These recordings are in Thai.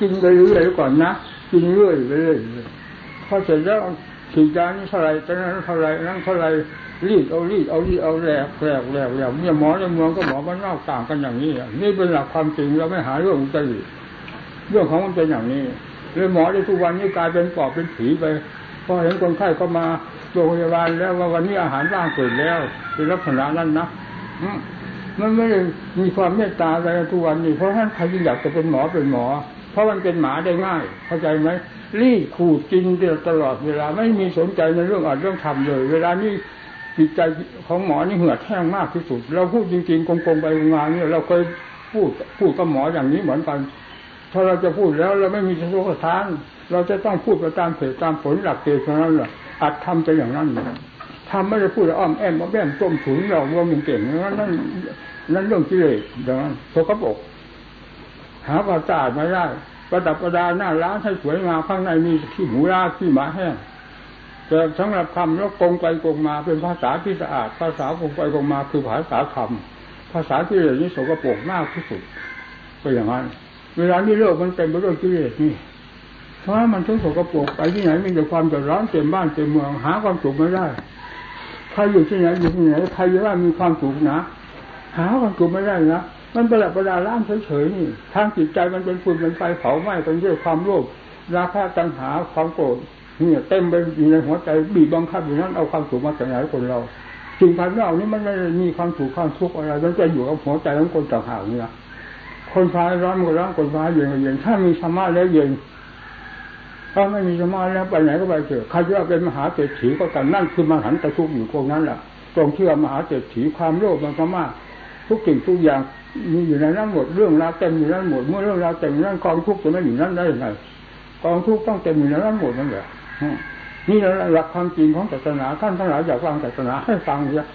กินไปเรื่อยๆก่อนนะกินเรื่อยไปเรื่อยพอเสร็จแล้วฉีดยานี่เท่าไรตอนนั้นเท่าไรนั่นเท่าไรรีดเอารีดเอารีดเอาแหลกแหลกแหลกแหลกเนี่ยหมอในเมืองก็หมอบ้านนอกต่างกันอย่างนี้นี่เป็นหลักความจริงเราไม่หาเรื่องอุตริเรื่องของมันเป็นอย่างนี้เลยหมอในทุกวันนี้กลายเป็นปอบเป็นผีไปพอเห็นคนไข้ก็มาโรงพยาบาลแล้วว่าวันนี้อาหารว่างเกิดแล้วเป็นลักษณะนั้นนะมันไม่ได้มีความเมตตาอะไรทุกวันนี้เพราะท่านใครที่อยากจะเป็นหมอเป็นหมอ เพราะมันเป็นหมาได้ง่าย เข้าใจไหมรีขูดกินเดียวตลอดเวลาไม่มีสนใจในเรื่องอ่านเรื่องทำเลย เวลานี้จิตใจของหมอนี่เหือดแห้งมากที่สุด เราพูดจริงๆกงๆไปงานเนี่ยเราเคยพูดพูดกับหมออย่างนี้เหมือนกัน ถ้าเราจะพูดแล้วเราไม่มีสะทานเราจะต้องพูดไปตามเหตุตามผลหลักเกณฑ์เท่านั้นแหละอัดทำไปอย่างนั้นทำไม่ได้พูดอ้อมแอมมาแบ่งต้มถุนเราว่ามันเก่งนั่นนั่นนั่นเรื่องกิเลสอย่างนั้นโสกปรก หาความสะอาดไม่ได้ประดับประดาหน้าร้านให้สวยงามข้างในมีขี้หมูราขี้หมาแห้งแต่สำหรับคำแล้วกงไปกงมาเป็นภาษาที่สะอาด ภาษากงไปกงมาคือภาษาคำภาษากิเลสนี้โสกปรกมากที่สุดก็อย่างนั้นเวลาที่โลกมันเต็มไปด้วยกิเลสนี่เพราะมันทั้งสกปรกไปที่ไหนมีแต่ความเดือดร้อนเต็มบ้านเต็มเมืองหาความสุขไม่ได้ใครอยู่ที่ไหนอยู่ที่ไหนใครว่ามีความสุขนะ หาความสุขไม่ได้นะ มันประหลาดประหลาล้างเฉยๆนี่ ทางจิตใจมันเป็นฝุ่นเป็นไฟเผาไหม้เป็นด้วยความโลภราคะตัณหาความโกรธเนี่ยเต็มไปอยู่ในหัวใจบีบบังคับอยู่นั้นเอาความสุขมาจากไหนคนเราสิ่งภายนอกนี้มันไม่มีความสุขความทุกข์อะไรมันจะอยู่กับหัวใจของคนต่างหากนี่นะคนพายร้อนก็ร้อนคนพายเย็นก็เย็นถ้ามีธรรมะแล้วเย็นถ้าไม่มีธรรมะแล้วไปไหนก็ไปเถอะใครจะเป็นมหาเศรษฐีก็ตามนั่นคือมหันตทุกข์อยู่ตรงนั้นแหละตรงเชื่อมหาเศรษฐีความโลภมันธรรมะทุกสิ่งทุกอย่าง มีอยู่ในนั้นหมดเรื่องราวเต็มอยู่นั้นหมดเมื่อเรื่องราวเต็มอยู่นั้นกองทุกข์จะไม่อยู่นั้นได้ยังไงกองทุกข์ต้องเต็มอยู่ในนั้นหมดนั่นแหละนี่หลักความจริงของศาสนาท่านทั้งหลายอยากฟังศาสนาให้ฟังเนี่ย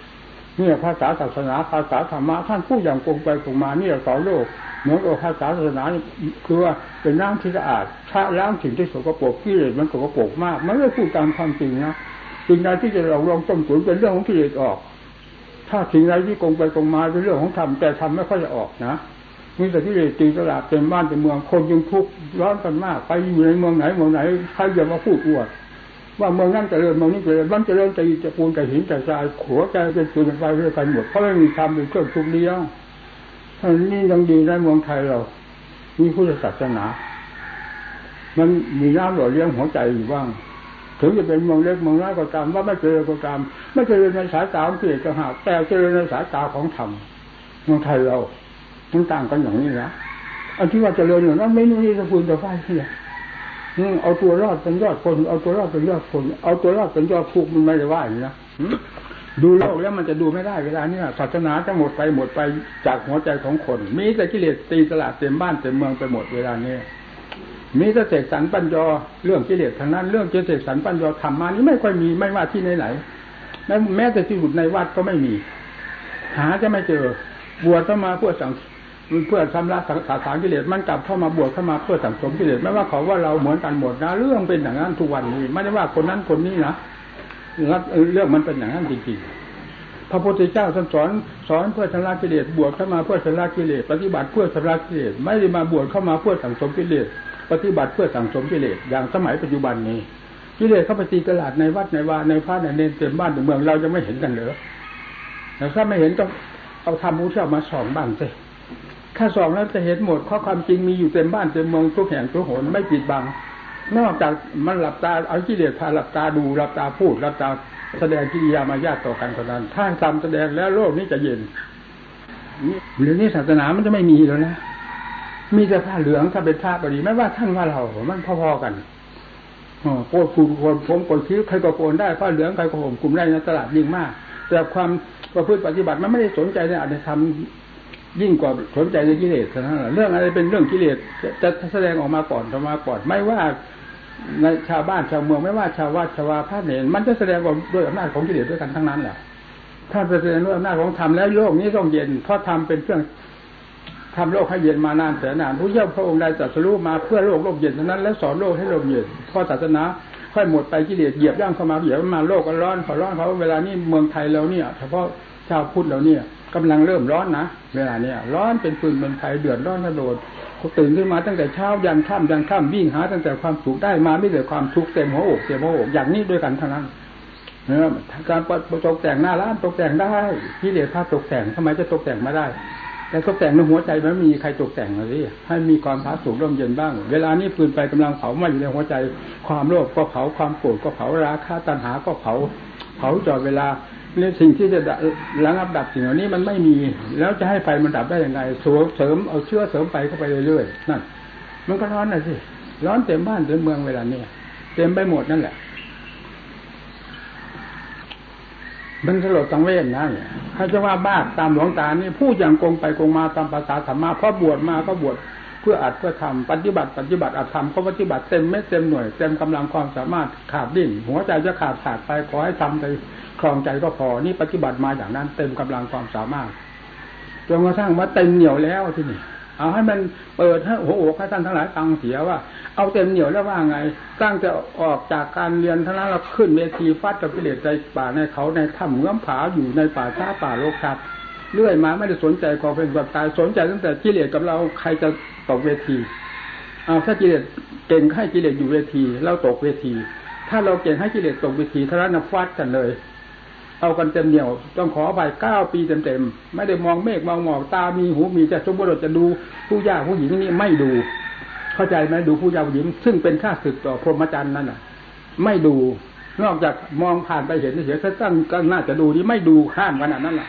นี่ภาษาศาสนาภาษาธรรมะท่านพูดอย่างตรงไปตรงมานี่สอนโลกเหมือนกับภาษาศาสนาคือว่าเป็นน้ำที่สะอาดชะล้างสิ่งที่สกปรกกิเลสมันสกปรกมากมันไม่พูดตามความจริงนะสิ่งใดที่จะเราลองต้มตุ๋นเป็นเรื่องของกิเลสออก ถ้าสิ่งใดที่กงไปกงมาเป็นเรื่องของธรรมแต่ธรรมไม่ค่อยจะออกนะมีแต่ที่เลยตีตลาดเต็มบ้านเต็มเมืองคนยังทุกข์ร้อนกันมาก ไปอยู่ในเมืองไหนเมืองไหนใครจะมาพูดอวดว่าเมืองนั้นเจริญเมืองนี้เจริญมันเจริญแต่จะปูนแต่หินแต่ทรายขัวใจเป็นตัวเป็นไฟเรื่องกันหมดเพราะไม่มีธรรมเป็นเครื่องทุกข์เลี้ยงนี่ยังดีในเมืองไทยเรา มีพุทธศาสนา มันมีน้ำหล่อเลี้ยงหัวใจอยู่บ้าง ถึงจะเป็นเมืองเล็กเมืองน้อยก็ตามว่าไม่เจริญก็ตาม ไม่เจริญในสายตาของเกียรติหาแต่เจริญในสายตาของธรรมเมืองไทยเรามันต่างกันอย่างนี้นะอันที่ว่าเจริญอยู่นั้นไม่นี่สกุลแต่ไฟเสียเอาตัวรอดเป็นยอดคน เอาตัวรอดเป็นยอดคนเอาตัวรอดเป็นยอดทุกมันไม่ได้ว่าอย่างนี้นะดูโลกแล้วมันจะดูไม่ได้เวลาเนี้ยศาสนาจะหมดไปหมดไปจากหัวใจของคน มีแต่กิเลสตีตลาดเต็มบ้านเต็มเมืองไปหมดเวลานี้ มีแต่เสกสรรปัญญาเรื่องกิเลสทางนั้น เรื่องเจเสกสรรปัญญาธรรมานี้ไม่ค่อยมีไม่ว่าที่ไหนไหนแม้แต่ที่สุดในวัดก็ไม่มี หาจะไม่เจอบวชเข้ามาเพื่อสังเพื่อชำระสังขารกิเลสมันกลับเข้ามาบวชเข้ามาเพื่อสังสมกิเลสไม่ว่าเขาว่าเราเหมือนกันหมดนะเรื่องเป็นอย่างนั้นทุกวันนี้ไม่ได้ว่าคนนั้นคนนี้นะเรื่องมันเป็นอย่างนั้นจริงๆพระพุทธเจ้าท่านสอนสอนเพื่อชำระกิเลสบวชเข้ามาเพื่อชำระกิเลสปฏิบัติเพื่อชำระกิเลสไม่ได้มาบวชเข้ามาเพื่อสังสมกิเลส ปฏิบัติเพื่อสังสมกิเลสอย่างสมัยปัจจุบันนี้กิเลสเข้าไปตีตลาดในวัดในวาในพระในเนรเต็มบ้านเต็มเมืองเราจะไม่เห็นกันเหรอแต่ถ้าไม่เห็นต้องเอาธรรมอุเจ้ามาสอนบ้างสิถ้าสองแล้วจะเห็นหมดเพราะความจริงมีอยู่เต็มบ้านเต็มเมืองทุกแห่งทุกหนไม่ปิดบัง นอกจากมันหลับตาเอากิเลสพาหลับตาดูหลับตาพูดหลับตาแสดงกิริยามายาต่อกันเท่านั้น ถ้าทำแสดงแล้วโลกนี้จะเย็นหรือนี่ศาสนามันจะไม่มีแล้วนะ มีแต่ผ้าเหลืองถ้าเป็นผ้าบดีไม่ว่าท่านว่าเรา มันพอๆกันโกนคุณคนผมโกนคิ้วใครก็โกนได้ผ้าเหลืองใครก็ห่มกลุ่มได้ในตลาดยิ่งมาก แต่ความประพฤติปฏิบัติมันไม่ได้สนใจในอัตธรรมยิ่งกว่าสนใจในกิเลสเท่านั้นเรื่องอะไรเป็นเรื่องกิเลสจะแสดงออกมาก่อนออกมาก่อนไม่ว่าในชาวบ้านชาวเมืองไม่ว่าชาววัดชาวาพระเนรมันจะแสดงออกด้วยอำนาจของกิเลสด้วยกันทั้งนั้นแหละถ้าแสดงด้วยอำนาจของธรรมแล้วโลกนี้ต้องเย็นเพราะธรรมเป็นเครื่อง ทำโลกให้เย็นมานานแสนนานผู้เยี่ยมพระองค์ใดตรัสรู้มาเพื่อโลกโลกเย็นเท่านั้นแล้วสอนโลกให้โลกเย็นพอศาสนาค่อยหมดไปกิเลสเหยียบย่างเข้ามาเหยียบมาโลกก็ร้อนเขาร้อนเขาเวลานี้เมืองไทยเราเนี่ยเฉพาะชาวพุทธเราเนี่ยกำลังเริ่มร้อนนะเวลาเนี้ยร้อนเป็นฟืนเป็นไฟเดือดร้อนกระโดดตื่นขึ้นมาตั้งแต่เช้ายันค่ำยันค่ำวิ่งหาตั้งแต่ความสุขได้มาไม่แต่ความทุกข์เต็มหัวอกเต็มหัวอกอย่างนี้ด้วยกันเท่านั้นนะการตกแต่งหน้าร้านตกแต่งได้ที่เดียถ้าตกแต่งทำไมจะตกแต่งไม่ได้ แต่ตกแต่งในหัวใจมันมีใครตกแต่งเลยให้มีความผาสุกร่มเย็นบ้าง เวลานี้ฟืนไปกำลังเผามาอยู่ในหัวใจ ความโลภก็เผาความโกรธก็เผาราคะตัณหาก็เผา เผาจอดเวลาเรื่องสิ่งที่จะระงับดับสิ่งเหล่านี้มันไม่มี แล้วจะให้ไฟมันดับได้ยังไงสวมเสริมเอาเชื้อเสริมไฟเข้าไปเรื่อยๆนั่นมันก็ร้อนนะสิร้อนเต็มบ้านเต็มเมืองเวลาเนี้ยเต็มไปหมดนั่นแหละ มันสลดตังเวทนะถ้าจะว่าบ้าตามหลวงตานี่พูดอย่างโกงไปโกงมาตามภาษาธรรมะเพราะบวชมาก็บวชเพื่ออัดเพื่อทำปฏิบัติปฏิบัติอัดทำเขาปฏิบัติเต็มเม็ดเต็มหน่วยเต็มกำลังความสามารถขาดดิ้นหัวใจจะขาดขาดไปขอให้ทำไปคลองใจก็พอนี่ปฏิบัติมาอย่างนั้น เต็มกำลังความสามารถจนกระทั่งมาเต็มเหนียวแล้วที่นี่ เอาให้มันเปิดให้หัวอกให้ท่านทั้งหลายฟังเสียว่า เอาเต็มเหนียวแล้วว่าไงตั้งจะออกจากการเรียนท่านั้นเราขึ้นเวทีฟัดกับกิเลสใจป่าในเขาในถ้ำเงื้อมผาอยู่ในป่าช้าป่าโลกชัดเรื่อยมาไม่ได้สนใจความเป็นแบบตายสนใจตั้งแต่กิเลสกับเราใครจะตกเวที เอาถ้ากิเลสเก่งให้กิเลสอยู่เวทีเราตกเวที ถ้าเราเก่งให้กิเลสตกเวทีท่านั้นฟัดกันเลย เอากันเต็มเหนียวต้องขอไปเก้าปีเต็มๆไม่ได้มองเมฆมองหมอกตามีหูมีแต่สมมติเราจะดูผู้ยากผู้หญิงนี่ไม่ดู เข้าใจไหมดูผู้ยากผู้หญิง ซึ่งเป็นข้าศึกต่อพรหมจรรย์นั่นน่ะ ไม่ดู นอกจากมองผ่านไปเห็นเฉยๆตั้งก็น่าจะดูนี่ไม่ดูห้ามขนาดนั้นแหละ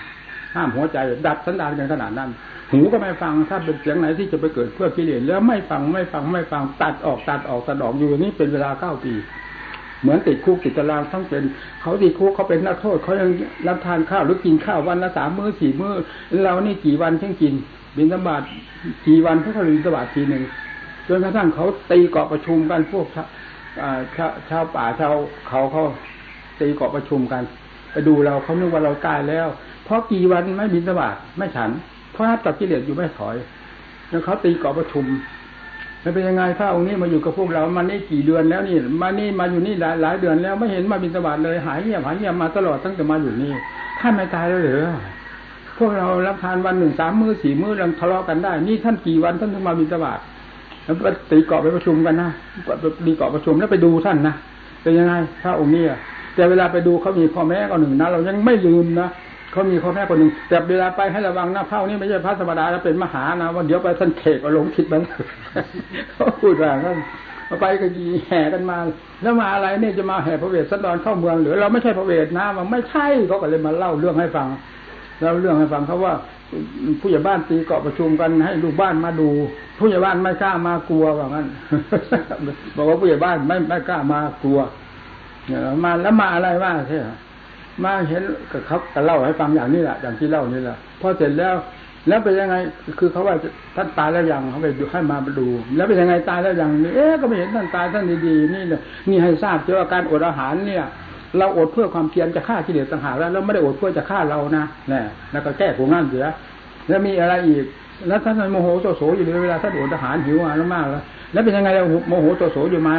ห้ามหัวใจดัดสันดานกันขนาดนั้น หูก็ไม่ฟังถ้าเป็นเสียงไหนที่จะไปเกิดเพื่อกิเลสแล้วไม่ฟังไม่ฟังไม่ฟังตัดออกตัดออกตัดออกอยู่นี่เป็นเวลาเก้าปี เหมือนติดคุกติดตารางทั้งเป็นเขาติดคุกเขาเป็นนักโทษเขายังรับทานข้าวหรือกินข้าววันละสามมื้อสี่มื้อเรานี่กี่วันเพิ่งกินบินธบาตกี่วันเพิ่งเขาบินธบาตทีหนึ่งจนกระทั่งเขาตีเกาะประชุมกันพวกชาวชาวป่าชาวเขาเขาตีเกาะประชุมกันไปดูเราเขานึกว่าเราตายแล้ว เพราะกี่วันไม่บินธบาตไม่ฉัน เพราะตัดกิเลสอยู่ไม่ถอย แล้วเขาตีเกาะประชุม แล้วเป็นยังไงถ้าองค์นี้มาอยู่กับพวกเรามันนี่กี่เดือนแล้วนี่ มานี่มาอยู่นี่หลายหลายเดือนแล้วไม่เห็นมาบินสบัดเลยหายเงียบหายเงียบมาตลอดตั้งแต่มาอยู่นี่ท่านไม่ตายแล้วหรือพวกเรารับทานวันหนึ่งสามมื้อสี่มื้อเราทะเลาะกันได้ นี่ท่านกี่วันท่านถึงมาบินสบัดแล้วไปตีเกาะไปประชุมกันนะดีเกาะประชุมแล้วไปดูท่านนะเป็นยังไงถ้าองค์นี้แต่เวลาไปดูเขามีพ่อแม่ก็หนึ่งนะเรายังไม่ลืมนะ เขามีพ่อแม่คนหนึ่งแต่เวลาไปให้ระวังหนะเผ่านี่ไม่ใช่พระธรรมดาแล้วเป็นมหานะวันเดี๋ยวไปท่านเขกเอาลงคิดมันเขาพูดว่าท่านไปก็ยีแห่กันมา แล้วมาอะไรเนี่ยจะมาแห่พระเวทสันดรเข้าเมืองหรือเราไม่ใช่พระเวทนะมันไม่ใช่เขาก็เลยมาเล่าเรื่องให้ฟังเล่าเรื่องให้ฟังเขาว่าผู้ใหญ่บ้านตีเกาะประชุมกันให้ลูกบ้านมาดู ผู้ใหญ่บ้านไม่กล้ามากลัวว่างั้นบอกว่าผู้ใหญ่บ้านไม่ไม่กล้ามากลัวมาแล้วมาอะไรว่าใช่ไหม มาเห็นกับเขาจะเล่าให้ฟังอย่างนี้แหละอย่างที่เล่านี่แหละพอเสร็จแล้วแล้วเป็นยังไง คือเขาว่าท่านตายแล้วยังเขาไปดูให้มาดู แล้วเป็นยังไงตายแล้วยังเอ๊ะก็ไม่เห็นท่านตายท่านดีๆนี่เลยนี่ให้ทราบเกี่ยวกับการอดอาหารเนี่ย เราอดเพื่อความเพียรจะฆ่ากิเลสต่างหากแล้วเราไม่ได้อดเพื่อจะฆ่าเรานะนี่แล้วก็แก้ผงนั่นเสียแล้วมีอะไรอีก แล้วท่านโมโหโตโสอยู่เวลาท่านอดอาหารหิวอาหารมากแล้วแล้วเป็นยังไงเราโมโหโตโสอยู่ไหม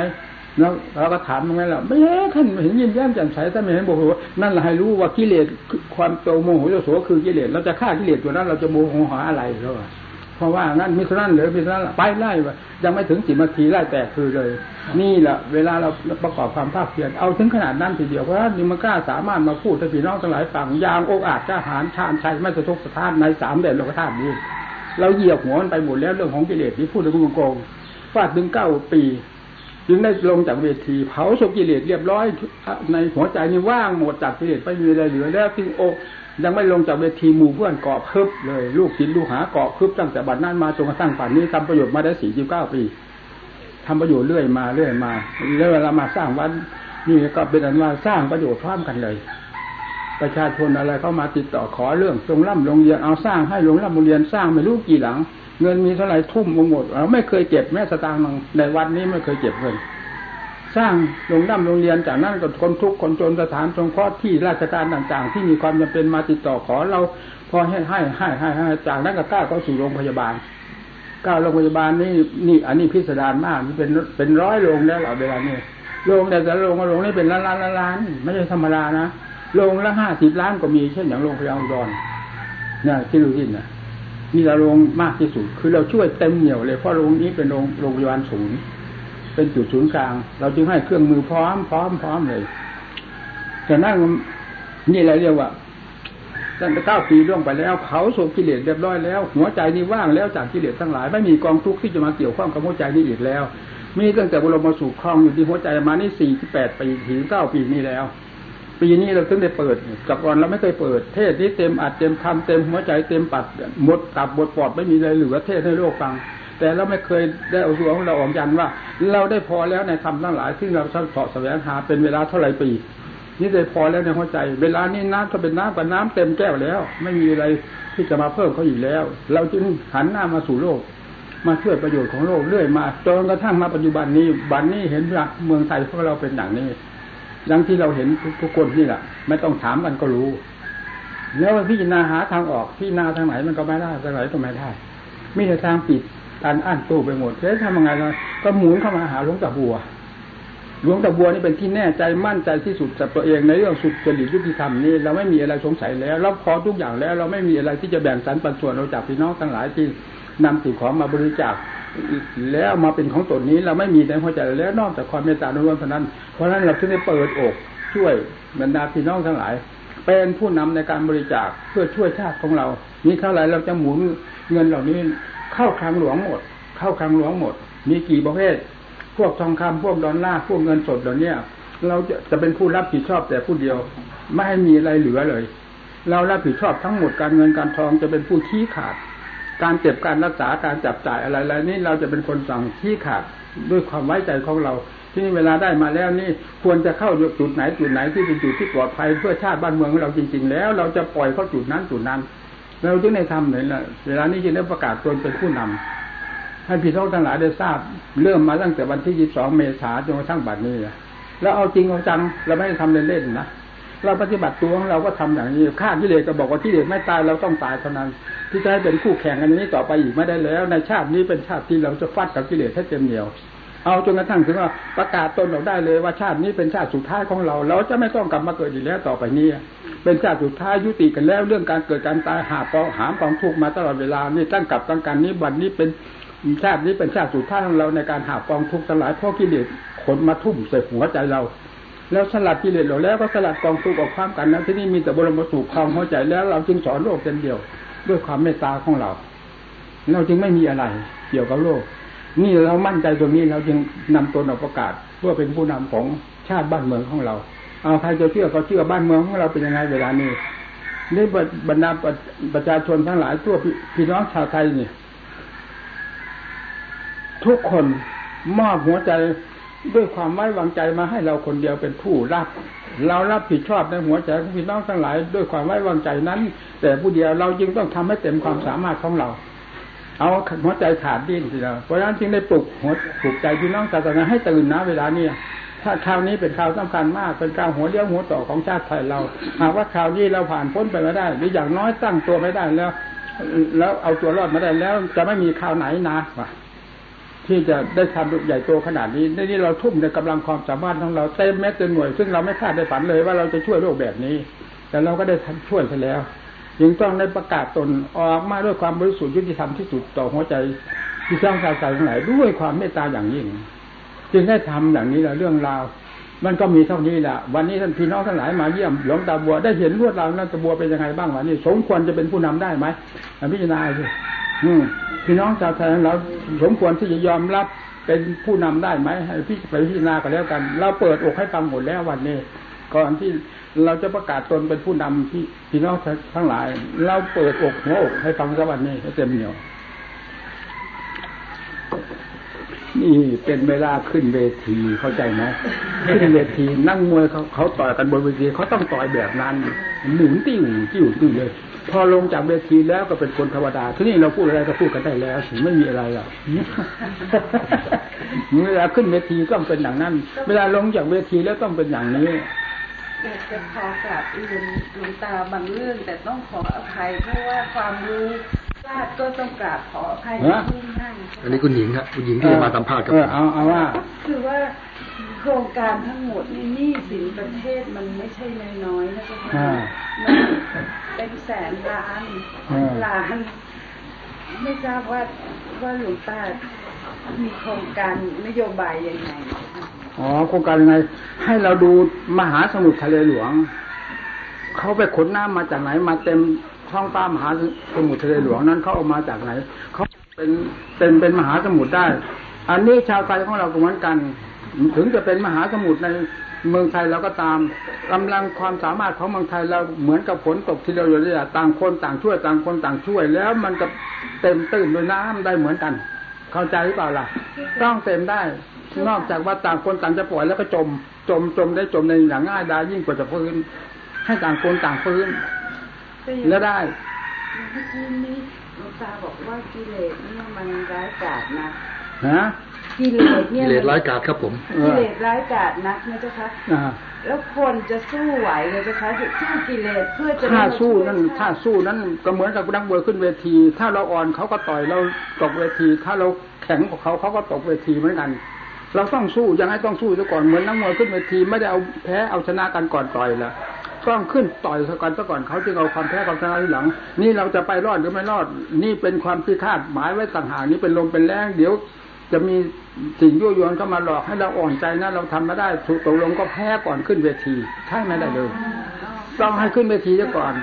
แล้วเราก็ถามยังไงล่ะไม่ท่านเห็นยิ้มแย้มแจ่มใสท่านไม่เห็นโมโหนั่นแหละให้รู้ว่ากิเลสความโตโมโหโยโสคือกิเลสเราจะฆ่ากิเลสตัวนั้นเราจะโมโหหาอะไรแล้วเพราะว่านั่นมิฉะนั้นหรือมิฉะนั้นไปไล่ยังไม่ถึงสิบนาทีไล่แตกคือเลย นี่แหละเวลาเราประกอบความภาคเพียรเอาถึงขนาดนั้นทีเดียวเพราะว่านี่มันกล้าสามารถมาพูดให้พี่น้องทั้งหลายฟังยางโอกอาจกล้าหารชาญชัยไม่สะทกสะท้านในสามเด่นโลกธาตุนี้เราเหยียบหัวมันไปหมดแล้วเรื่องของกิเลสที่พูดถึงโกงฟาดถึงเก้าปี จึงได้ลงจากเวทีเผาศพกิเลสเรียบร้อย ในหัวใจนี่ว่างหมดจากกิเลสไม่มีอะไรเหลือแล้วจึงโอยังไม่ลงจากเวทีหมู่เพื่อนเกาะคึบเลย ลูกศิลลูกหาเกาะคึบตั้งแต่บัดนั้นมาจนกระทั่งป่านนี้ทำประโยชน์มาได้สี่สิบเก้าปีทำประโยชน์เรื่อยมาเรื่อยมาแล้วเวลามาสร้างวัดนี่ก็เป็นอันว่าสร้างประโยชน์พร้อมกันเลย ประชาชนอะไรเข้ามาติดต่อขอเรื่องทรงร่ำโรงเรียนเอาสร้างให้โรงร่ำโรงเรียนสร้างไม่รู้กี่หลัง เงินมีเท่าไหร่ทุ่มไปหมดเราไม่เคยเก็บแม้สตางค์ในวันนี้ไม่เคยเก็บเงินสร้างโรงน้ำโรงเรียนจากนั้นก็คนทุกคนจนสถานสงเคราะห์ที่ราชการต่างๆ ที่มีความจำเป็นมาติดต่อขอเราพอให้ให้ให้ให้ให้จากนั้นก็ก้าวเข้าสู่โรงพยาบาลก้าวโรงพยาบาลนี่นี่ อันนี้พิสดารมากนี่เป็นเป็นร้อยโรงแล้วเวลานี้โรงแต่แต่โรงโรงนี่เป็นล้านล้านล้านไม่ใช่ธรรมดานะโรงละห้าสิบล้านก็มีเช่นอย่างโรงพยาบาลอุดรเนี่ยที่รู้ที่นะ นี่เราลงมากที่สุด คือเราช่วยเต็มเหนี่ยวเลยเพราะโรงนี้เป็นโรงโรงพยาบาลศูนย์เป็นจุดศูนย์กลาง เราจึงให้เครื่องมือพร้อมพร้อมพร้อมเลยแต่นั่นนี่เราเรียกว่าตั้งแต่เก้าปีล่วงไปแล้วเผาโศกกิเลสเรียบร้อยแล้ว หัวใจนี่ว่างแล้วจากกิเลสทั้งหลาย ไม่มีกองทุกข์ที่จะมาเกี่ยวข้องกับหัวใจนี้อีกแล้ว มีตั้งแต่บรมสู่คลองอยู่ที่หัวใจมานี่สี่ที่แปดปีถึงเก้าปีนี้แล้ว ปีนี้เราถึงได้เปิดกับก่อนเราไม่เคยเปิด เทศนี้เต็มอัดเต็มคำเต็มหัวใจเต็มปัดหมดตับบทปอดไม่มีอะไรเหลือเทศให้โลกฟัง แต่เราไม่เคยได้เอาตัวของเราออกยันว่า เราได้พอแล้วในธรรมทั้งหลายที่เราสอบแสวงหาเป็นเวลาเท่าไรปีนี่ได้พอแล้วในหัวใจ เวลานี้น้ำก็เป็นน้ำกับน้ำเต็มแก้วแล้ว ไม่มีอะไรที่จะมาเพิ่มเขาอีกแล้ว เราจึงหันหน้ามาสู่โลก มาช่วยประโยชน์ของโลกเรื่อยมาจนกระทั่งมาปัจจุบันนี้บันนี้เห็นว่าเมืองไทยของเราเป็นอย่างนี้ ดังที่เราเห็นทุกคนนี่แหละไม่ต้องถามกันก็รู้ แล้วพิจารณาหาทางออกพิจารณาทางไหนมันก็ไม่ได้ทางไหนก็ไม่ได้มีแต่ทางปิดการอ่านตู้ไปหมดแล้วทำยังไงก็หมุนเข้ามาหาหลวงตาบัวหลวงตาบัวนี่เป็นที่แน่ใจมั่นใจที่สุดจากตัวเองในเรื่องสุดจริตยุติธรรมนี่เราไม่มีอะไรสงสัยแล้วเราพอทุกอย่างแล้ว เราไม่มีอะไรที่จะแบ่งสรรปันส่วนเราจากพี่น้องทั้งหลายที่นำสิ่งของมาบริจาค แล้วมาเป็นของตนนี้เราไม่มีในหัวใจแล้วนอกจากความเมตตาโน้นเท่านั้น เพราะฉะนั้นเราจึงได้เปิดอกช่วยบรรดาพี่น้องทั้งหลาย เป็นผู้นำในการบริจาคเพื่อช่วยชาติของเรา นี้เท่าไรเราจะหมุนเงินเหล่านี้เข้าคลังหลวงหมด เข้าคลังหลวงหมด มีกี่ประเภท พวกทองคำพวกดอลลาร์พวกเงินสดเหล่านี้เราจะจะเป็นผู้รับผิดชอบแต่ผู้เดียว ไม่ให้มีอะไรเหลือเลย เรารับผิดชอบทั้งหมดการเงินการทองจะเป็นผู้ชี้ขาด การเจ็บการรักษาการจับจ่ายอะไรๆนี่เราจะเป็นคนสั่งชี้ขาดด้วยความไว้ใจของเราที่นี่เวลาได้มาแล้วนี่ควรจะเข้าจุดไหนจุดไหนที่เป็นจุดที่ปลอดภัยเพื่อชาติบ้านเมืองของเราจริง ๆ แล้ว เราจะปล่อยเข้าจุดนั้นจุดนั้น เราจึงได้ทำเนี่ยเวลานี้จึงได้ประกาศตนเป็นผู้นำให้พี่น้องทั้งหลายได้ทราบ เริ่มมาตั้งแต่วันที่ยี่สองเมษายนจนกระทั่งบัดนี้แล้วเอาจริงเอาจังเราไม่ได้ทำเล่นๆนะ เราปฏิบัติตัวของเราก็ทำอย่างนี้ฆ่ากิเลสก็บอกว่ากิเลสไม่ตายเราต้องตายเท่านั้น ที่จะให้เป็นคู่แข่งกันนี้ต่อไปอีกไม่ได้แล้ว ในชาตินี้เป็นชาติที่เราจะฟัดกับกิเลสให้เต็มเหนียว เอาจนกระทั่งถึงว่าประกาศตนเราได้เลยว่าชาตินี้เป็นชาติสุดท้ายของเรา เราจะไม่ต้องกลับมาเกิดอีกแล้วต่อไปนี้ เป็นชาติสุดท้ายยุติกันแล้ว เรื่องการเกิดการตายหาปองหามกองทุกมาตลอดเวลานี่ตั้งกับตั้งการนี้บัดนนี้เป็นชาตินี้เป็นชาติสุดท้ายของเราในการหากองทุกข์ทั้งหลายเพราะกิเลสขนมาทุ่มใส่หัวใจเรา แล้วสลัดกิเลสเราแล้วก็สลัดกองทุกข์ออกความกันนั้นที่นี่มีแต่บรมสุขความหัวใจแล้ว เราจึงสอนโลกเต็มเดียว ด้วยความเมตตาของเรา เราจึงไม่มีอะไรเกี่ยวกับโลก นี่เรามั่นใจตรงนี้เราจึงนำตนออกประกาศเพื่อเป็นผู้นำของชาติบ้านเมืองของเราเอาใครจะเชื่อก็เชื่อบ้านเมืองของเราเป็นยังไงเวลานี้นี่บรรดาประชาชนทั้งหลายทั่วพี่น้องชาวไทยเนี่ยทุกคนมอบหัวใจ ด้วยความไว้วางใจมาให้เราคนเดียวเป็นผู้รับ เรารับผิดชอบในหัวใจของพี่น้องทั้งหลาย ด้วยความไว้วางใจนั้น แต่ผู้เดียวเราจึงต้องทำให้เต็มความสามารถของเรา เอาหัวใจขาดดิ้นสิเราเพราะฉะนั้นจึงได้ปลุกหัวปลุกใจพี่น้องศาสนาให้ตื่นนะเวลานี้ถ้าคราวนี้เป็นคราวสำคัญมากเป็นคราวหัวเลี้ยวหัวต่อของชาติไทยเรา หากว่าคราวนี้เราผ่านพ้นไปไม่ได้ หรืออย่างน้อยตั้งตัวไม่ได้แล้ว แล้วเอาตัวรอดมาได้แล้วจะไม่มีคราวไหนนะว่ะ ที่จะได้ทำใหญ่โตขนาดนี้ในนี้เราทุ่มในกำลังความสามารถของเราเต็มแม้เต็มหน่วย ซึ่งเราไม่คาดได้ฝันเลยว่าเราจะช่วยโลกแบบนี้ แต่เราก็ได้ทช่วยไปแล้วยังต้องได้ประกาศตนออกมาด้วยความบริสุทธิ์ยุติธรรมที่สุดต่อหัวใจที่สร้างสายสายทั้งหลายด้วยความเมตตาอย่างยิ่ง จึงได้ทำอย่างนี้แหละเรื่องราว มันก็มีเท่านี้แหละวันนี้ท่านพี่น้องทั้งหลายมาเยี่ยมหลวงตาบัวได้เห็นรวดราวนั้นตาบัวเป็นยังไงบ้างวันนี้สมควรจะเป็นผู้นำได้ไหมพิจารณาสิ พี่น้องชาวไทยเราสมควรที่จะยอมรับเป็นผู้นำได้ไหมให้พี่ไปพิจารณากันแล้วกัน เราเปิดอกให้ฟังหมดแล้ววันนี้ ก่อนที่เราจะประกาศตนเป็นผู้นำพี่พี่น้องทั้งหลาย เราเปิดอกหัวอกให้ฟังสักวันนี้ให้เต็มเหนียวนี่เป็นเวลาขึ้นเวทีเข้าใจไหมขึ้นเวทีนั่งมวยเขาเขาต่อยกันบนเวทีเขาต้องต่อยแบบนั้นหมุนติ้วติ้วติ้วเลย พอลงจากเวทีแล้วก็เป็นคนธรรมดาทีนี้เราพูดอะไรก็พูดกันได้แล้วถึงไม่มีอะไรหรอกเวลาขึ้นเวทีก็เป็นอย่างนั้น เวลาลงจากเวทีแล้วต้องเป็นอย่างนี้อยากจะขอกราบเรียนหลวงตาบางเรื่อง แต่ต้องขออภัยเพราะว่าความรู้ญาติก็ต้องกราบขออภัยที่นั่นอันนี้คุณหญิงครับคุณหญิงที่มาสัมภาษณ์กับเอาเอาว่า คือว่า โครงการทั้งหมดนี่หนี้สินประเทศมันไม่ใช่น้อยๆนะจ๊ะมันเป็นแสนล้านล้าน ไม่ทราบว่าว่าหลวงตามีโครงการนโยบายยังไงอ๋อโครงการยังไง ให้เราดูมหาสมุทรทะเลหลวงเขาไปขนน้ำมาจากไหนมาเต็มท้องฟ้ามหาสมุทรทะเลหลวงนั้นเขาเอามาจากไหนเขาเป็นเป็นเป็นมหาสมุทรได้ อันนี้ชาวไทยของเราก็เหมือนกัน ถึงจะเป็นมหาสมุทรในเมืองไทยเราก็ตามกำลังความสามารถของเมืองไทยเราเหมือนกับฝนตกที่เราอยู่เนี่ยต่างคนต่างช่วยต่างคนต่างช่วย แล้วมันจะเต็มตื้นด้วยน้ำได้เหมือนกัน เข้าใจหรือเปล่าล่ะ ต้องเต็มได้ นอกจากว่าต่างคนต่างจะปล่อยแล้วก็จม จมจมได้จมในอย่างง่ายดายยิ่งกว่าจะฟื้นให้ต่างคนต่างฟื้นแล้วได้เมื่อกี้นี้หลวงตาบอกว่ากิเลสเนี่ยมันร้ายกาจนะฮะ กิเลสเนี่ยเลดร้ายกาจครับผมกิเลสร้ายกาจนักนะเจ้าคะอ่าแล้วคนจะสู้ไหวเลยเจ้าคะจะสู้กิเลสเพื่อจะถ้าได้มสู้นั่นช่วยชถ้าติสู้นั้นก็เหมือนกับนักมวยขึ้นเวที ถ้าเราอ่อนเขาก็ต่อยเราตกเวที ถ้าเราแข็งกว่าเขาเขาก็ตกเวทีเหมือนกัน เราต้องสู้ยังไงต้องสู้ซะก่อนเหมือนนักมวยขึ้นเวทีไม่ได้เอาแพ้เอาชนะกันก่อนต่อยละต้องขึ้นต่อยซะก่อนซะก่อนเขาจึงเอาความแพ้ความชนะทีหลัง นี่เราจะไปรอดหรือไม่รอด นี่เป็นความที่คาดหมายไว้ต่างหากนี่เป็นลมเป็นแรงเดี๋ยว จะมีสิ่งยั่วยวนเข้ามาหลอกให้เราอ่อนใจนะเราทำไม่ได้ถูกตกลงก็แพ้ก่อนขึ้นเวทีใช่ไม่ได้เลยต้องให้ขึ้นเวทีซะก่อน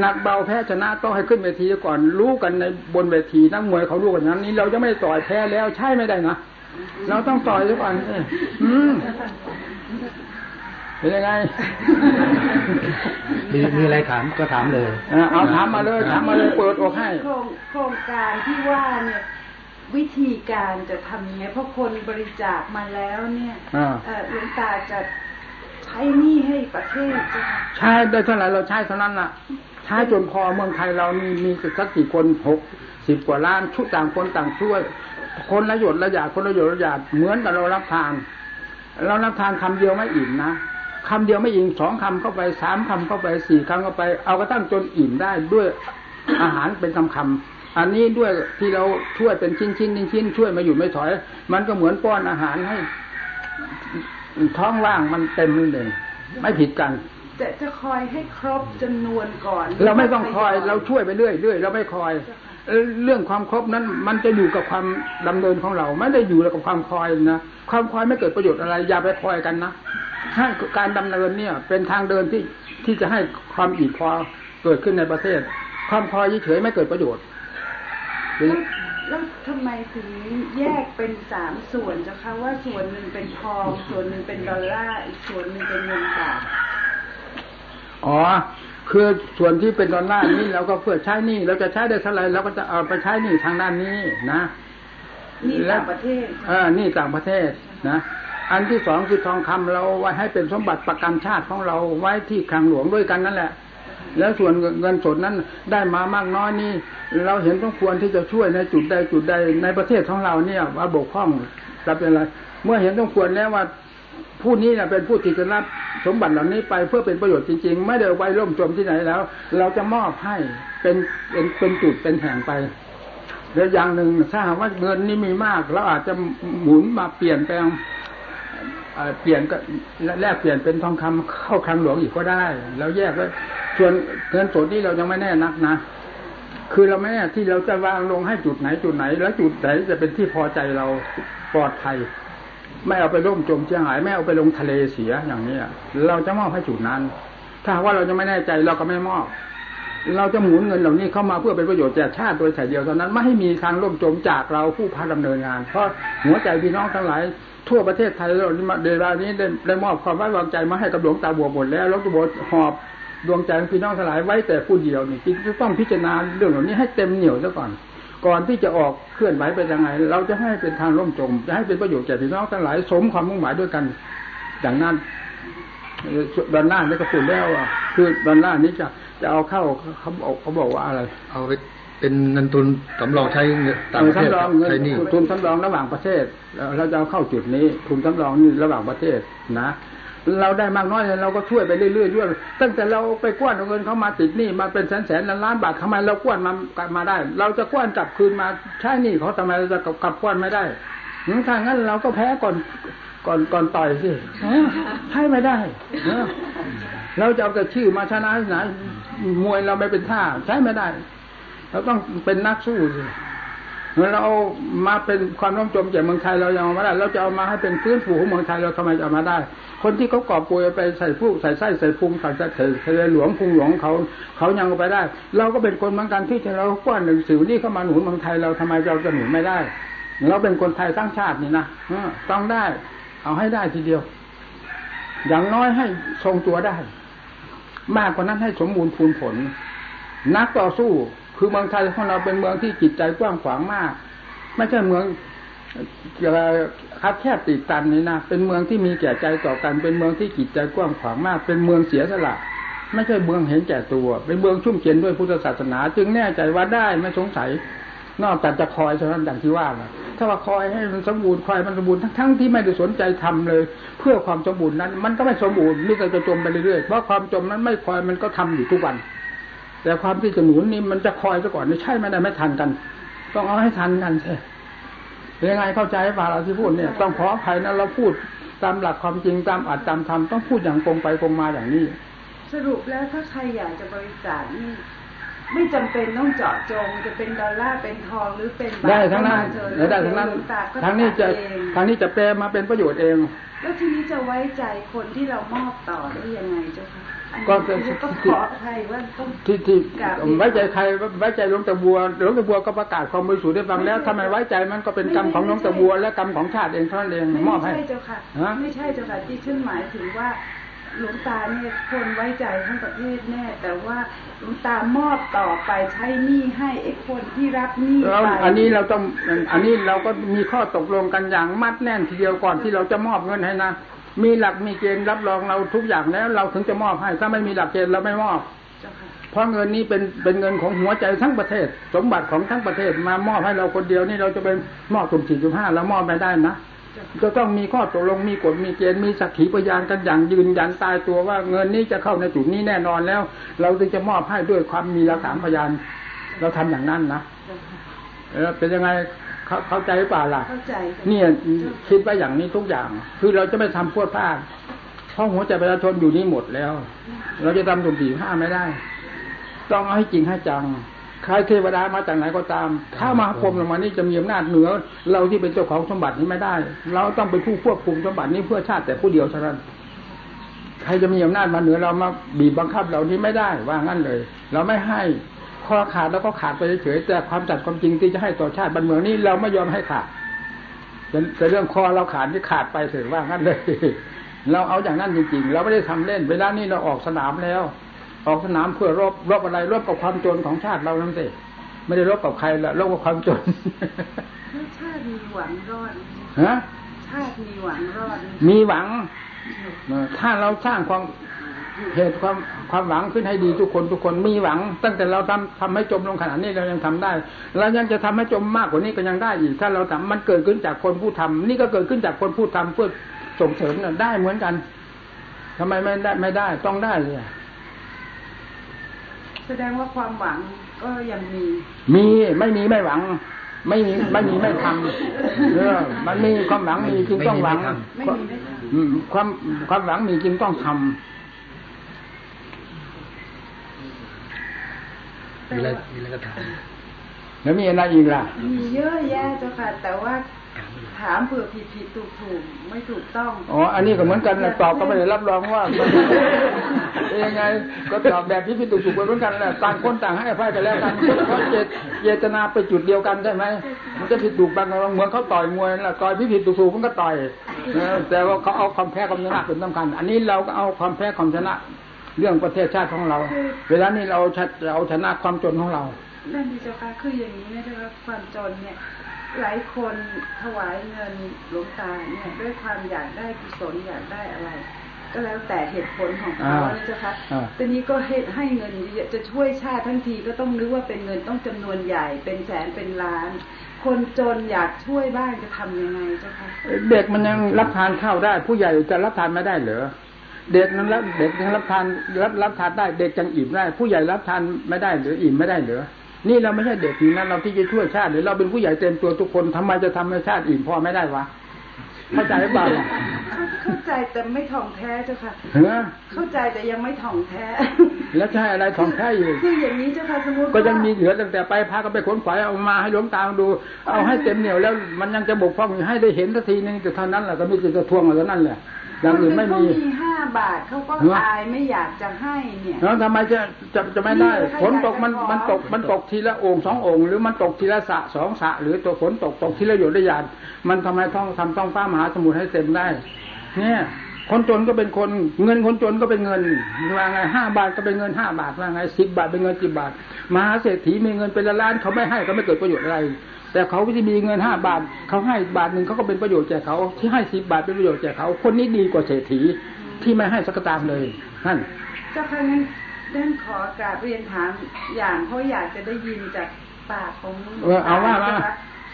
หนักเบาแพ้ชนะต้องให้ขึ้นเวทีซะก่อนรู้กันในบนเวทีนักมวยเขารู้กันนั้นนี้เราจะไม่ต่อยแพ้แล้วใช่ไม่ได้นะเราต้องต่อยซะก่อนเอออืมเป็นยังไงมีมีอะไรถามก็ถามเลยอะเอาถามมาเลยถามมาเลยเปิดอกให้โครงโครงการที่ว่าเนี่ย วิธีการจะทำยังไงเพราะคนบริจาคมาแล้วเนี่ยอ่าเอ่อหลวงตาจะใช้หนี้ให้ประเทศจะใช้ได้เท่าไหร่เราใช้เท่านั้นล่ะ ใช้จนพอเมืองไทยเรามีมีสักกี่คนหกสิบกว่าล้านชุดต่างคนต่างช่วย คนละหยดละหยาดคนละหยดละหยาดเหมือนกับเรารับทาน เรารับทานคำเดียวไม่อิ่มนะคำเดียวไม่อิ่มสองคำเข้าไปสามคำเข้าไปสี่คำเข้าไป เอากระทั่งจนอิ่มได้ด้วยอาหารเป็นคำคำๆ อันนี้ด้วยที่เราช่วยเป็นชิ้นชิ้นชิ้นๆช่วยมาอยู่ไม่ถอย มันก็เหมือนป้อนอาหารให้ ท้องว่างมันเต็มเลยไม่ผิดกันจะจะคอยให้ครบจำนวนก่อน เราไม่ต้องคอยเราช่วยไปเรื่อยเรื่อยเราไม่คอยเอ่อเรื่องความครบนั้น มันจะอยู่กับความดำเนินของเรา ไม่ได้อยู่กับความคอยนะความคอยไม่เกิดประโยชน์อะไรอย่าไปคอยกันนะให้การดำเนินเนี่ย เป็นทางเดินที่ที่จะให้ความอีกพอเกิดขึ้นในประเทศ ความคอยเฉยๆไม่เกิดประโยชน์ แล้วแล้วทำไมถึงแยกเป็นสามส่วนเจ้าคะว่าส่วนหนึ่งเป็นทอง ส่วนหนึ่งเป็นดอลลาร์อีกส่วนหนึ่งเป็นเงินบาทอ๋อคือส่วนที่เป็นดอลลาร์นี้เราก็เพื่อใช้หนี่เราจะใช้ได้เท่าไหร่เราก็จะเอาไปใช้หนี่ทางด้านนี้นะนี่ต่างประเทศเออนี่ต่างประเทศนะ อันที่สองคือทองคำเราไว้ให้เป็นสมบัติประกันชาติของเราไว้ที่คลังหลวงด้วยกันนั่นแหละ แล้วส่วนเงินสดนั้นได้มามากน้อยนี่เราเห็นต้องควรที่จะช่วยในจุดใดจุดใดในประเทศของเราเนี่ยว่าบกพร่องจะเป็นอะไร เมื่อเห็นต้องควรแล้วว่าผู้นี้เป็นผู้ที่จะรับสมบัติเหล่านี้ไปเพื่อเป็นประโยชน์จริงๆ ไม่ได้ไว้ร่มจมที่ไหนแล้ว เราจะมอบให้เป็นเป็นเป็นจุดเป็นแห่งไปแล้วอย่างหนึ่งถ้าหากว่าเงินนี่มีมากเราอาจจะหมุนมาเปลี่ยนแปลง เปลี่ยนก็แลกเปลี่ยนเป็นทองคำเข้าคลังหลวงอีกก็ได้แล้วแยกไว้ส่วนเงินสดนี่เรายังไม่แน่นักนะคือเราไม่แน่ที่เราจะวางลงให้จุดไหนจุดไหน แล้วจุดไหนจะเป็นที่พอใจเราปลอดภัยไม่เอาไปร่มจมเสียหายไม่เอาไปลงทะเลเสียอย่างนี้เราจะมอบให้จุดนั้น ถ้าว่าเราจะไม่แน่ใจเราก็ไม่มอบ เราจะหมุนเงินเหล่านี้เข้ามาเพื่อเป็นประโยชน์แก่ชาติโดยถ่ายเดียวเท่านั้นไม่ให้มีทางล่มจมจากเราผู้พาดำเนินงาน เพราะหัวใจพี่น้องทั้งหลาย ทั่วประเทศไทยเราเดลานี้ได้ได้มอบความไว้วางใจมาให้กับหลวงตาบัวหมดแล้วแล้วก็บอกหอบดวงใจพี่น้องทลายไว้แต่ผู้เดียวนี่จึงจะต้องพิจารณาเรื่องเหล่านี้ให้เต็มเหนียวซะก่อน ก่อนที่จะออกเคลื่อนไหวไปยังไง เราจะให้เป็นทางล่มจม จะให้เป็นประโยชน์แก่พี่น้องทั้งหลายสมความมุ่งหมายด้วยกันอย่างนั้นเอ่อดอลลานี่ก็พูดแล้วอะคือดอลลานี้จะจะเอาเข้าเขาบอกเขาบอกว่าอะไร เอาไป เป็นเงินทุนสำรองใช้เงินต่างประเทศทุนสำรองเงินใช้หนี่ทุนสำรองระหว่างประเทศเราเราจะเอาเข้าจุดนี้ ทุนสำรองนี่ระหว่างประเทศนะเราได้มากน้อยเราก็ช่วยไปเรื่อยๆด้วยตั้งแต่เราไปกว้านเอาเงินเขามาติดหนี้มาเป็นแสนแสนล้านล้านบาททำไมเรากว้านมากลับมาได้ เราจะกว้านกลับคืนมาใช้หนี้เขาทำไมเราจะกลับกลับกว้านไม่ได้หืมถ้างั้นเราก็แพ้ก่อนก่อนก่อนต่อยสิเออใช่ไม่ได้เออเราจะเอาแต่ชื่อมาชนะที่ไหนมวยเราไม่เป็นท่าใช้ไม่ได้ เราต้องเป็นนักสู้สิเราเอามาเป็นความร่มจมแก่เมืองไทยเรายังเอามาได้ เราจะเอามาให้เป็นฟื้นฟูของเมืองไทยเราทำไมจะเอามาได้ คนที่เขากอบโกยไปใส่ผู้ใส่ไส้ใส่พุงใส่ใส่ใส่หลวงพุงหลวงเขาเขายังเอาไปได้ เราก็เป็นคนเหมือนกันที่เราก้อนหนึ่งสิวนี่เข้ามาหนุนเมืองไทยเราทำไมเราจะหนุนไม่ได้ เราเป็นคนไทยตั้งชาตินี่นะต้องได้ เอาให้ได้ทีเดียว อย่างน้อยให้ทรงตัวได้ มากกว่านั้นให้สมบูรณ์พูนผล นักต่อสู้ คือเมืองไทยของเราเป็นเมืองที่จิตใจกว้างขวางมาก ไม่ใช่เมืองคับแคบติดตันนี่นะเป็นเมืองที่มีแก่ใจต่อกัน เป็นเมืองที่จิตใจกว้างขวางมาก เป็นเมืองเสียสละไม่ใช่เมืองเห็นแก่ตัว เป็นเมืองชุ่มเย็นด้วยพุทธศาสนา จึงแน่ใจว่าได้ไม่สงสัย นอกจากจะคอยเท่านั้นอย่างที่ว่านะถ้าว่าคอยให้มันสมบูรณ์คอยมันสมบูรณ์ทั้งๆที่ไม่ได้สนใจทำเลย เพื่อความสมบูรณ์นั้น มันก็ไม่สมบูรณ์นี่ก็จะจมไปเรื่อยๆเพราะความจมนั้นไม่คอยมันก็ทำอยู่ทุกวัน แต่ความที่จะหนุนนี่มันจะคอยซะก่อนไม่ใช่ไม่ได้ไม่ทันกัน ต้องเอาให้ทันกันใช่ยังไงเข้าใจป่าเราที่พูดเนี่ย ต้องขออภัยนะเราพูดตามหลักความจริงตามอัตตามธรรมต้องพูดอย่างตรงไปตรงมาอย่างนี้ สรุปแล้วถ้าใครอยากจะบริจาคนี่ไม่จำเป็นต้องเจาะจงจะเป็นดอลลาร์เป็นทองหรือเป็นบาทได้ทั้งนั้นได้ทั้งนั้นทั้งนี้จะทั้งนี้จะแปลมาเป็นประโยชน์เอง แล้วทีนี้จะไว้ใจคนที่เรามอบต่อได้ยังไงเจ้าคะ ก็ก็ขอใครว่าต้องที่ที่ไว้ใจใครไว้ใจหลวงตาบัวหลวงตาบัวก็ประกาศความบริสุทธิ์ได้ฟังแล้วทำไมไว้ใจมันก็เป็นกรรมของหลวงตาบัวและกรรมของชาติเองเท่านั้นเองมอบให้ไม่ใช่เจ้าค่ะไม่ใช่เจ้าค่ะที่ฉันหมายถึงว่าหลวงตาเนี่ยคนไว้ใจทั้งประเทศแน่ แต่ว่าหลวงตามอบต่อไปใช้หนี้ให้ไอ้คนที่รับหนี้ไปอันนี้เราต้องอันนี้เราก็มีข้อตกลงกันอย่างมัดแน่นทีเดียวก่อนที่เราจะมอบเงินให้นะ มีหลักมีเกณฑ์รับรองเราทุกอย่างแล้ว เราถึงจะมอบให้ถ้าไม่มีหลักเกณฑ์เราไม่มอบเพราะเงินนี้เป็นเป็นเงินของหัวใจทั้งประเทศ สมบัติของทั้งประเทศมามอบให้เราคนเดียวนี่เราจะไปมอบสุ่มสี่สุ่มห้าเรามอบไม่ได้นะจะต้องมีข้อตกลงมีกฎมีเกณฑ์มีสักขีพยานกันอย่างยืนยันตายตัวว่าเงินนี้จะเข้าในจุดนี้แน่นอนแล้ว เราจึงจะมอบให้ด้วยความมีหลักฐานพยาน เราทำอย่างนั้นนะเออเป็นยังไง เข้าใจหรือเปล่าล่ะ เข้าใจ เนี่ยคิดไว้อย่างนี้ทุกอย่าง คือเราจะไม่ทำพวดพลาดเพราะหัวใจประชาชนอยู่นี่หมดแล้ว เราจะทำสุ่มสี่ห้าไม่ได้ ต้องเอาให้จริงให้จังใครเทวดามาจากไหนก็ตาม ถ้ามาพรมลงมานี่จะมีอำนาจเหนือ เราที่เป็นเจ้าของสมบัตินี้ไม่ได้ เราต้องเป็นผู้ควบคุมสมบัตินี้เพื่อชาติแต่ผู้เดียวเท่านั้นใครจะมีอำนาจมาเหนือเรามาบีบบังคับเรานี้ไม่ได้ว่างั้นเลย เราไม่ให้ คอขาดแล้วก็ขาดไปเฉยแต่ความจัดความจริงที่จะให้ต่อชาติบ้านเมืองนี้เราไม่ยอมให้ขาดแต่เรื่องคอเราขาดที่ขาดไปเถอะว่างั้นเลย เราเอาอย่างนั้นจริงๆเราไม่ได้ทำเล่น เวลานี้เราออกสนามแล้ว ออกสนามเพื่อรบรบอะไรรบกับความจนของชาติเรานั่นเองไม่ได้รบกับใครละรบกับความจนชาติมีหวังรอดฮะชาติมีหวังรอดมีหวังถ้าเราสร้างความ เหตุความความหวังขึ้นให้ดีทุกคนทุกคนมีหวัง ตั้งแต่เราทำทำให้จมลงขนาดนี้เรายังทำได้เรายังจะทำให้จมมากกว่านี้ก็ยังได้อีกถ้าเราทำมันเกิดขึ้นจากคนผู้ทำนี่ก็เกิดขึ้นจากคนผู้ทำเพื่อส่งเสริมน่ะได้เหมือนกันทำไมไม่ได้ไม่ได้ต้องได้เลยแสดงว่าความหวังก็ยังมี มีไม่มีไม่หวัง ไม่มีไม่มีไม่ทำเออมันมีความหวังมีจึงต้องหวังความความหวังมีจึงต้องทำ มีอะไรมีอะไรก็ถามแล้วมีอะไรอีกล่ะ มีเยอะแยะเจ้าค่ะ แต่ว่าถามเผื่อผิดผิดถูกถูกไม่ถูกต้อง อ๋อ อันนี้ก็เหมือนกันตอบก็ไม่ได้รับรองว่ายังไง ก็ตอบแบบผิดผิดถูกถูกเหมือนกันแหละต่างคนต่างให้อภัยกันแล้วกันเพราะเจตนาไปจุดเดียวกันใช่ไหมมันจะผิดถูกบางเหมือนเขาต่อยมวยแหละต่อยผิดผิดถูกถูกมันก็ต่อยแต่ว่าเขาเอาความแพ้ความชนะเป็นสำคัญ อันนี้เราก็เอาความแพ้ความชนะ เรื่องประเทศชาติของเรา เวลานี้เราเราชนะความจนของเรานั่นดีเจ้าค่ะคืออย่างนี้นะครับความจนเนี่ยหลายคนถวายเงินหลวงตาเนี่ยด้วยความอยากได้กุศลอยากได้อะไร ก็แล้วแต่เหตุผลของเขาเจ้าค่ะตอนนี้ก็ให้ให้เงินจะช่วยชาติทั้งทีก็ต้องนึกว่าเป็นเงินต้องจำนวนใหญ่เป็นแสนเป็นล้าน คนจนอยากช่วยบ้างจะทํำยังไงเจ้าค่ะเด็กมันยังรับทานข้าวได้ ผู้ใหญ่จะรับทานไม่ได้เหรอ เด็กนั้นรับเด็กยังรับทานรับรับทานได้เด็กจังอิ่มได้ ผู้ใหญ่รับทานไม่ได้หรืออิ่มไม่ได้หรือนี่เราไม่ใช่เด็กนี่นะเราที่จะช่วยชาติหรือเราเป็นผู้ใหญ่เต็มตัวทุกคนทำไมจะทำให้ชาติอิ่มพอไม่ได้วะเข้าใจหรือเปล่าเข้าใจแต่ไม่ถ่องแท้เจ้าค่ะเฮ้อเข้าใจแต่ยังไม่ถ่องแท้ แล้วใช่อะไรของแท้อยู่คืออย่างนี้เจ้าค่ะสมมติก็ยังมีว่าเหลือตั้งแต่ไปพากันไปขนฝายเอามาให้หลวงตาดู เอาให้เต็มเหนียวแล้วมันยังจะบกพร่องอยู่ให้ได้เห็นสักทีนึงแต่เท่านั้นแหละก็มีแต่จะทวงเอาเท่านั้นแหละ อย่างอื่นไม่เขามีมีห้าบาทเขาก็เหรออายไม่อยากจะให้เนี่ยแล้วทำไมจะจะจะไม่ได้นี่ฝนตกมันใครอยากจะขอมันตกมันตกทีละโอ่งสองโอ่งหรือมันตกทีละสระสองสระหรือตัวฝนตกตกทีละหยดละหยาดมันทำไมต้องทำต้องฟ้ามหาสมุทรให้เต็มได้ เนี่ยคนจนก็เป็นคนเงินคนจนก็เป็นเงินว่าไงห้าบาทก็เป็นเงินห้าบาทว่าไงสิบบาทเป็นเงินสิบบาทมหาเศรษฐีมีเงินเป็นล้านเขาไม่ให้ก็ไม่เกิดประโยชน์อะไร แต่เขาที่มีเงินห้าบาทเขาให้บาทหนึ่งเขาก็เป็นประโยชน์แก่เขาที่ให้สิบบาทเป็นประโยชน์แก่เขา คนนี้ดีกว่าเศรษฐีที่ไม่ให้สักตางค์เลยนั่นเจ้าค่ะงั้นด้านขอกราบเรียนถามอย่างเพราะอยากจะได้ยินจากปากของเออเอาว่าว่านะคะ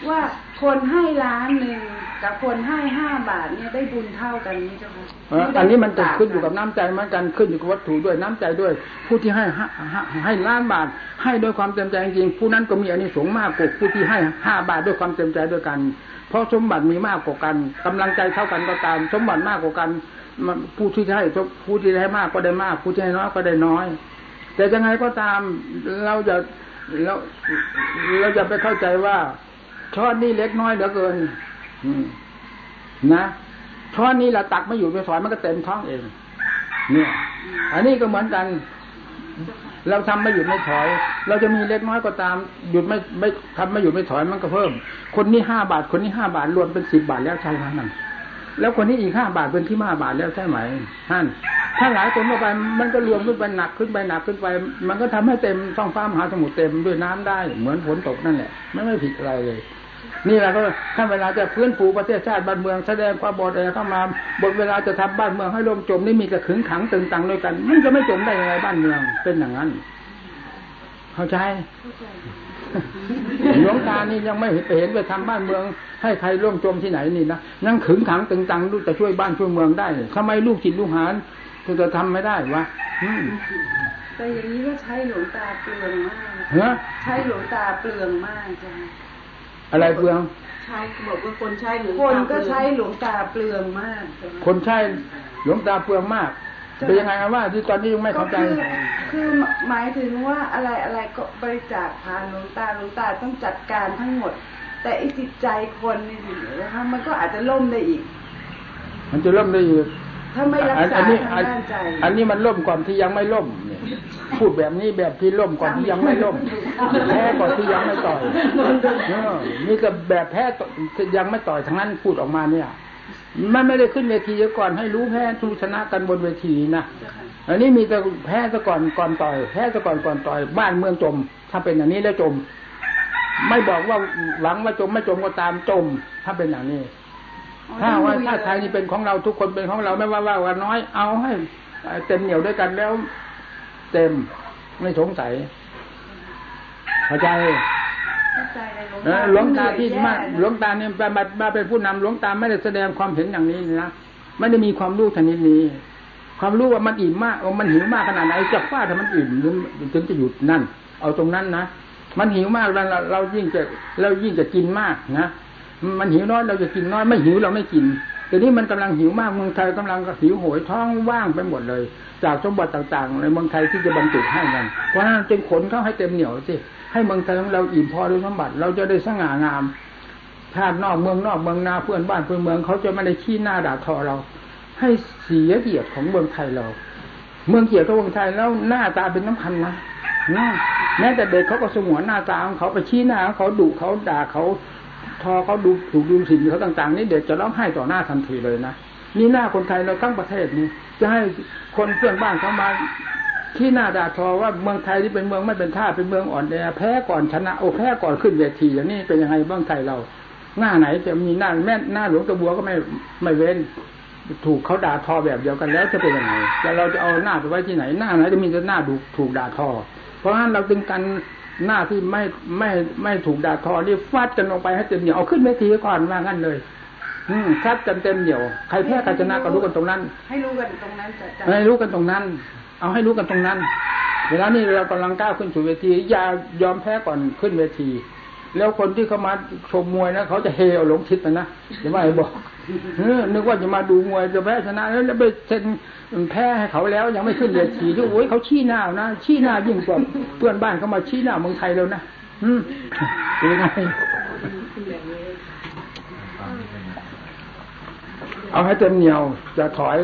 ว่าคนให้ล้านหนึ่งกับคนให้ห้าบาทเนี่ยได้บุญเท่ากันไหมเจ้าค่ะเอ่ออันนี้มันจะขึ้นอยู่กับน้ำใจเหมือนกันขึ้นอยู่กับวัตถุด้วยน้ำใจด้วย ผู้ที่ให้ห้าห้าให้ล้านบาท ให้ด้วยความเต็มใจจริงๆผู้นั้นก็มีอานิสงส์มากกว่าผู้ที่ให้ห้าบาทด้วยความเต็มใจด้วยกัน เพราะสมบัติมีมากกว่ากันกำลังใจเท่ากันก็ตาม สมบัติมากกว่ากันมันผู้ที่ให้ผู้ที่ให้มากก็ได้มาก ผู้ที่ให้น้อยก็ได้น้อย แต่ยังไงก็ตามเราจะเราเราจะไปเข้าใจว่า ช้อนนี้เล็กน้อยเหลือเกินนะช้อนนี้เราตักไม่อยู่ไปสอนมันก็เต็มท้องเอง เนี่ย อันนี้ก็เหมือนกัน เราทำไม่หยุดไม่ถอย เราจะมีเล็กน้อยก็ตาม หยุดไม่ไม่ทำไม่หยุดไม่ถอยมันก็เพิ่ม คนนี้ห้าบาท คนนี้ห้าบาทรวมเป็นสิบบาทแล้วใช่ไหมนั่นแล้วคนนี้อีกห้าบาทเป็นที่ห้าบาทแล้วใช่ไหมท่านถ้าหลายคนเข้าไปมันก็รวมขึ้นไปหนักขึ้นไปหนักขึ้นไป มันก็ทำให้เต็มท้องฟ้ามหาสมุทรเต็มด้วยน้ำได้ เหมือนฝนตกนั่นแหละ ไม่ไม่ผิดอะไรเลย นี่แหละก็ถ้าเวลาจะพื้นฟูประเทศชาติบ้านเมืองแสดงความบอดแอเข้ามาบทเวลาจะทำบ้านเมืองให้ล่มจมนี่มีแต่ขึงขังตึงตังด้วยกัน มันจะไม่จมได้ยังไงบ้านเมืองเป็นอย่างนั้น เข้าใจหลวงตานี่ยังไม่ไปเห็นไปทำบ้านเมือง ให้ใครร่วมจมที่ไหนนี่นะยังขึงขังตึงตังดูจะช่วยบ้านช่วยเมืองได้ทำไมลูกจิตลูกหานถึงจะทำไม่ได้วะอืมแต่อย่างนี้ก็ใช้หลวงตาเปลืองมากฮะใช้หลวงตาเปลืองมากจ้ะ อะไรเปลืองใช่บอกว่าคนใช้หรือคนก็ใช้หลวงตาเปลืองมากจ้ะคนใช้หลวงตาเปลืองมากเป็นยังไงอะว่าที่ตอนนี้ยังไม่เข้าใจก็คือคือหมายถึงว่าอะไรอะไรก็บริจาคผ่านหลวงตาหลวงตาต้องจัดการทั้งหมด แต่ไอ้จิตใจคนนี่สินะคะมันก็อาจจะล่มได้อีก มันจะล่มได้อีก ถ้าไม่รักอันษาอันนี้ทาอังนด้านใจอันนี้มันล่มก่อนที่ยังไม่ล่มเนี่ยพูดแบบนี้แบบที่ล่มก่อนที่ยังไม่ล่มแพ้ก่อนที่ยังไม่ต่อยเออนี่ก็แบบแพ้ต่อยังไม่ต่อยทั้งนั้นพูดออกมาเนี่ยมันไม่ได้ขึ้นเวทีก่อนให้รู้แพ้ทูชนะกันบนเวทีนะอันนี้มีแต่แพ้ซะก่อนก่อนต่อยแพ้ซะก่อนก่อนต่อยบ้านเมืองจม ถ้าเป็นอย่างนี้แล้วจม ไม่บอกว่าหวังว่าจมไม่จมก็ตามจม ถ้าเป็นอย่างนี้ ถ้าว่าถ้าไทยนี่เป็นของเราทุกคนเป็นของเราไม่ว่าว่าว่าน้อย เอาให้เต็มเหนียวด้วยกันแล้ว เต็มไม่สงสัยเข้าใจเข้าใจเลยเออหลวงตาที่เหนื่อยมาแย่นะหลวงตาเนี่ยมามามาเป็นผู้นำหลวงตาไม่ได้แสดงความเห็นอย่างนี้นะไม่ได้มีความรู้ชนิดนี้ ความรู้ว่ามันอิ่มมากว่ามันหิวมากขนาดไหนจะฟาดให้มันอิ่มหรือถึงจะหยุดนั่น เอาตรงนั้นนะมันหิวมากแล้วเราเรายิ่งจะเรายิ่งจะกินมากนะ มันหิวน้อยเราจะกินน้อยไม่หิวเราไม่กินแต่นี้มันกำลังหิวมากเมืองไทยกำลังหิวโหยท้องว่างไปหมดเลย จากสมบัติต่างๆ ในเมืองไทยที่จะบรรจุให้กันเพราะนั้นจึงขนเข้าให้เต็มเหนียวสิให้เมืองไทยของเราอิ่มพอด้วยสมบัติเราจะได้สง่างามชาตินอกเมืองนอกเมืองนาเพื่อนบ้านเพื่อนเมืองเขาจะไม่ได้ขี้หน้าด่าทอเรา ให้เสียเกียรติของเมืองไทยเรา เมืองเกียรติของเมืองไทยแล้วหน้าตาเป็นน้ำคันนะแม้แต่เด็กเขาก็สงวนหน้าตาของเขาไปชี้หน้าเขาดุเขาด่าเขา อเขาดูถูกดูสิ่งเขาต่าง ๆ นี่เด็กจะร้องไห้ต่อหน้าทันทีเลยนะนี่หน้าคนไทยเราทั้งประเทศนี่จะให้คนเพื่อนบ้านเขามาที่หน้าด่าทอว่าเมืองไทยที่เป็นเมืองไม่เป็นท่าเป็นเมืองอ่อนแอแพ้ก่อนชนะโอ้แพ้ก่อนขึ้นเวทีอย่างนี้เป็นยังไงบ้างไทยเรา หน้าไหนจะมีหน้าแม่หน้าหลวงตะบัวก็ไม่ไม่เว้น ถูกเขาด่าทอแบบเดียวกันแล้วจะเป็นยังไงแต่เราจะเอาหน้าไปไว้ที่ไหนหน้าไหนจะมีแต่หน้าดูถูกด่าทอ เพราะฉะนั้นเราดึงกัน หน้าที่ไม่ไม่ไม่ถูกด่าทอนี่ฟาดกันลงไปให้เต็มเหนียวเอาขึ้นเวทีก่อนว่างั้นเลย อืมฟาดกันเต็มเหนียวใครแพ้ใครชนะก็รู้กันตรงนั้น ให้รู้กันตรงนั้นจะจะให้รู้กันตรงนั้น เอาให้รู้กันตรงนั้น เวลานี้เรากำลังก้าวขึ้นสู่เวทีอย่ายอมแพ้ก่อนขึ้นเวที แล้วคนที่เขามาชมมวยนะเขาจะเฮเอาหลงทิศนะนะจะไม่บอกเออนึกว่าจะมาดูมวยจะแพ้ชนะแล้วไปเซ็นแพ้ให้เขาแล้วยังไม่ขึ้นเวทีที่โอ้ยเขาชี้หน้านะชี้หน้ายิ่งกว่าเพื่อนบ้านเขามาชี้หน้าเมืองไทยแล้วนะอืมเป็นยังไงเอาให้เต็มเหนียวจะถอย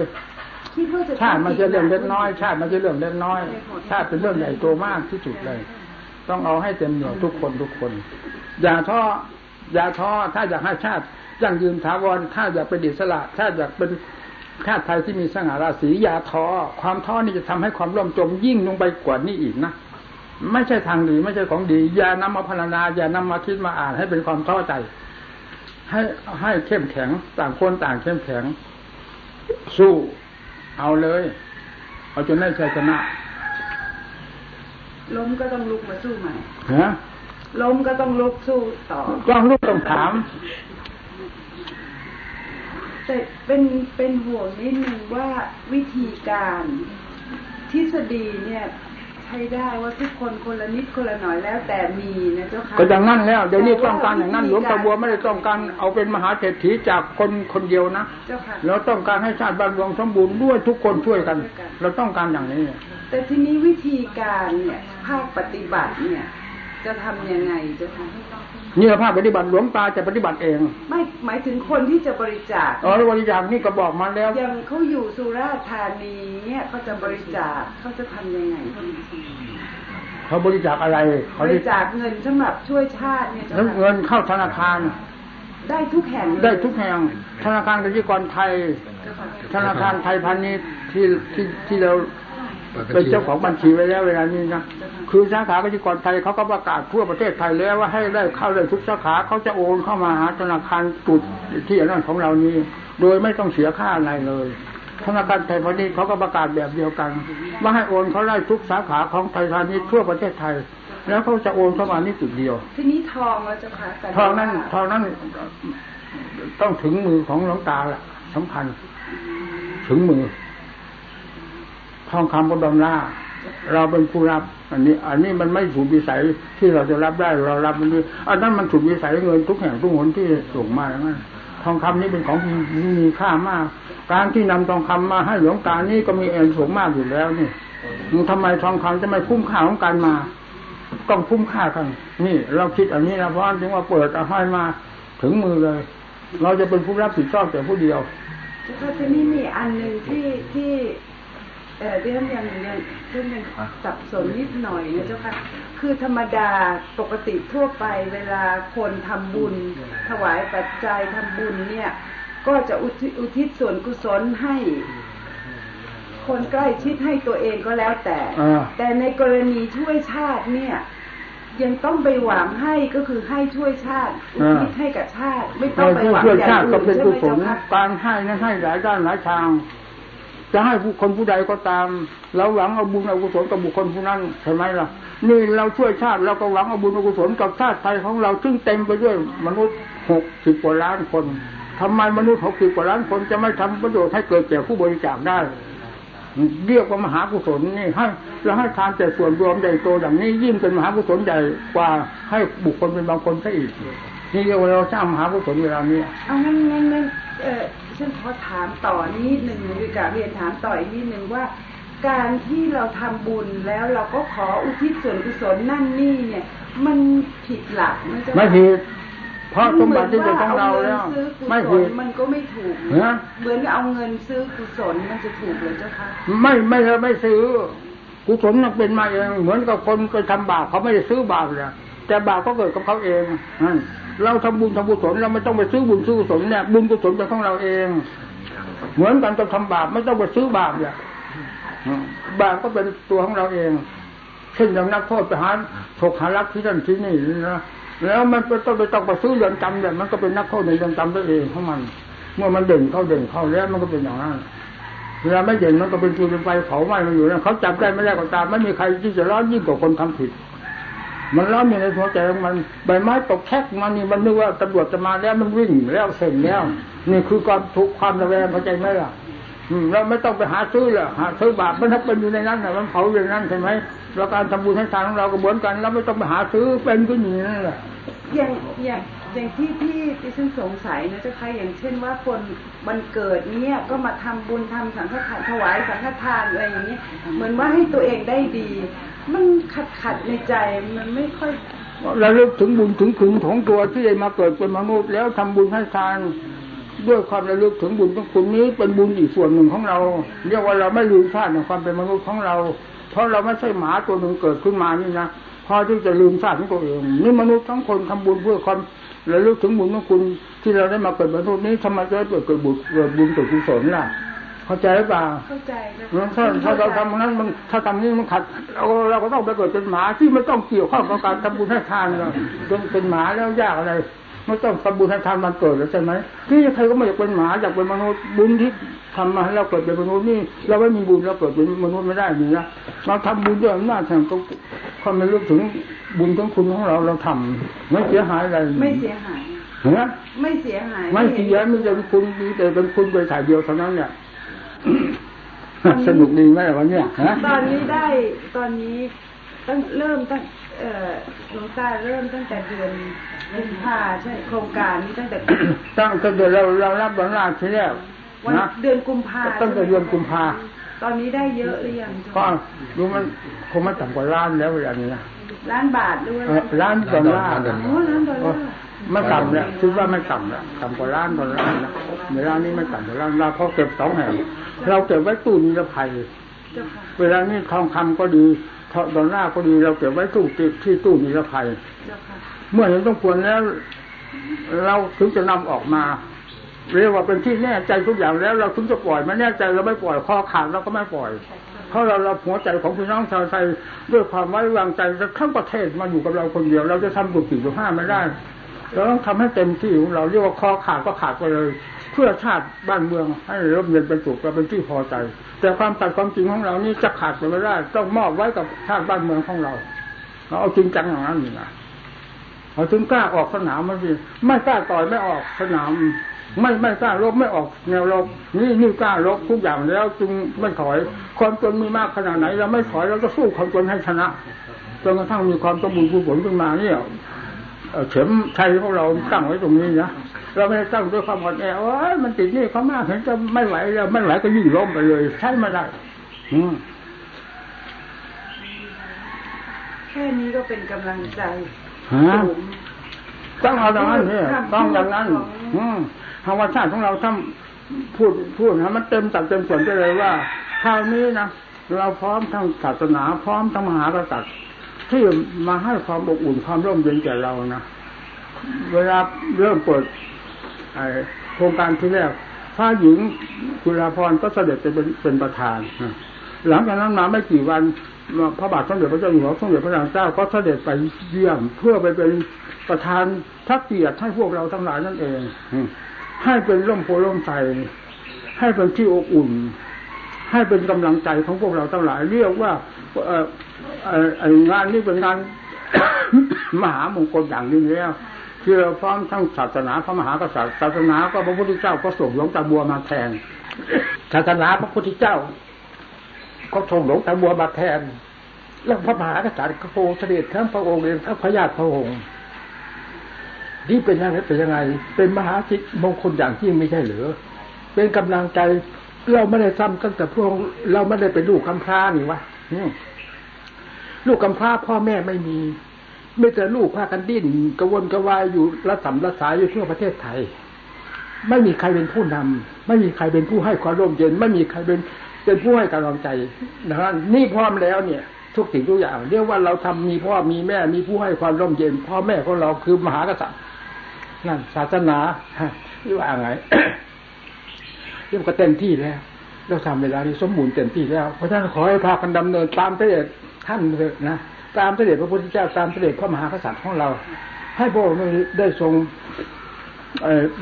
คิดว่าจะชาติมันจะเรื่องเล็กน้อย ชาติมันจะเรื่องเล็กน้อย ชาติเป็นเรื่องใหญ่โตมากที่สุดเลย ต้องเอาให้เต็มเหนียวทุกคนทุกคน อย่าท้ออย่าท้อถ้าอยากให้ชาติยั่งยืนถาวรถ้าอยากเป็นอิสระถ้าอยากเป็นชาติไทยที่มีสง่าราศีอย่าท้อความท้อนี่จะทำให้ความร่มจมยิ่งลงไปกว่านี้อีกนะไม่ใช่ทางดีไม่ใช่ของดี อย่านำมาพรรณนาอย่านำมาคิดมาอ่านให้เป็นความท้อใจ ให้ให้เข้มแข็งต่างคนต่างเข้มแข็ง สู้เอาเลย เอาจนได้ชัยชนะล้มก็ต้องลุกมาสู้ใหม่ฮะ ล้มก็ต้องลุกสู้ต่อต้องรู้ต้องถาม แต่เป็นเป็นห่วงนิดนึงว่าวิธีการทฤษฎีเนี่ยใช้ได้ว่าทุกคนคนละนิดคนละหน่อยแล้วแต่มีนะเจ้าค่ะก็อย่างนั้นแล้วเดี๋ยวนี้ต้องการอย่างนั้นหลวงตาบัวไม่ได้ต้องการเอาเป็นมหาเศรษฐีจากคนคนเดียวนะเจ้าค่ะเราต้องการให้ชาติบ้านเมืองสมบูรณ์ด้วยทุกคนช่วยกัน เราต้องการอย่างนี้ แต่ทีนี้วิธีการเนี่ยภาคปฏิบัติเนี่ย จะทำยังไงเจ้าค่ะนี่ภาพปฏิบัติหลวงตาจะปฏิบัติเอง ไม่หมายถึงคนที่จะบริจาคอ๋อบริจาคนี่ก็บอกมาแล้วอย่างเขาอยู่สุราษฎร์ธานีเนี่ยเขาจะบริจาคเขาจะทำยังไงเขาบริจาคอะไรบเขาริจาคเงินสำหรับช่วยชาติเนี่ยเจ้าแล้วค่ะเงินเข้าธนาคาร ได้ทุกแห่งเลยได้ทุกแห่ง ธนาคารกสิกรไทยเจ้าค่ะธนาคารไทยพาณิชย์ที่ที่ที่เรา เป็นเจ้าของบัญชีไว้แล้วเวลานี้นะคือสาขากสิกรไทยเขาก็ประกาศทั่วประเทศไทยแล้วว่าให้ได้เข้าได้ทุกสาขาเขาจะโอนเข้ามาหาธนาคารจุดที่อันนั้นของเรานี้ โดยไม่ต้องเสียค่าอะไรเลยธนาคารไทยพาณิชย์เขาก็ประกาศแบบเดียวกันว่าให้โอนเขาได้ทุกสาขาของไทยพาณิชย์ทั่วประเทศไทย แล้วเขาจะโอนเข้ามานี่จุดเดียว ทีนี้ทองแล้วเจ้าค่ะแต่ทองนั้นว่าทองนั้นต้องถึงมือของหลวงตาแหละสำคัญ ถึงมือ ทองคำบนดอลลาเราเป็นผู้รับ อันนี้ อันนี้มันไม่ถูกวิสัยที่เราจะรับได้เรารับมันนี้อันนั้นมันถูกวิสัยเงินทุกแห่งทุกหนที่ส่งมาอย่างนั้นทองคำนี้เป็นของมีมีค่ามาก การที่นำทองคำมาให้หลวงตานี่ก็มีเอ็นสูงมากอยู่แล้วนี่มันทำไมทองคำจะไม่คุ้มค่าของการมา ต้องคุ้มค่ากันนี่ เราคิดอันนี้นะเพราะถึงว่าเปิดเอาให้มาถึงมือเลย เราจะเป็นผู้รับผิดชอบแต่ผู้เดียวเจ้าค่ะทีนี้มีอันหนึ่งที่ที่ เออเรื่องยังยังเรื่องยังสับสนนิดหน่อยนะเจ้าค่ะ คือธรรมดาปกติทั่วไปเวลาคนทำบุญ ถวายปัจจัยทำบุญเนี่ย ก็จะอุทิศอุทิศส่วนกุศลให้ คนใกล้ชิดให้ตัวเองก็แล้วแต่อ่าแต่ในกรณีช่วยชาติเนี่ยยังต้องไปหวังให้ก็คือให้ช่วยชาติอุทิศให้กับชาติ ไม่ต้องไปหวังเพื่ออย่างชาติก็อื่นเป็นใช่กุไหมศลเจ้าค่ะการให้นั้นให้หลายด้านหลายทาง จะให้ผู้คนผู้ใดก็ตามเราหวังเอาบุญเอากุศลกับบุคคลผู้นั้นใช่ไหมล่ะ นี่เราช่วยชาติเราก็หวังเอาบุญเอากุศลกับชาติไทยของเราซึ่งเต็มไปด้วยมนุษย์หกสิบกว่าล้านคนทำไมมนุษย์หกสิบกว่าล้านคนจะไม่ทำประโยชน์ให้เกิดแก่ผู้บริจาคได้เรียกว่ามหากุศลนี่ให้เราให้ทานแต่ส่วนรวมใหญ่โตอย่างนี้ยิ่งเป็นมหากุศลใหญ่กว่าให้บุคคลเป็นบางคนซะอีกนี่เรียกว่าเราสร้างมหากุศลเวลานี้เอางั้นงั้นงั้นเออ ฉันขอถามต่อนิดหนึ่งดีกว่าเรียนถามต่ออีกนิดหนึ่งว่า การที่เราทำบุญแล้วเราก็ขออุทิศส่วนกุศลนั่นนี่เนี่ย มันผิดหลักไหมเจ้าค่ะไม่ผิดเพราะสมบัติที่เป็นของเราแล้วไม่ไม่ผิผิดดมันก็ไม่ถูกฮะเหมือนกับเอาเงินซื้อกุศลมันจะถูกเลยเจ้าค่ะไม่ไม่เราไม่ซื้อกุศลมันเป็นมาเองเหมือนกับคนไปทำบาปเขาไม่ได้ซื้อบาปเลย แต่บาปก็เกิดกับเขาเองเราทำบุญทำกุศลเราไม่ต้องไปซื้อบุญซื้อกุศลเนี่ยบุญกุศลเป็นของเราเอง เหมือนกันกับทำบาปไม่ต้องไปซื้อบาปเนี่ยบาปก็เป็นตัวของเราเองเช่นอย่างนักโทษไปหาถกหารักที่นั่นที่นี่นะแล้วมันก็ต้องไปต้องไปซื้อเรือนจำเนี่ยมันก็เป็นนักโทษในเรือนจำตัวเองของมัน เมื่อมันเด่นเข้าเด่นเข้าแล้วมันก็เป็นอย่างนั้นเวลาไม่เด่นมันก็เป็นฟืนเป็นไฟเผาไหม้มันอยู่นะเขาจับได้ไม่ได้ก็ตามไม่มีใครที่จะร้อนยิ่งกว่าคนทำผิด มันร้อนอยู่ในหัวใจของมันใบไม้ตกแทกมันนี่มันนึกว่าตำรวจจะมาแล้วมันวิ่งแล้วเสร็จแล้ว นี่คือความทุกข์ความระแวงเข้าใจไหมล่ะเราไม่ต้องไปหาซื้อหรอกหาซื้อบาปมันทักเป็นอยู่ในนั้นนะมันเผาอยู่ในนั้นใช่ไหมแล้วการทำบุญให้ทางของเราก็เหมือนกัน เราไม่ต้องไปหาซื้อเป็นก็อยู่นี้นั่นแหละอย่างอย่าง อย่างที่ที่ดิฉันสงสัยนะเจ้าค่ะอย่างเช่นว่าคนวันเกิดเนี้ยก็มาทำบุญทำสังฆทานถวายสังฆทานอะไรอย่างนี้ เหมือนว่าให้ตัวเองได้ดี มันขัดขัดในใจมันไม่ค่อยระลึกถึงบุญถึงคุณของตัวที่ได้มาเกิดเป็นมนุษย์แล้วทำบุญให้ทานด้วยความระลึกถึงบุญของคุณนี้เป็นบุญอีกส่วนหนึ่งของเรา เรียกว่าเราไม่ลืมชาติในความเป็นมนุษย์ของเรา เพราะเราไม่ใช่หมาตัวหนึ่งเกิดขึ้นมานี่นะพอที่จะลืมชาติของตัวเองนี่มนุษย์ทั้งคนทำบุญเพื่อความ ระลึกถึงบุญของคุณที่เราได้มาเกิดเป็นมนุษย์นี้ทำไมจะได้เกิดเกิดบุญเกิดบุญเกิดกุศลล่ะเข้าใจหรือเปล่าเข้าใจนะเพราะถ้าถ้าเราทำนั้นมันถ้าทำนี้มันขัดเราเราก็ต้องไปเกิดเป็นหมาที่ไม่ต้องเกี่ยวข้องกับการทำบุญให้ทานเลยจนเป็นหมาแล้วยากอะไร ไม่ต้องทำบุญให้ทานมันเกิดแล้วใช่ไหมที่ใครก็ไม่อยากเป็นหมาอยากเป็นมนุษย์บุญที่ทำมาให้เราเกิดเป็นมนุษย์นี่ เราไม่มีบุญเราเกิดเป็นมนุษย์ไม่ได้นี่นะเราทำบุญด้วยอำนาจแห่งความไม่รู้ถึงบุญของคุณของเราเราทำไม่เสียหายอะไรไม่เสียหายเห็นไหมไม่เสียหาย ไม่เสียไม่จะเป็นคุณมีแต่เป็นคุณโดยถ่ายเดียวเท่านั้นเนี่ยสนุกดีไหมวันเนี้ยฮะตอนนี้ได้ตอนนี้ตั้งเริ่มตั้ง เอ่อหลวงตาเริ่มตั้งแต่เดือนกุมภาใช่โครงการนี้ตั้งแต่ตั้งแต่เราเรารับบัลลังก์ทีแรกวันนะเดือนกุมภาตั้งแต่เดือนกุมภาตอนนี้ได้เยอะหรือยังก็ดูมันคงไม่ต่ำกว่าล้านแล้วเวลานี้นะล้านบาทด้วยเออล้านดอลลาร์โอ้ล้านดอลลาร์ไม่ต่ำแล้วคิดว่าไม่ต่ำแล้วต่ำกว่าล้านดอลลาร์นะเวลานี้ไม่ต่ำกว่าล้านเราเขาเก็บสองแห่งเราเก็บไว้ตู้นิรภัยเจ้าค่ะเวลานี้ทองคำก็ดี ทองดอลลาร์ก็ดีเราเก็บไว้ตู้ติดที่ตู้นิรภัยเจ้าค่ะเมื่อเห็นต้องควรแล้ว เราถึงจะนำออกมาเรียกว่าเป็นที่แน่ใจทุกอย่างแล้ว เราถึงจะปล่อยไม่แน่ใจเราไม่ปล่อยคอขาดเราก็ไม่ปล่อย เพราะเราเราหัวใจของพี่น้องชาวไทยด้วยความไว้วางใจทั้งประเทศมาอยู่กับเราคนเดียว เราจะทำดุสี่ดุห้าไม่ได้เราต้องทำให้เต็มที่ของเราเรียกว่าคอขาดก็ขาดไปเลย เพื่อชาติบ้านเมืองให้ร่มเย็นเป็นสุขเราเป็นที่พอใจ แต่ความตัดความจริงของเรานี่จะขาดไปไม่ได้ต้องมอบไว้กับชาติบ้านเมืองของเราเราเอาจริงจังอย่างนั้นนี่นะเขาถึงกล้าออกสนามมันสิไม่กล้าต่อยไม่ออกสนาม ไม่ไม่กล้ารบไม่ออกแนวรบนี่นี่กล้ารบทุกอย่างแล้วจึงไม่ถอยความจนมีมากขนาดไหน เราไม่ถอยเราก็สู้ความจนให้ชนะจนกระทั่งมีความสมบูรณ์ผลขึ้นมาเนี่ยเข็มชัยของเราตั้งไว้ตรงนี้นะ เราไม่ได้ตั้งด้วยความอ่อนแอโอ้ยมันติดนี่เขามากเห็นจะไม่ไหวแล้วไม่ไหวก็ยิ่งล้มไปเลย ใช่ไม่ได้อืมแค่นี้ก็เป็นกำลังใจฮะสูงต้องเอาอย่างนั้นเนี่ยครับต้องอย่างนั้นของอืมธรรมชาติของเราถ้าพูดพูดนะมันเต็มตัดเต็มส่วนไปเลยว่าคราวนี้นะเราพร้อมทั้งศาสนาพร้อมทั้งมหากษัตริย์ที่มาให้ความอบอุ่นความร่มเย็นแก่เรานะเวลาเริ่มเปิดไอ้ โครงการที่แรกพระหญิงจุฬาภรก็เสด็จไปเป็นเป็นประธาน หลังจากนั้นมาไม่กี่วันพระบาทสมเด็จพระเจ้าอยู่หัวสมเด็จพระนางเจ้าก็เสด็จไปเยี่ยมเพื่อไปเป็นประธานทักเกียรติให้พวกเราทั้งหลายนั่นเองให้เป็นร่มโพล่มใสให้เป็นที่อบอุ่น ให้เป็นกำลังใจของพวกเราทั้งหลาย เรียกว่าเอองานนี้เป็นงานมหามงคลอย่างนี้แล้ว ที่เราพร้อมทั้งศาสนาพระมหากษัตริย์ศาสนาก็พระพุทธเจ้าก็ส่งหลวงตาบัวมาแทน ศาสนาพระพุทธเจ้า ก็ส่งหลวงตาบัวมาแทน แล้วพระมหากษัตริย์ก็โปรเสด็จทั้งพระองค์เองทั้งพระญาติพระองค์นี่เป็นยังไงเป็นยังไง เป็นมหาจิตมงคลอย่างที่ไม่ใช่หรือเป็นกำลังใจเราไม่ได้ซ้ำตั้งแต่พวกเราไม่ได้เป็นลูกกำพร้านี่วะลูกกำพร้าพ่อแม่ไม่มี ไม่แต่ลูกพากันดิ้นกระวนกระวายอยู่ระสำระสายอยู่ทั่วประเทศไทย ไม่มีใครเป็นผู้นำไม่มีใครเป็นผู้ให้ความร่มเย็น ไม่มีใครเป็นเป็นผู้ให้กำลังใจนะฮะนี่พร้อมแล้วเนี่ย ทุกสิ่งทุกอย่างเรียกว่าเราทำมีพ่อมีแม่มีผู้ให้ความร่มเย็น พ่อแม่ของเราคือมหากษัตริย์นั่นศาสนาฮะหรือว่าไงเรียกว่าเต็มที่แล้วเราทำเวลานี้สมบูรณ์เต็มที่แล้วเพราะฉะนั้นขอให้พากันดำเนินตามเสด็จท่านเถอะนะ ตามเสด็จพระพุทธเจ้าตามเสด็จพระมหากษัตริย์ของเรา ให้พระองค์ได้ทรง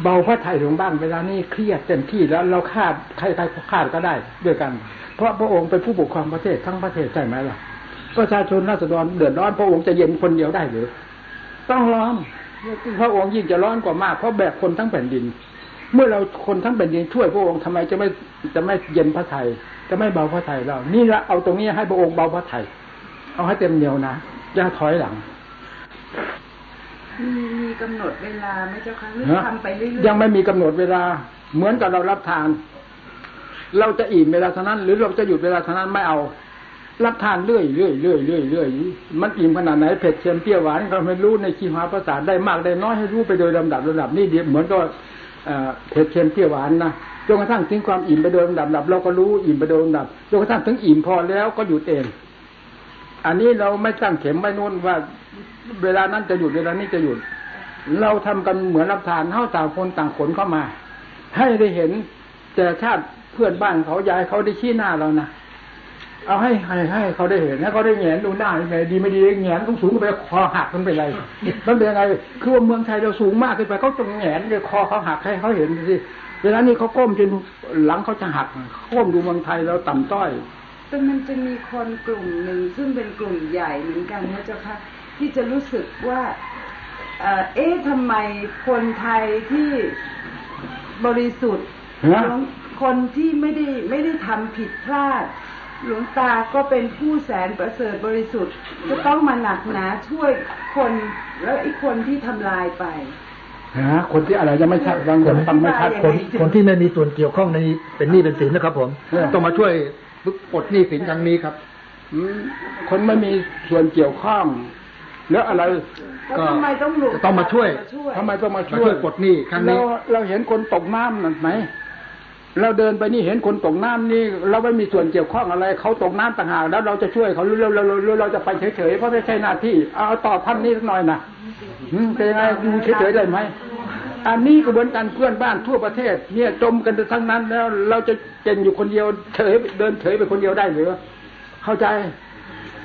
เบาพระไทยลงบ้างเวลานี้เครียดเต็มที่แล้วเราคาดใครใครคาดก็ได้ด้วยกัน เพราะพระองค์เป็นผู้ปกครองประเทศทั้งประเทศใช่ไหมล่ะประชาชนราษฎรเดือดร้อนพระองค์จะเย็นคนเดียวได้หรือต้องร้อนพระองค์ยิ่งจะร้อนกว่ามากเพราะแบกคนทั้งแผ่นดิน เมื่อเราคนทั้งแผ่นดินช่วยพระองค์ทำไมจะไม่จะไม่เย็นพระไทยจะไม่เบาพระไทยเรานี่ละเอาตรงนี้ให้พระองค์เบาพระไทย เอาให้เต็มเหนียวนะอย่าถอยหลัง มีมีกำหนดเวลาไหมเจ้าคะหรือฮะทำไปเรื่อยๆยังไม่มีกำหนดเวลา เหมือนกับเรารับทาน เราจะอิ่มเวลาเท่านั้น หรือเราจะหยุดเวลาเท่านั้นไม่เอา รับทานเรื่อยเรื่อยเรื่อยเรื่อยเรื่อยมันอิ่มขนาดไหนเผ็ดเค็มเปรี้ยวหวานเราไม่รู้ในชีวาประสาทได้มากได้น้อยให้รู้ไปโดยลำดับลำดับนี่เดียวเหมือนกับเอ่อเผ็ดเค็มเปรี้ยวหวานนะจนกระทั่งถึงความอิ่มไปโดยลำดับลำดับเราก็รู้อิ่มไปโดยลำดับจนกระทั่งถึงอิ่มพอแล้วก็หยุดเอง อันนี้เราไม่ตั้งเข็มไม่นู่นว่า เวลานั้นจะหยุดเวลานี้จะหยุด เราทำกันเหมือนรับทานเท่าต่างคนต่างขนเข้ามา ให้ได้เห็นแต่ชาติเพื่อนบ้านเขายายเขาได้ชี้หน้าเรานะเอาให้ให้ให้เขาได้เห็นให้เขาได้แหงนดูหน้ายังไงดีไม่ดีแหงนต้องสูงขึ้นไปคอหักมันเป็นไรมันเป็นยังไงคือว่าเมืองไทยเราสูงมากขึ้นไปเขาต้องแหงนเลยคอเขาหักให้เขาเห็นสิเวลานี้เขาก้มจนหลังเขาจะหักก้มดูเมืองไทยเราต่ำต้อย แต่มันจะมีคนกลุ่มหนึ่งซึ่งเป็นกลุ่มใหญ่เหมือนกันนะเจ้าค่ะที่จะรู้สึกว่าเอ่อเอ๊ะทำไมคนไทยที่บริสุทธิ์ฮะหลวงคนที่ไม่ได้ไม่ได้ทำผิดพลาด หลวงตาก็เป็นผู้แสนประเสริฐบริสุทธิ์จะต้องมาหนักหนาช่วยคนแล้วไอ้คนที่ทำลายไปฮะคนที่อะไรยังไม่ชัดบางคนฟังไม่ชัดอธิคบายนยังไงคนที่ไม่มีส่วนเกี่ยวข้องในเป็นหนี้เป็นสินนะครับผมเออต้องมาช่วย ปลดหนี้สินครั้งนี้ครับอืมคนไม่มีส่วนเกี่ยวข้องแล้วอะไรแล้วทำไมต้องหลวงต้องมาช่วยทำไมต้องมามาช่ช่ววยยปลดหนี้ครั้งเรานี้เราเห็นคนตกน้ำนั่นไหมเราเดินไปนี่เห็นคนตกน้ำนี่ เราไม่มีส่วนเกี่ยวข้องอะไรเขาตกน้ำต่างหากแล้วเราจะช่วยเขาหรือเราเราเราเราจะไปเฉยๆเพราะไม่ใช่หน้าที่ เอาตอบท่านนี้สักหน่อยนะอืมเป็นยังไงดูเฉยๆได้ไหม อันนี้ก็เหมือนกันเพื่อนบ้านทั่วประเทศ เนี่ยจมกันทั้งนั้นแล้ว เราจะเก่งอยู่คนเดียวเฉยเดินเฉยไปคนเดียวได้หรือ เข้าใจ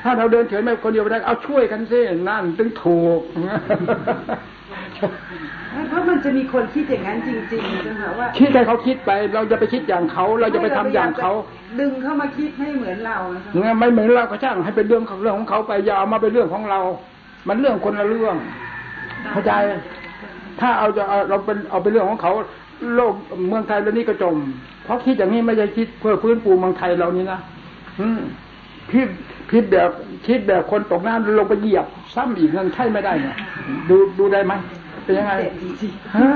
ถ้าเราเดินเฉยไปคนเดียวไม่ได้เอาช่วยกันสินั่นถึงถูกเพราะมันจะมีคนคิดอย่างนั้นจริงๆใช่ไหมว่าคิดให้เขาคิดไป เราจะไปคิดอย่างเขา เราจะไปทำอย่างเขา ดึงเข้ามาคิดให้เหมือนเรานะคะเนี่ยไม่เหมือนเราก็ช่างให้เป็นเรื่องของเรื่องของเขาไปอย่าเอามาเป็นเรื่องของเรา มันเรื่องคนละเรื่อง เข้าใจ ถ้าเอาจะเราเป็นเอาเป็นเรื่องของเขาโลกเมืองไทยแล้วนี่ก็จมเพราะคิดอย่างนี้ไม่ใช่คิดเพื่อฟื้นฟูเมืองไทยเรานี่นะอืมคิดคิดแบบคิดแบบคนตกน้ำลงไปเหยียบ ซ้ำอีกนั่นใช่ไม่ได้เนี่ยดูดูได้ไหม เป็นยังไงเด็ดจริงฮะ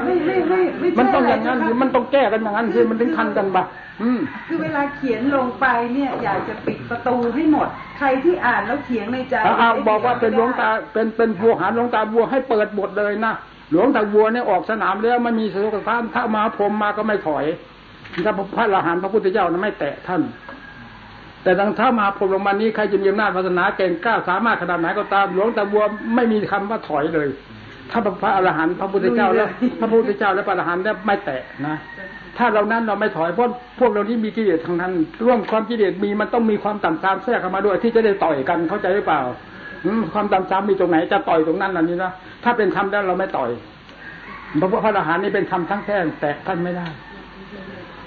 ๆไม่ไม่ไม่ไม่ใช่มันต้องอย่างนั้นะไรสิคะมันต้องแก้กันอย่างนั้นสิมันถึงทันกันปะอืมคือเวลาเขียนลงไปเนี่ย อยากจะปิดประตูให้หมด ใครที่อ่านแล้วเถียงในใจเอาเอาบอกว่าเป็นหลวงตาเป็นเป็นผู้หารหลวงตาบัวให้เปิดบทเลยนะหลวงตาบัวเนี่ยออกสนามแล้วไม่มีสุขภาพถ้ามาพรหมมาก็ไม่ถอยถ้าพระอรหันต์พระพุทธเจ้านะไม่แตะท่าน แต่ทางถ้ามาพรมลงมานี้ใครจะมีอำนาจวาสนาเก่งกล้าสามารถขนาดไหนก็ตามหลวงตาบัวไม่มีคำว่าถอยเลย ถ้าพระอรหันต์พระพุทธเจ้าแล้ว พระพุทธเจ้าและพระอรหันต์เนี่ยไม่แตะนะถ้าเรานั้นเราไม่ถอยเพราะพวกเราที่มีกิเลสทางนั้น ร่วมความกิเลสมีมันต้องมีความต่ำตามแทรกเข้ามาด้วยที่จะได้ต่อยกันเข้าใจหรือเปล่าความต่ำตามมีตรงไหนจะต่อยตรงนั้นอันนี้นะถ้าเป็นธรรมแล้วเราไม่ต่อยพระว่าพระอรหันต์นี่เป็นธรรมทั้งแท่งแตะท่านไม่ได้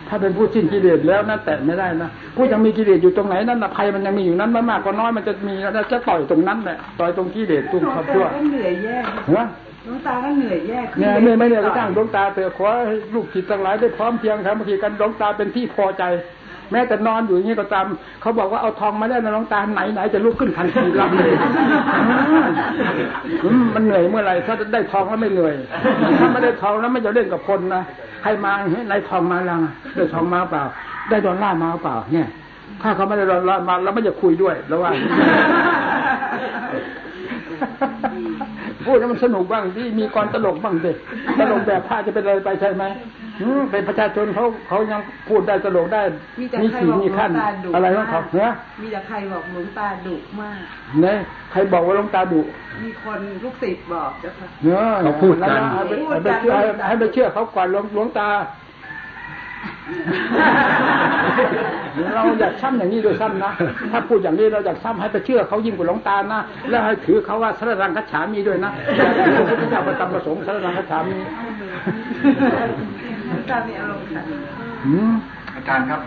ถ้าเป็นผู้สิ้นกิเลสแล้วนั่นแตะไม่ได้นะผู้ยังมีกิเลสอยู่ตรงไหนนั่นนะภัยมันยังมีอยู่นั้นไม่มากก็น้อยมันจะมีแล้วจะต่อยตรงนั้นแหละต่อยตรงกิเลสตรงหลวงความตาชั่วก็เหนื่อยแย่เหรอหลวงตาก็เหนื่อยแย่ขึ้เนี่ยไม่ไม่เนี่ยก็จ้างดวงตาเตือขอให้ลูกศิษย์ทั้งหลายได้พร้อมเพรียงครับบางทีกันดวงตาเป็นที่พอใจ แม้แต่นอนอยู่อย่างนี้ก็ตามเขาบอกว่าเอาทองมาแล้วนะดวงตาไหนไหนจะลุกขึ้นทันทีรับเลยอืมมันเหนื่อยเมื่อไหร่ถ้าได้ทองแล้วไม่เหนื่อยถ้าไม่ได้ทองแล้วไม่จะเล่นกับคนนะ ใครมาเฮ้ยนายทองมาแล้วนะได้ทองมาเปล่า ได้ดอลลาร์มาเปล่า เนี่ย ถ้าเขาไม่ได้ดอลลาร์มาเราไม่จะคุยด้วยแล้วว่าพูดให้มันสนุกบ้างที่มีกรตลกบ้างสิตลกแบบพระจะเป็นอะไรไปใช่ไหมอืม เป็นประชาชนเขาเขายังพูดได้ตลกได้ มีแต่มีใครขีบอกมีหลวขั้นงตาดุอะไรของเขาเนอะมีแต่ใครบอกหลวงตาดุมากเนี่ยใครบอกว่าหลวงตาดุ มีคนลูกศิษย์บอกเจ้าค่ะเนอะเขาพูดกันแล้วให้ไปให้ไปเชื่อให้ให้ไปเชื่อเขาก่อนหลวงหลวงตาเราอยากซ้ำอย่างนี้ด้วยซ้ำนะ ถ้าพูดอย่างนี้เราอยากซ้ำให้ไปเชื่อเขายิ่งกว่าหลวงตานะ แล้วให้ถือเขาว่าสรรังคัจฉามีด้วยนะอย่าถือพระพุทธเจ้าประจำประสงค์สรรังคัจฉามี หลวงตามีอารมณ์ขัน อืม อาจารย์ครับ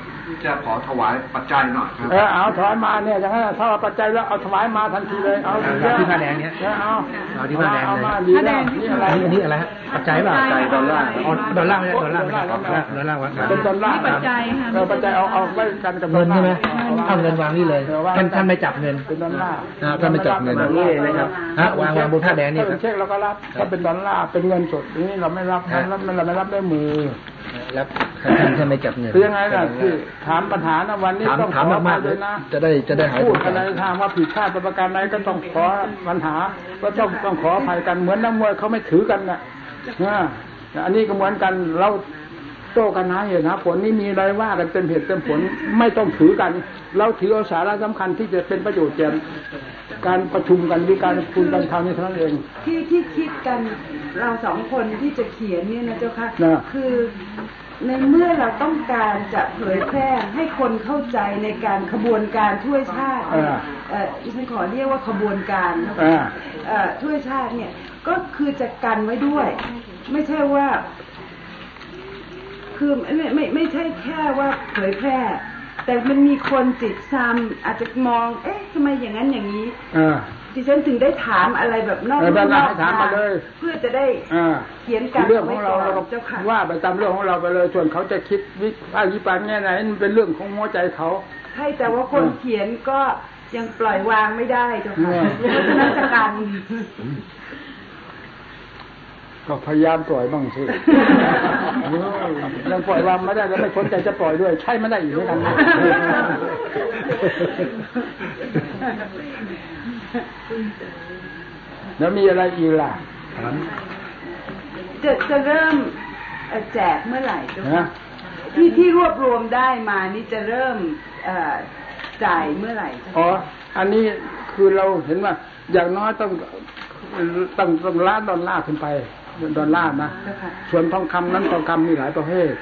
จะขอถวายปัจจัยหน่อยครับเออเอาถอยมาเนี่ยอย่างนั้นถ้าเอาปัจจัยแล้วเอาถวายมาทันทีเลยเอาเอาที่ผ้าแดงเนี่ยเอาเอาที่ผ้าแดงเลยเอามาดีแล้วนี่อะไรอันนี้อะไรฮะปัจจัยเปล่าปัจจัยดอลลาร์อ๋อดอลลาร์ไม่ใช่ดอลลาร์ไม่ใช่ดอลลาร์ดอลลาร์วัดเป็นดอลลาร์ปัจจัยค่ะเออปัจจัยเอาเอาไว้กันกับเงินใช่ไหมเอาเอาเงินวางนี่เลยท่านท่านไม่จับเงินเป็นดอลลาร์อ่าท่านไม่จับเงินนี่นะครับฮะวางวางบนผ้าแดงนี่ถ้าคเป็รับนเช็คเราก็รับถ้าเป็นดอลลาร์เป็นเงินสดนี่เราไม่รับฮะเราไม่เราไม่รับด้วยมือ แล้วท่านท่านไม่จับเงินคือยังไงล่ะที่ถามปัญหานะวันนี้ถามต้องถามขอมากๆเลเลยยนะจะได้จะได้หายพูสดงอะไรสัยทางว่าผิดพลาดประการใดก็ต้องขอปัญหาก็ต้องต้องขออภัยกันเหมือนนักมวยเขาไม่ถือกันน่ะนะอันนี้ก็เหมือนกันเรา โต้กันนะเหตุนะผลนี่มีอะไรว่ากันเป็นเหตุเป็นผลไม่ต้องถือกัน เราถือเอาสาระสำคัญที่จะเป็นประโยชน์แก่การประชุมกันหรือการคุยกันทางนี้เท่านั้นเองที่ที่คิดกันเราสองคนที่จะเขียนเนี่ยนะเจ้าค่ะนะคือในเมื่อเราต้องการจะเผยแพร่ให้คนเข้าใจในการขบวนการช่วยชาติเนี่ยอ่าเอ่อดิฉันขอเรียกว่าขบวนการนะอ่าเอ่อช่วยชาติเนี่ยก็คือจะกันไว้ด้วย ไม่ใช่ว่า คือไม่ไม่ไม่ไม่ใช่แค่ว่าเผยแพร่ แต่มันมีคนติดซ้ำอาจจะมอง เอ๊ะทำไมอย่างนั้นอย่างนี้อ่าดิฉันถึงได้ถามอะไรแบบนอกเออลู่นอกให้ถามมาเลยเพื่อจะได้อ่าเขียนกันเรื่องของเราเราก็เจ้าค่ะว่าไปตามเรื่องของเราไปเลยส่วนเขาจะคิดวิพากษ์วิจารณ์แง่ไหนมันเป็นเรื่องของหัวใจเขาใช่แต่ว่าคนเขียนก็ยังปล่อยวางไม่ได้เจ้าค่ะเนี่ยเพราะฉะนั้นจะกัน ก็พยายามปล่อยบ้างสิเออยังปล่อยวางไม่ได้แล้วไม่สนใจจะปล่อยด้วย ใช่ไม่ได้อีกเหมือนกันนะแล้วมีอะไรอีกล่ะจะจะเริ่มเอ่อแจกเมื่อไหร่เจ้านะค่ะที่ที่รวบรวมได้มานี่จะเริ่มเอ่อจ่ายเมื่อไหร่เจ้าอ๋อค่ะอันนี้คือเราเห็นว่า อย่างน้อยต้องต้องต้องล้านดอลลาร์ขึ้นไป ดอลลาร์นะเจ้าค่ะส่วนทองคำนั้นทองคำมีหลายประเภท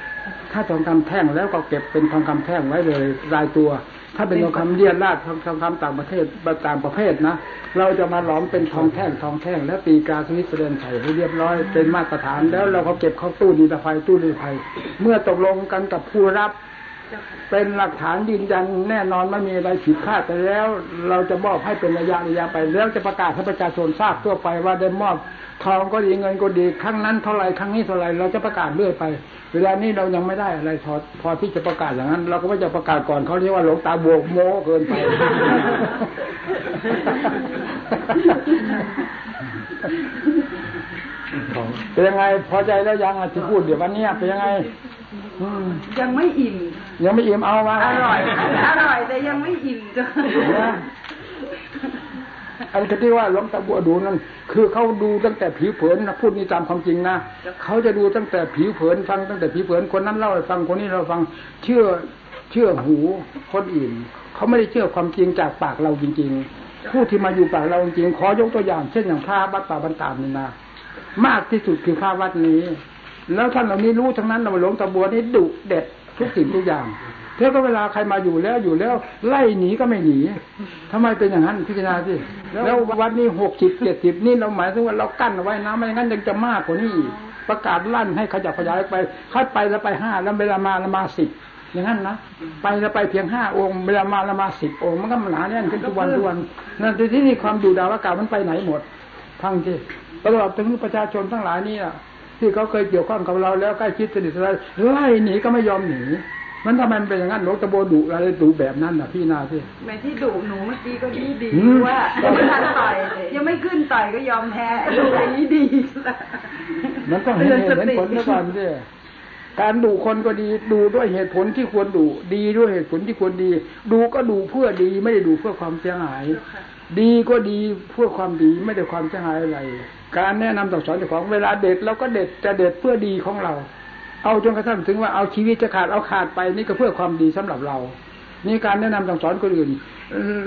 ถ้าทองคำแท่งแล้วก็เก็บเป็นทองคำแท่งไว้เลยรายตัว ถ้าเป็นทองคำเลียนลาดทองทองคำต่างประเทศต่างประเภทนะเราจะมาหลอมเป็นทองแท่งทองแท่งและตีตราสวิตเซอร์แลนด์ใส่ให้เรียบร้อยเป็นมาตรฐานแล้วเราก็เก็บเข้าตู้นิรภัยตู้นิรภัยเมื่อตกลงกันกับผู้รับ เป็นหลักฐานยืนยันแน่นอนไม่มีอะไรผิดพลาดไปแล้ว เราจะมอบให้เป็นระยะระยะไป แล้วจะประกาศให้ประชาชนทราบทั่วไปว่าได้มอบทองก็ดีเงินก็ดีครั้งนั้นเท่าไหรครั้งนี้เท่าไหรเราจะประกาศเรื่อยไป เวลานี้เรายังไม่ได้อะไรพอพอที่จะประกาศอย่างนั้น เราก็ไม่จะประกาศก่อนเขาเรียกว่าหลวงตาโบกโม้เกินไป เป็นยังไงพอใจแล้วยังอะที่พูดเดี๋ยววันเนี้ยเป็นยังไงอืมยังไม่อิ่ม ยังไม่อิ่มเอามาอร่อยอร่อยแต่ยังไม่อิ่มจ้ะนะอันที่ว่าหลวงตาบัวดูนั่นคือเขาดูตั้งแต่ผิวเผินนะพูดนี่ตามความจริงนะเขาจะดูตั้งแต่ผิวเผินฟังตั้งแต่ผิวเผินคนนั้นเล่าให้ฟังคนนี้เราฟังเชื่อเชื่อหูคนอื่นเขาไม่ได้เชื่อความจริงจากปากเราจริง ๆ ผู้ที่มาอยู่ปากเราจริงๆขอยกตัวอย่าง เช่นอย่างพระวัดป่าบรรดานี่นะ มากที่สุดคือพระวัดนี้ แล้วท่านเหล่านี้รู้ทั้งนั้นนะว่าหลงตาบัวนี่ดุเด็ดทุกสิ่งทุกอย่างเท่าก็เวลาใครมาอยู่แล้วอยู่แล้ว ไล่หนีก็ไม่หนีทำไมเป็นอย่างนั้นพิจารณาสิแล้ววัดนี้หกสิบเจ็ดสิบนี่เราหมายถึงว่าเรากั้นไว้นะไม่งั้นยังจะมากกว่านี้ประกาศลั่นให้ขยับขยายไปคัดไปแล้วไปห้าแล้วเวลามาแล้วมาสิบอย่างนั้นนะไปแล้วไปเพียงห้าองค์เวลามาแล้วมาสิบองค์มันก็หนาแน่นขึ้นทุกวันทุกวันนั่นที่นี่ความดูดาวอากาศมันไปไหนหมดทั้งที่ ตลอดถึงประชาชนทั้งหลายนี่อะที่เขาเคยเกี่ยวข้องกับเราแล้วใกล้ชิดสนิทสนมไล่หนีก็ไม่ยอมหนีมันทำไมมันเป็นอย่างนั้นหลวงตาโบดุอะไรดุแบบนั้นน่ะพี่นาสิแม่ที่ดุหนูเมื่อกี้ก็ดีดีอืมว่ายังไม่ทันต่อยยังไม่ขึ้นต่อยก็ยอมแพ้ดุอย่างนี้ดีมันต้องเห็นเหตุเห็นผลแล้วก่อนสิการดูคนก็ดีดูด้วยเหตุผลที่ควรดูดีด้วยเหตุผลที่ควรดี ดูก็ดูเพื่อดีไม่ได้ดูเพื่อความเสียหาย ดีก็ดีเพื่อความดีไม่ได้ความเสียหายอะไร การแนะนำสั่งสอนเจ้าของเวลาเด็ดเราก็เด็ดจะเด็ดเพื่อดีของเรา เอาจนกระทั่งถึงว่าเอาชีวิตจะขาดเอาขาดไปนี่ก็เพื่อความดีสำหรับเรานี่การแนะนำสั่งสอนคนอื่น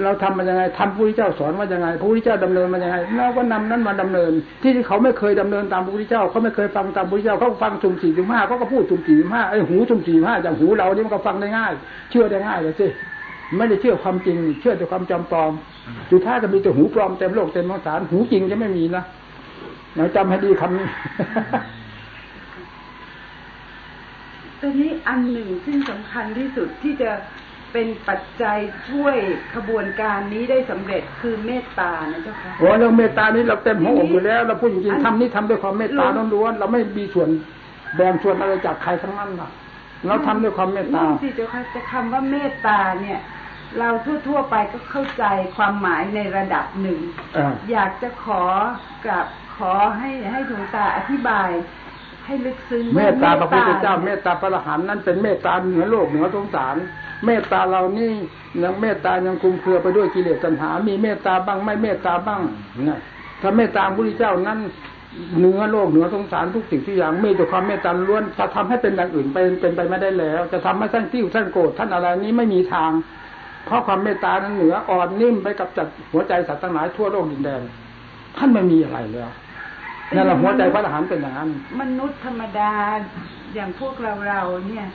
เราทำมันยังไงทำพระพุทธเจ้าสอนว่ายังไงพระพุทธเจ้าดำเนินมันยังไงเราก็นำนั้นมาดำเนินที่เขาไม่เคยดำเนินตามพระพุทธเจ้าเขาไม่เคยฟังตามพระพุทธเจ้าเขาฟังสุ่มสี่สุ่มห้าเขาก็พูดสุ่มสี่สุ่มห้าไอ้หูสุ่มสี่ห้าอย่างหูเรานี่มันก็ฟังได้ง่าย เชื่อได้ง่ายเลยสิ ไม่ได้เชื่อความจริง เชื่อแต่ความจำปลอมสุดท้ายจะมีแต่หูปลอมเต็มโลกเต็มสงสารหูจริงจะไม่มีนะเราจำให้ดีคำนี้ตอนนี้อันหนึ่งซึ่งสำคัญที่สุดที่จะเป็นปัจจัยช่วยขบวนการนี้ได้สำเร็จคือเมตตานะเจ้าค่ะโอ้เรื่องเมตตานี้เราเต็มหัวอกอยู่แล้ว เราพูดจริงๆทำนี่ทำด้วยความเมตตาล้วนๆเราไม่มีส่วนแบ่งส่วนอะไรจากใครทั้งนั้นนะเราทำด้วยความเมตตานั่นสิเจ้าค่ะจะคำว่าเมตตาเนี่ย เราทั่วๆไปก็เข้าใจความหมายในระดับหนึ่งเอออยากจะขอกับขอให้ให้หลวงตาอธิบาย ให้ลึกซึ้งเมตตาพระพุทธเจ้านี่ยเมตตาพระอรหันต์นั้นเป็นเมตตาเหนือโลกเหนือสงสาร เมตตาเรานี่ยังเมตตายังคลุมเครือไปด้วยกิเลสตัณหา มีเมตตาบ้างไม่เมตตาบ้างนะถ้าเมตตาพระพุทธเจ้านั้นเหนือโลกเหนือสงสารทุกสิ่งทุกอย่างมีแต่ความเมตตาล้วนจะทำให้เป็นอย่างอื่นไปเป็นไปไม่ได้แล้ว จะทำให้ท่านติ้วท่านโกรธท่านอะไรนี้ไม่มีทาง เพราะความเมตตานั้นเหนืออ่อนนิ่มไปกับจัดหัวใจสัตว์ทั้งหลายทั่วโลกดินแดน ท่านไม่มีอะไรแล้วนั่นแหละหัวใจพระอรหันต์เป็นอย่างนั้นมนุษย์ธรรมดาอย่างพวกเราเราๆเนี่ย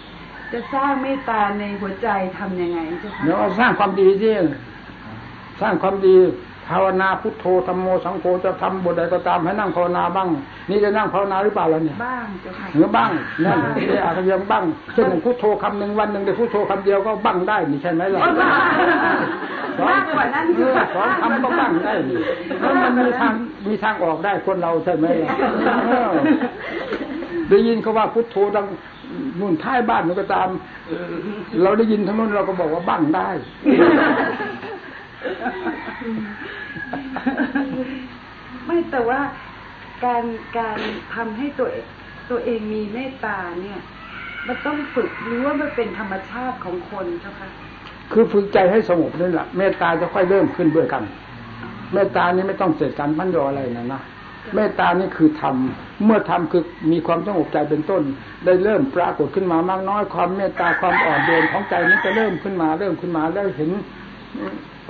จะสร้างเมตตาในหัวใจทำยังไงเจ้าคะเดี๋ยวเอาสร้างความดีสิสร้างความดี ภาวนาพุทโธธรรมโมสังโฆจะทำบทใดก็ตามให้นั่งภาวนาบ้าง นี่จะนั่งภาวนาหรือเปล่าล่ะเนี่ยบ้างเจ้าค่ะเหรือบ้างนั่นนี่อาจจะยังบ้างเช่นอย่างพุทโธคำหนึ่งวันหนึ่งได้พุทโธคำเดียวก็บ้างได้นี่ใช่ไหมล่ะมากกว่านั้นเออสอนคำก็บ้างได้นี่แล้วมันมีทางมีทางออกได้คนเราใช่ไหมล่ะเออได้ยินเขาว่าพุทโธดังนู่นท้ายบ้านมันก็ตามเออเราได้ยินทั้งนู้นเราก็บอกว่าบ้างได้ ไม่แต่ว่าการการทำให้ตัวตัวเองมีเมตตาเนี่ย มันต้องฝึกหรือว่ามันเป็นธรรมชาติของคนเจ้าคะคือฝึกใจให้สงบนี่แหละเมตตาจะค่อยเริ่มขึ้นด้วยกัน เมตตานี้ไม่ต้องเสกสรรพันยออะไรนะนะเมตตานี่คือธรรมเมื่อธรรมคือมีความสงบใจเป็นต้น ได้เริ่มปรากฏขึ้นมามากน้อยความเมตตาความอ่อนโยนของใจนี้จะเริ่มขึ้นมาเริ่มขึ้นมาแล้วเห็น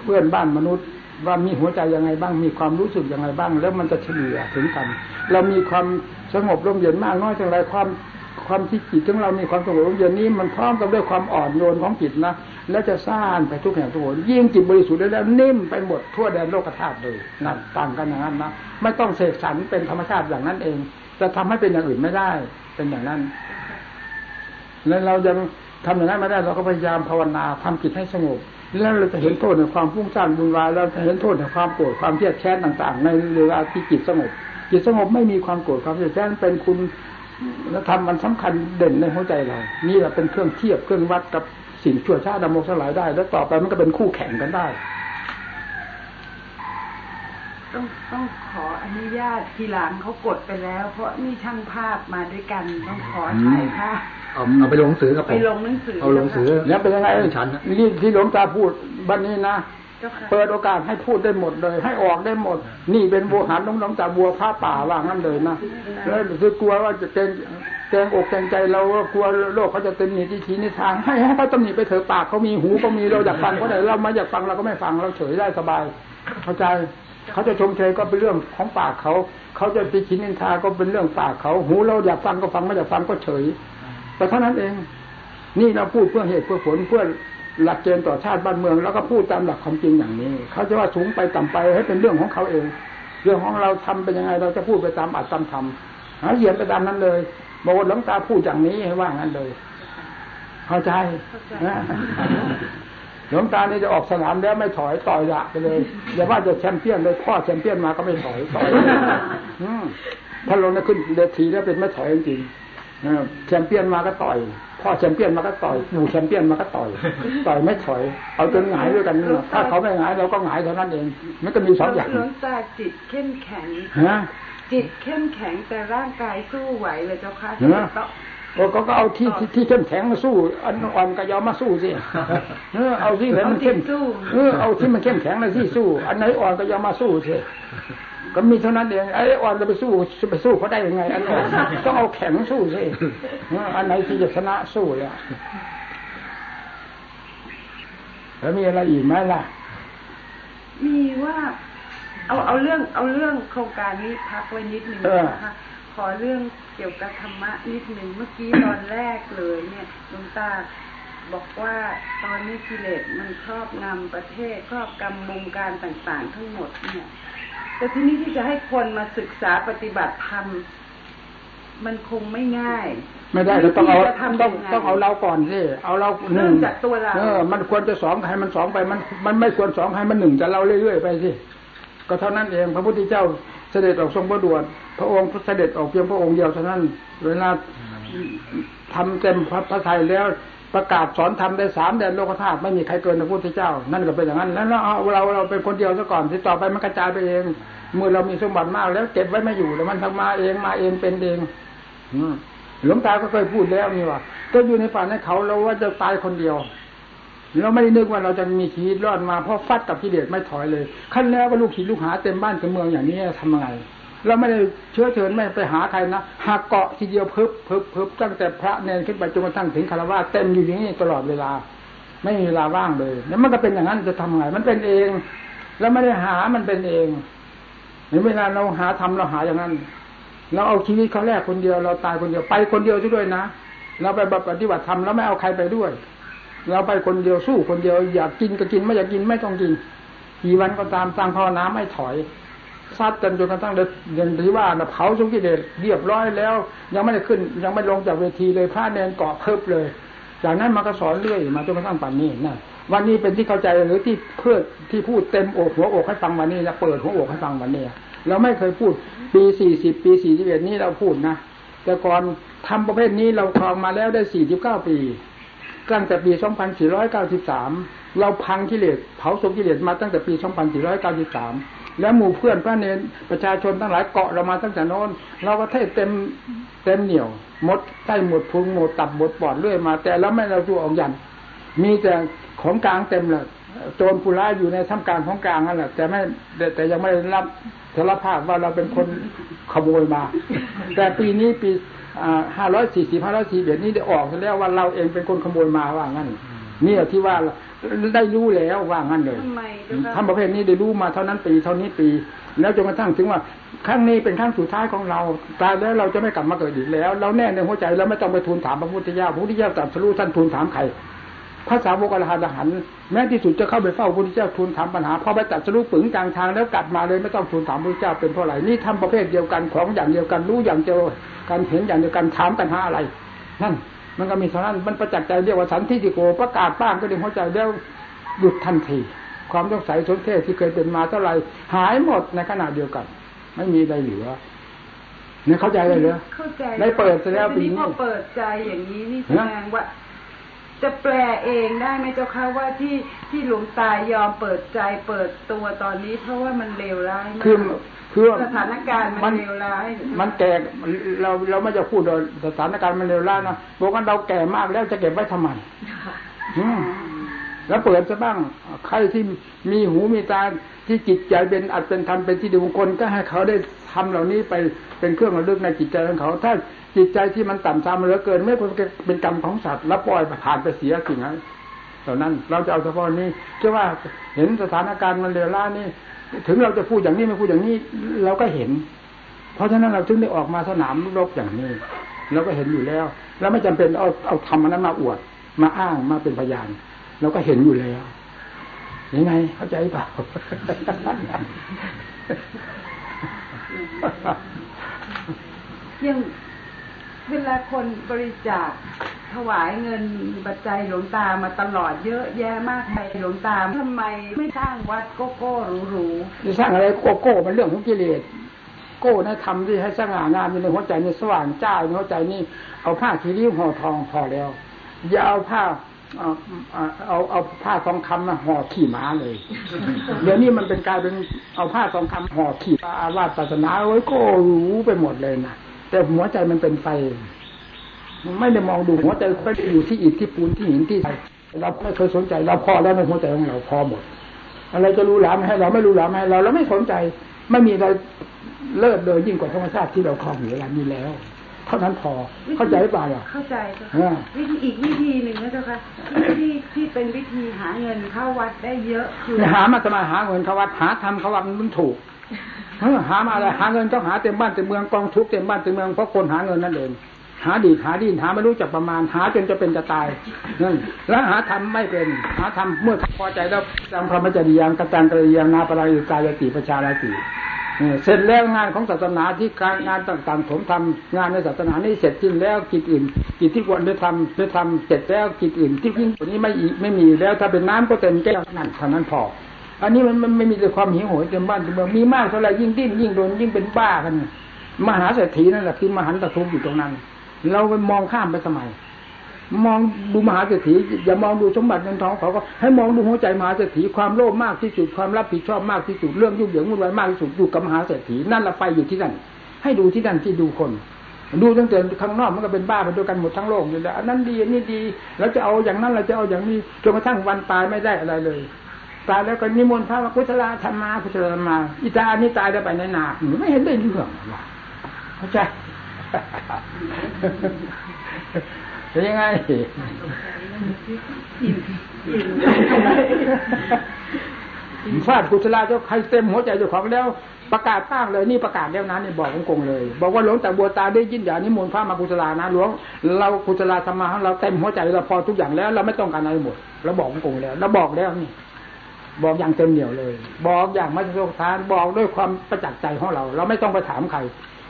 เพื่อนบ้านมนุษย์ว่ามีหัวใจยังไงบ้าง มีความรู้สึกยังไงบ้าง แล้วมันจะเฉลี่ยถึงกัน เรามีความสงบร่มเย็นมากน้อยจังไรความความที่จิตของเรามีความสงบร่มเย็นนี้มันพร้อมกับด้วยความอ่อนโยนของจิตนะและจะสร้างไปทุกแห่งทุกหนยิ่งจิตบริสุทธิ์ได้แล้วนิ่มไปหมดทั่วแดนโลกธาตุเลยนั่นต่างกันอย่างนั้นนะไม่ต้องเสกสรรเป็นธรรมชาติอย่างนั้นเอง จะทำให้เป็นอย่างอื่นไม่ได้ เป็นอย่างนั้น แล้วเรายังทำอย่างนั้นไม่ได้เราก็พยายามภาวนาทำจิตให้สงบ แล้วเราจะเห็นโทษในความฟุ้งซ่านวุ่นวายเราจะเห็นโทษในความโกรธความเครียดแค้นต่างๆ ในเวลาที่จิตสงบ จิตสงบไม่มีความโกรธความเครียดแค้นเป็นคุณธรรมมันสำคัญเด่นในหัวใจเรา นี่แหละเป็นเครื่องเทียบเครื่องวัดกับสิ่งชั่วช้าดำมกสลายได้ แล้วต่อไปมันก็เป็นคู่แข่งกันได้ ต้องต้องขออนุญาตทีหลังเขากดไปแล้ว เพราะนี่ช่างภาพมาด้วยกันต้องขอถ่ายภาพ เอาเอาไปลงหนังสือครับผไปมลงหนังสือเอาลงหนังสือแล้วเป็นยังไงไม่ชันนะนี่ที่หลวงตาพูดวันนี้นะเจ้าค่ะเปิดโอกาสให้พูดได้หมดเลย ให้ออกได้หมด นี่เป็นบัวหันน้องๆจากบัวผ้าป่าว่างั้นเลยนะแล้วคือกลัวว่าจะเกรงเกรงอกเกรงใจเราว่ากลัวโลกเขาจะเต็มหนีที่ชี้นิทางให้ให้เขาตำหนิไปเถอะปากเขามีหูก็มีเราอยากฟังก็ได้เราไม่อยากฟังเราก็ไม่ฟังเราเฉยได้สบาย เข้าใจเขาจะชมเชยก็เป็นเรื่องของปากเขา เขาจะติชินนินทาก็เป็นเรื่องปากเขา หูเราอยากฟังก็ฟังไม่อยากฟังก็เฉย แต่เท่านั้นเอง นี่เราพูดเพื่อเหตุเพื่อผลเพื่อหลักเกณฑ์ต่อชาติบ้านเมือง แล้วก็พูดตามหลักความจริงอย่างนี้ เขาจะว่าสูงไปต่ำไปให้เป็นเรื่องของเขาเอง เรื่องของเราทำเป็นยังไง เราจะพูดไปตามอัตตามธรรมหาเหยียบไปตามนั้นเลยบอกว่าหลวงตาพูดอย่างนี้ให้ว่างั้นเลยเข้าใจนะหลวงตานี่จะออกสนามแล้วไม่ถอยต่อยละไปเลยอย่าว่าจะแชมเปี้ยนเลยพ่อแชมเปี้ยนมาก็ไม่ถอยต่อยอืมถ้าลงได้ขึ้นเดทีแล้วเป็นไม่ถอยจริงๆเออ แชมเปี้ยนมาก็ต่อย พ่อแชมเปี้ยนมาก็ต่อยหมู่แชมเปี้ยนมาก็ต่อย ต่อยไม่ถอย เอาจนหงายด้วยกันนี่แหละถ้าเขาไม่หงายเราก็หงายเท่านั้นเองมันก็มีสองอย่างหลวงตาจิตเข้มแข็งฮะจิตเข้มแข็งแต่ร่างกายสู้ไหวเลยเจ้าค่ะเหรอโอ้ก็ก็เอาที่ที่ที่เข้มแข็งมาสู้อันอ่อนก็ยอมมาสู้สิเออเอาที่ไหนมันเข้มเออเอาที่มันเข้มแข็งเลยที่สู้ อันไหนอ่อนก็ยอมมาสู้สิ ก็มีเท่านั้นเองไอ้อ่อนจะไปสู้จะไปสู้เขาได้ยังไงอันอ่อนต้องเอาแข็งสู้สิเอออันไหนที่จะชนะสู้เลยแล้วมีอะไรอีกไหมล่ะ มีว่า เอาเอาเรื่องเอาเรื่องโครงการนี้พักไว้นิดหนึ่งเออนะคะขอเรื่องเกี่ยวกับธรรมะนิดหนึ่งเมื่อกี้ตอนแรกเลยเนี่ยหลวงตาบอกว่าตอนนี้กิเลสมันครอบงำประเทศครอบกำวงการต่างๆ ทั้งหมดเนี่ย แต่ทีนี้ที่จะให้คนมาศึกษาปฏิบัติธรรมมันคงไม่ง่าย ไม่ได้เราต้องเอาจะทำต้องยังไงต้องเอาเราก่อนสิเอาเราหนึ่งเริ่มจากตัวเราเออ มันควรจะสองให้มันสองไปมัน มันไม่ควรสองให้มันหนึ่งจะเราเรื่อยๆไปสิก็เท่านั้นเองพระพุทธเจ้าเสด็จออกทรงประดวดพระองค์เสด็จออกเพียงพระองค์เดียวเท่านั้น เวลาทำเต็มพระพระทัยแล้ว ประกาศสอนทำได้สามแดนโลกธาตุไม่มีใครเกินพระพุทธเจ้า นั่นก็เป็นอย่างนั้น แล้วเราเราเราเป็นคนเดียวซะก่อนที่ต่อไปมันกระจายไปเองเมื่อเรามีสมบัติมากแล้วเก็บไว้ไม่อยู่แล้วมันทำมาเองมาเองเป็นเองหลวงตาก็เคยพูดแล้วนี่ว่าก็อยู่ในป่าในเขาเราว่าจะตายคนเดียวเราไม่ได้นึกว่าเราจะมีชีวิตรอดมาเพราะฟัดกับกิเลสไม่ถอยเลยขั้นแล้วก็ลูกศิษย์ลูกหาเต็มบ้านเต็มเมืองอย่างนี้ทำยังไง เราไม่ได้เชื้อเชิญไม่ไปหาใครนะหากเกาะทีเดียวเพึบเพึบเพึบตั้งแต่พระเนรขึ้นไปจนกระทั่งถึงคารวะเต็มอยู่อย่างนี้ตลอดเวลา ไม่มีเวลาว่างเลยแล้วมันก็เป็นอย่างนั้นจะทำไงมันเป็นเอง แล้วไม่ได้หามันเป็นเองเห็นเวลาเราหาทำเราหาอย่างนั้นเราเอาชีวิตเขาแรกคนเดียวเราตายคนเดียวไปคนเดียวด้วยนะเราไปปฏิบัติธรรมแล้วไม่เอาใครไปด้วย เราไปคนเดียวสู้คนเดียว อยากกินก็กินไม่อยากกินไม่ต้องกินกี่วันก็ตามสร้างภาวนาไม่ถอย ซัดจนจนกระทั่งอย่างที่ว่านะเผาสมกิเลสเรียบร้อยแล้ว ยังไม่ได้ขึ้น ยังไม่ลงจากเวทีเลยพระเนนเกาะเพิบเลย จากนั้นมันก็สอนเรื่อยมาจนกระทั่งป่านนี้นะวันนี้เป็นที่เข้าใจหรือที่เพื่อที่พูดเต็มอกหัวอกให้ฟังวันนี้นะเปิดหัวอกให้ฟังวันนี้เราไม่เคยพูดปีสี่สิบปีสี่สิบเอ็ดนี้เราพูดนะแต่ก่อนทำประเภทนี้เราครองมาแล้วได้สี่สิบเก้าปีตั้งแต่ปีสองพันสี่ร้อยเก้าสิบสามเราพังกิเลสเผาสมกิเลสมาตั้งแต่ปีสองพันสี่ร้อยเก้าสิบสาม แล้วหมู่เพื่อนพระเนรประชาชนทั้งหลายเกาะเรามาตั้งแต่โน้น เราก็เทศเต็มเต็มเหนียวหมดใต้หมดพุงหมดตับหมดปอดเรื่อยมา แต่เราไม่เราตัวออกยันมีแต่ของกลางเต็มเลยโจรผู้ร้ายอยู่ในท่ามกลางของกลางนั่นแหละแต่ไม่แต่ยังไม่ได้รับสารภาพว่าเราเป็นคนขโมยมา แต่ปีนี้ปีห้าร้อยสี่สิบห้าร้อยสี่เอ็ดนี้ได้ออกแล้วว่าเราเองเป็นคนขโมยมาว่างั้นนี่ที่ว่า ได้รู้แล้วว่างั้นเลยทำไมเจ้าคะทำประเภทนี้ได้รู้มาเท่านั้นปีเท่านี้ปี แล้วจนกระทั่งถึงว่าครั้งนี้เป็นครั้งสุดท้ายของเราตายแล้วเราจะไม่กลับมาเกิดอีกแล้ว เราแน่ในหัวใจเราไม่ต้องไปทูลถามพระพุทธเจ้าพระพุทธเจ้าตรัสรู้ท่านทูลถามใครพระสาวกอรหันต์อรหันต์แม้ที่สุดจะเข้าไปเฝ้าพระพุทธเจ้าทูลถามปัญหาพอไปตรัสรู้ปึงกลางทางแล้วกลับมาเลยไม่ต้องทูลถามพระพุทธเจ้าเป็นเพราะอะไรนี่ทำประเภทเดียวกันของอย่างเดียวกันรู้อย่างเดียวกันเห็นอย่างเดียวกันถามปัญหาอะไรนั่น มันก็มีเท่านั้นมันประจักษ์ใจเรียกว่าสันทิฏฐิโกประกาศบ้างก็ในหัวใจแล้วหยุดทันที ความสงสัยสนเทศที่เคยเป็นมาเท่าไหร่หายหมดในขณะเดียวกัน ไม่มีอะไรเหลือเนี่ยเข้าใจเลยเหรอเข้าใจได้เปิดซะแล้วทีนี้ปีนี้พอเปิดใจอย่างนี้นี่แสฮะดงว่า จะแปลเองได้ไหมเจ้าคะว่าที่ที่หลวงตายอมเปิดใจเปิดตัวตอนนี้ เพราะว่ามันเลวร้ายมาก คือคือว่าสถานการณ์มันเลวร้ายมันแก่เราเราไม่จะพูดโดยสถานการณ์มันเร็วร้ายนะบอกว่าเราแก่มากแล้วจะเก็บไว้ทำไมอืมแล้วเปิดซะบ้างใครที่มีหูมีตาที่จิตใจเป็นอัดเป็นธรรมเป็นที่ดีมงคลก็ให้เขาได้ทำเหล่านี้ไปเป็นเครื่องระลึกในจิตใจของเขา ถ้าจิตใจที่มันต่ำทรามเหลือเกินไม่เป็นกรรมของสัตว์แล้วปล่อยผ่านไปเสียสิ่งนั้นเหล่านั้นเราจะเอาเฉพาะนี้แค่ว่าเห็นสถานการณ์มันเลวร้ายนี่ ถึงเราจะพูดอย่างนี้ไม่พูดอย่างนี้ เราก็เห็น เพราะฉะนั้นเราถึงได้ออกมาสนามรบอย่างนี้เราก็เห็นอยู่แล้ว แล้วไม่จำเป็นเอาเอาทำมันนั้นมาอวด มาอ้างมาเป็นพยานเราก็เห็นอยู่แล้วยังไงเข้าใจเปล่ายัง เวลาคนบริจาคถวายเงินปัจจัยหลวงตามาตลอดเยอะแยะมากมายหลวงตาทำไมไม่สร้างวัดโกโก้หรูจะสร้างอะไรโกโก้มันเรื่องของกิเลสโก้นะทำที่ให้สง่างามอยู่ในหัวใจนี่สว่างจ้าในหัวใจนี่เอาผ้าคีริ้วห่อทองพอแล้ว อย่าเอาผ้าเอาเอาเอาผ้าทองคำมาห่อขี่ม้าเลย เดี๋ยวนี้มันเป็นกลายเป็นเอาผ้าทองคำห่อขี่ปลาอาวาสศาสนาโอ้ยโก้รู้ไปหมดเลยนะ แต่หัวใจมันเป็นไฟ ไม่ได้มองดูหัวใจไม่ได้อยู่ที่อิฐที่ปูนที่หินที่อะไรเราไม่เคยสนใจเราพอแล้วในหัวใจของเราพอหมด อะไรจะรู้หลามให้เราไม่รู้หลามให้เราเราไม่สนใจ ไม่มีอะไรเลิศเลยยิ่งกว่าธรรมชาติที่เราครองอยู่เวลานี้แล้ว เท่านั้นพอๆเข้าใจหรือเปล่าอะเข้าใจเจ้าอ่าค่ะวิธีอีกวิธีหนึ่งนะเจ้าค่ะที่ที่ที่เป็นวิธีหาเงินเข้าวัดได้เยอะคือหามาจะมาหาเงินเขาวัดหาทำเขาวัดมันถูกเออ หามาอะไรหาเงินต้องหาเต็มบ้านเต็มเมืองกองทุกเต็มบ้านเต็มเมืองเพราะคนหาเงินนั่นเองหาดีหาดีหาไม่รู้จักประมาณหาจนจะเป็นจะตายนั่นแล้วหาทำไม่เป็นหาทำเมื่อพอใจแล้วจำพระมจริยังกตังกริยังนาปรายกายติประชาราติเสร็จแล้วงานของศาสนาที่การงานต่างๆผมทำงานในศาสนานี้เสร็จสิ้นแล้วกิจอื่นกิจที่ควรได้ทำได้ทำเสร็จแล้วกิจอื่นที่ยิ่งกว่านี้ไม่ไม่มีแล้วถ้าเป็นน้ำก็เต็มแก้วนั่นเท่านั้นพอ อันนี้มันมันไม่มีแต่ความหิวโหยเต็มบ้านเต็มเมืองมีมากเท่าไรยิ่งดิ้นยิ่งโดนยิ่งเป็นบ้ากันมหาเศรษฐีนั่นแหละคือมหันตทุกอยู่ตรงนั้น เราไปมองข้ามไปทำไมมองดูมหาเศรษฐีอย่ามองดูสมบัติเงินทองเขาก็ให้มองดูหัวใจมหาเศรษฐีความโลภมากที่สุดความรับผิดชอบมากที่สุดเรื่องยุ่งเหยิงวุ่นวายมากที่สุดอยู่กับมหาเศรษฐีนั่นละไฟอยู่ที่นั่นให้ดูที่นั่นที่ดูคน ดูตั้งแต่ข้างนอกมันก็เป็นบ้าไปด้วยกันหมดทั้งโลกอยู่แล้วอันนั้นดีอันนี้ดี แล้วจะเอาอย่างนั้นเราจะเอาอย่างนี้จนกระทั่งวันตายไม่ได้อะไรเลย ตายแล้วก็นิมนต์พระพุทธลาธรรมาพุทธลามาอิตาอันนี้ตายแล้วไปในนาไม่เห็นได้เรื่องเข้าใจเป็นยังไงฟาดกุศลาเจ้าใครเต็มหัวใจเจ้าของแล้ว ประกาศตั้งเลยนี่ประกาศแล้วนะนี่บอกงกงเลย บอกว่าหลวงแต่บัวตาได้ยินอย่างนี้มนต์พระมากุศลานะหลวงเรากุศลาธรรมะเราเต็มหัวใจเราพอทุกอย่างแล้ว เราไม่ต้องการอะไรหมดเราบอกกงแล้วเราบอกแล้วนี่ บอกอย่างเต็มเหนียวเลย บอกอย่างไม่โชคทานบอกด้วยความประจักษ์ใจของเรา เราไม่ต้องไปถามใคร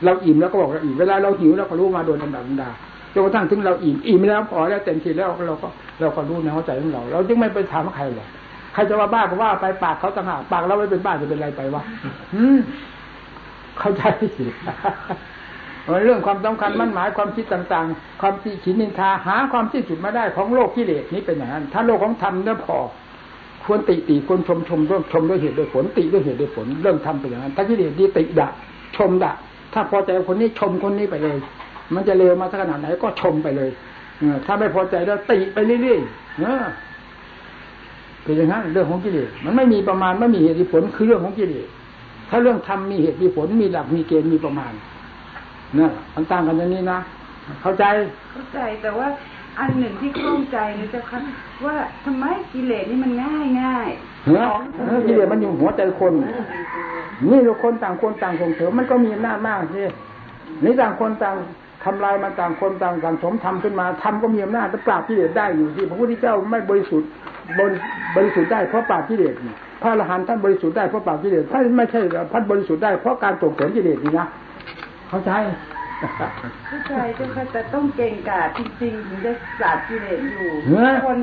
เราอิ่มแล้วก็บอกเราอิ่มเวลาเราหิวเราก็รู้มาโดยลำดับลำดาจนกระทั่งถึงเราอิ่มอิ่มแล้วพอแล้วเต็มที่แล้วเราก็เราก็รู้ในหัวใจของเรา เราจึงไม่ไปถามใครหรอกใครจะว่าบ้าก็ว่าไปปากเขาต่างหากปากเราไม่เป็นบ้าจะเป็นไรไปวะอืมเข้าใจสิเรื่องความสำคัญมั่นหมายความคิดต่างๆ ความที่ขินนินทาหาความที่สุดมาได้ของโลกกิเลสนี้เป็นอย่างนั้น ถ้าโลกของธรรมเนี่ยพอ ควรติติควรชมชมร่วมชมด้วยเหตุด้วยผลติด้วยเหตุด้วยผลเรื่องทำเป็นอย่างนั้นถ้ากิเลสดีติดะชมดะถ้าพอใจคนนี้ชมคนนี้ไปเลย มันจะเลวมาสักขนาดไหนก็ชมไปเลยถ้าไม่พอใจแล้วติไปเรื่อยๆเออเป็นอย่างนั้นเรื่องของกิเลสมันไม่มีประมาณไม่มีเหตุผลคือเรื่องของกิเลสถ้าเรื่องทำมีเหตุมีผลมีหลักมีเกณฑ์มีประมาณนี่มันต่างกันอย่างนี้นะเข้าใจเข้าใจแต่ว่า อันหนึ่งที่ข้องใจนะเจ้าค่ะว่าทำไมกิเลสนี่มันง่ายง่ายเฮ้ยกิเลสมันอยู่หัวใจคน นี่เราคนต่างคนต่างส่งเสริมมันก็มีหน้ามากสินี่ต่างคนต่างทำลายมันต่างคนต่างกันสมทำขึ้นมาทำก็มีอำนาจจะปราบกิเลสได้อยู่ที่พระพุทธเจ้าไม่บริสุทธิ์บริสุทธิ์ได้เพราะปราบกิเลสพระอรหันต์ท่านบริสุทธิ์ได้เพราะปราบกิเลสท่านไม่ใช่ท่านบริสุทธิ์ได้เพราะการตกเสริมกิเลสนี่นะเข้าใจ เข้าใจเจ้าค่ะแต่ต้องเก่งกาจจริงๆถึงจะปราบกิเลสอยู่ คน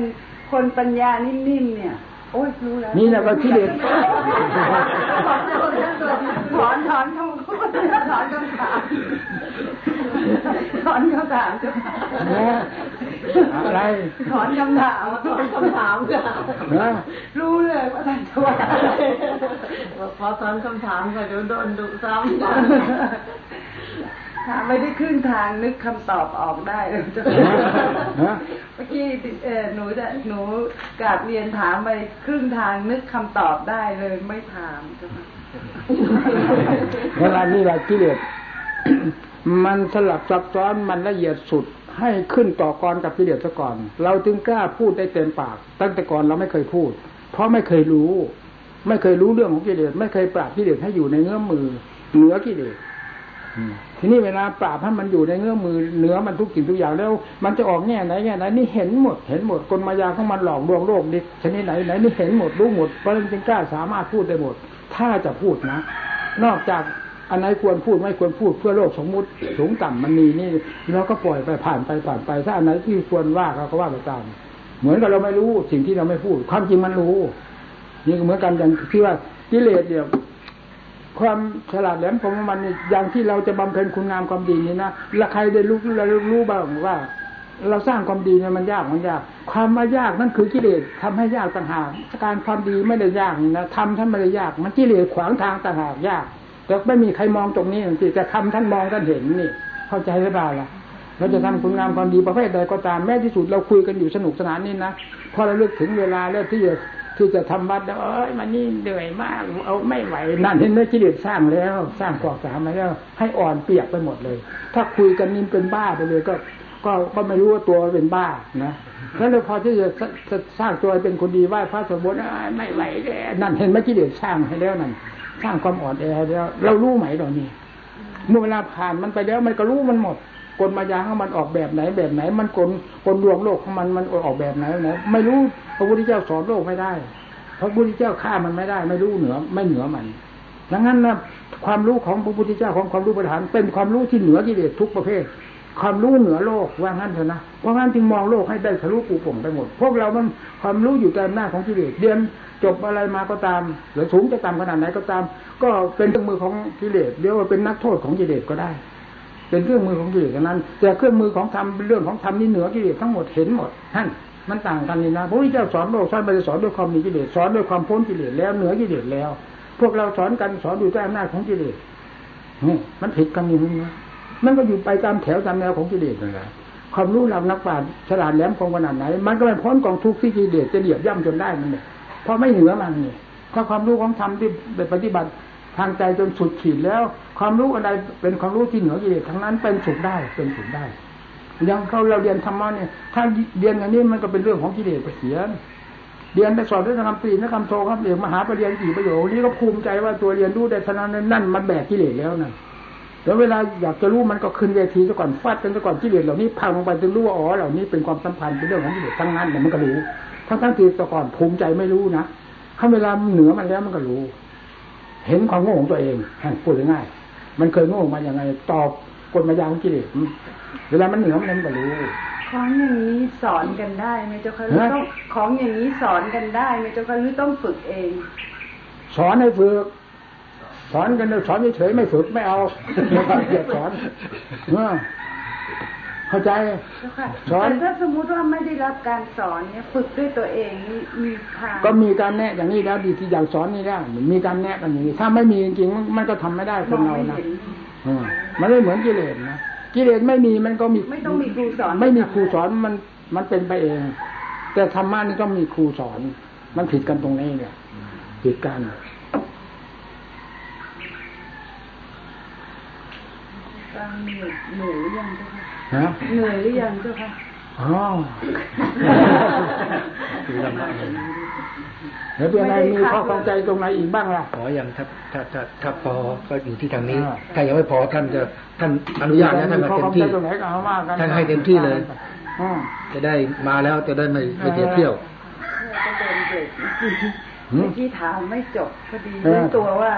คนปัญญานิ่มๆเนี่ย โอ้ยรู้แล้วนี่แหละก็กิเลสถอนถอนทำถอนคำถามถอนคำถามอะไรถอนคำถามถอนคำถามค่ะรู้เลยว่าท่านจะว่าพอถอนคำถามก็เดี๋ยวโดนดุซ้ำ ถามไม่ได้ครึ่งทางนึกคำตอบออกได้เลยเมื่อกี้เออหนูจะหนูกาบเรียนถามไปครึ่งทางนึกคำตอบได้เลยไม่ถามจ้ะเวลานี้แหละกิเลสมันสลับซับซ้อนมันละเอียดสุดให้ขึ้นต่อกรกับกิเลสซะก่อน เราจึงกล้าพูดได้เต็มปาก ตั้งแต่ก่อนเราไม่เคยพูด เพราะไม่เคยรู้ ไม่เคยรู้เรื่องของกิเลสไม่เคยปราบกิเลสให้อยู่ในเงื้อมือเหนือกิเลส ทีนี้เวลาปราบให้มันอยู่ในเงื้อมือเนื้อมันทุกสิ่งทุกอย่างแล้ว มันจะออกแง่ไหนแง่ไหนนี่เห็นหมด เห็นหมดกลมายาของมันหลอกลวงโลกดิชนิดไหนไหนนี่เห็นหมดรู้หมดเพราะนั้นจึงกล้าสามารถพูดได้หมด ถ้าจะพูดนะ นอกจากอันไหนควรพูดไม่ควรพูดเพื่อโลกสมมุติสูงต่ำมันมีนี่เราก็ปล่อยไปผ่านไปผ่านไป ถ้าอันไหนที่ควรว่าเราก็ว่าไปตาม เหมือนกับเราไม่รู้สิ่งที่เราไม่พูด ความจริงมันรู้ นี่เหมือนกันอย่างที่ว่ากิเลสเนี่ย ความฉลาดแหลมของมันอย่างที่เราจะบำเพ็ญคุณงามความดีนี้นะละใครได้รู้เรารู้บ้างว่า เราสร้างความดีเนี่ยมันยากมันยาก ความมายากนั่นคือกิเลสทำให้ยากต่างหากการความดีไม่ได้ยากนะทำท่านไม่ได้ยาก มันกิเลสขวางทางต่างหากยาก แต่ไม่มีใครมองตรงนี้สิงแต่ทำท่านมองท่านเห็นนี่ เข้าใจหรือเปล่าล่ะเราจะทำคุณงามความดีประเภทใดก็ตามแม้ที่สุดเราคุยกันอยู่สนุกสนานนี่นะพอเราเลือกถึงเวลาแล้วที่จะ ที่จะทำวัดแล้วเอ้ยมันนี่เหนื่อยมาก เอาไม่ไหวนั่นเห็นไหมกิเลสสร้างแล้ว สร้างกอกสามมาแล้ว ให้อ่อนเปียกไปหมดเลย ถ้าคุยกันนี่เป็นบ้าไปเลยก็ ก็ก็ไม่รู้ว่าตัวเป็นบ้านะแล้วพอที่จะสร้างตัวเป็นคนดีไหว้พระสมบูรณ์ไม่ไหวนั่นเห็นไหมกิเลสสร้างให้แล้วนั่นสร้างความอ่อนแอแล้ว เรารู้ไหมตอนนี้เมื่อเวลาผ่านมันไปแล้ว มันก็รู้มันหมด กลมายาของมันออกแบบไหนแบบไหน มันกลกลดวงโลกของมันมันออกแบบไหนไหนไม่รู้พระพุทธเจ้าสอนโลกไม่ได้พระพุทธเจ้าฆ่ามันไม่ได้ ไม่รู้เหนือ ไม่เหนือมันดังนั้นนะความรู้ของพระพุทธเจ้าของความรู้ประธาน เป็นความรู้ที่เหนือกิเลสทุกประเภท ความรู้เหนือโลกว่างั้นเถอะนะเพราะงั้นจึงมองโลกให้ได้ทะลุปูป่งไปหมด พวกเรามันความรู้อยู่แต่หน้าของกิเลสเรียนจบอะไรมาก็ตามหรือสูงจะตามขนาดไหนก็ตาม ก็เป็นเครื่องมือของกิเลสเรียกว่าเป็นนักโทษของกิเลสก็ได้ เป็นเครื่องมือของกิเลสนั้น แต่เครื่องมือของธรรมเป็นเรื่องของธรรมนี่เหนือกิเลสทั้งหมดเห็นหมดท่านมันต่างกันนี่นะพระพุทธเจ้าสอนโลกสอนไปสอนด้วยความมีกิเลสสอนด้วยความพ้นกิเลสแล้วเหนือกิเลสแล้ว พวกเราสอนกันสอนอยู่ใต้อำนาจของกิเลสนี่มันผิดกันอย่างนี้นะมันก็อยู่ไปตามแถวตามแนวของกิเลสนั่นแหละความรู้เรานักปราชญ์ฉลาดแหลมคงขนาดไหน มันก็ไม่พ้นกองทุกข์ที่กิเลสจะเหยียบย่ำจนได้มันเนี่ยเพราะไม่เหนือมันนี่ถ้าความรู้ของธรรมที่ปฏิบัติ ทางใจจนสุดขีดแล้ว ความรู้อะไรเป็นความรู้ที่เหนือกิเลสทั้งนั้นเป็นสุขได้เป็นสุขได้อย่างเขาเราเรียนธรรมะเนี่ย ถ้าเรียนอย่างนี้มันก็เป็นเรื่องของกิเลสไปเสียเรียนไปสอนด้วยคำตรีนะคำโทคำเรียนมหาปรริญญากี่ประโยคนี้ก็ภูมิใจว่าตัวเรียนรู้ได้เท่านั้นนั่นมันแบกกิเลสแล้วนั่นแล้วเวลาอยากจะรู้มันก็ขึ้นเวทีซะก่อนฟาดกันซะก่อนกิเลสเหล่านี้พังลงไปจนรู้ว่าอ๋อเหล่านี้เป็นความสัมพันธ์เป็นเรื่องของกิเลสทั้งนั้นเนี่ยมันก็รู้ทั้งทั้งที่แต่ก่อนภูมิใจไม่รู้นะถ้าเวลาเหนือมันแล้วมันก็รู้ เห็นความโง่ของตัวเองพูดง่ายมันเคยโง่มาอย่างไง ตอบกฎมายาของกิเลสเวลามันเหนือมันก็รู้ของอย่างนี้สอนกันได้ไหมเจ้าค่ะหรือต้องของอย่างนี้สอนกันได้ไหมเจ้าค่ะหรือต้องฝึกเอง สอนให้ฝึกสอนกันสอนเฉยๆไม่ฝึกไม่เอาไม่ต้องเกียดสอน เข้าใจสอนถ้าสมมุติว่าไม่ได้รับการสอนเนี่ยฝึกด้วยตัวเองมีทางก็มีการแนะอย่างนี้แล้วดีที่อย่างสอนนี่ได้มีการแนะกันอย่างนี้ ถ้าไม่มีจริงๆมันก็ทำไม่ได้คนเรานะมันไม่เหมือนกิเลสนะกิเลสไม่มีมันก็มีไม่ต้องมีครูสอน ไม่มีครูสอนมันมันเป็นไปเอง แต่ธรรมะนี่ก็มีครูสอน มันผิดกันตรงนี้เนี่ยผิดกันเหนื่อยเหนื่อยหรือยังเจ้า ค่ะเหนื่อยหรือยังเจ้าค่ะอ๋อแล้วเป็นอะไรมีข้อข้องใจตรงไหนอีกบ้างล่ะขออย่างถ้าถ้าถ้าถ้าพอก็อยู่ที่ทางนี้ ถ้ายังไม่พอท่านจะท่านอนุญาตนะท่านเต็มที่ท่านให้เต็มที่เลยจะได้มาแล้วจะได้ไม่ไม่เสียเที่ยวก็โดนเบรกเมื่อกี้ถามไม่จบพอดีรู้ตัวว่า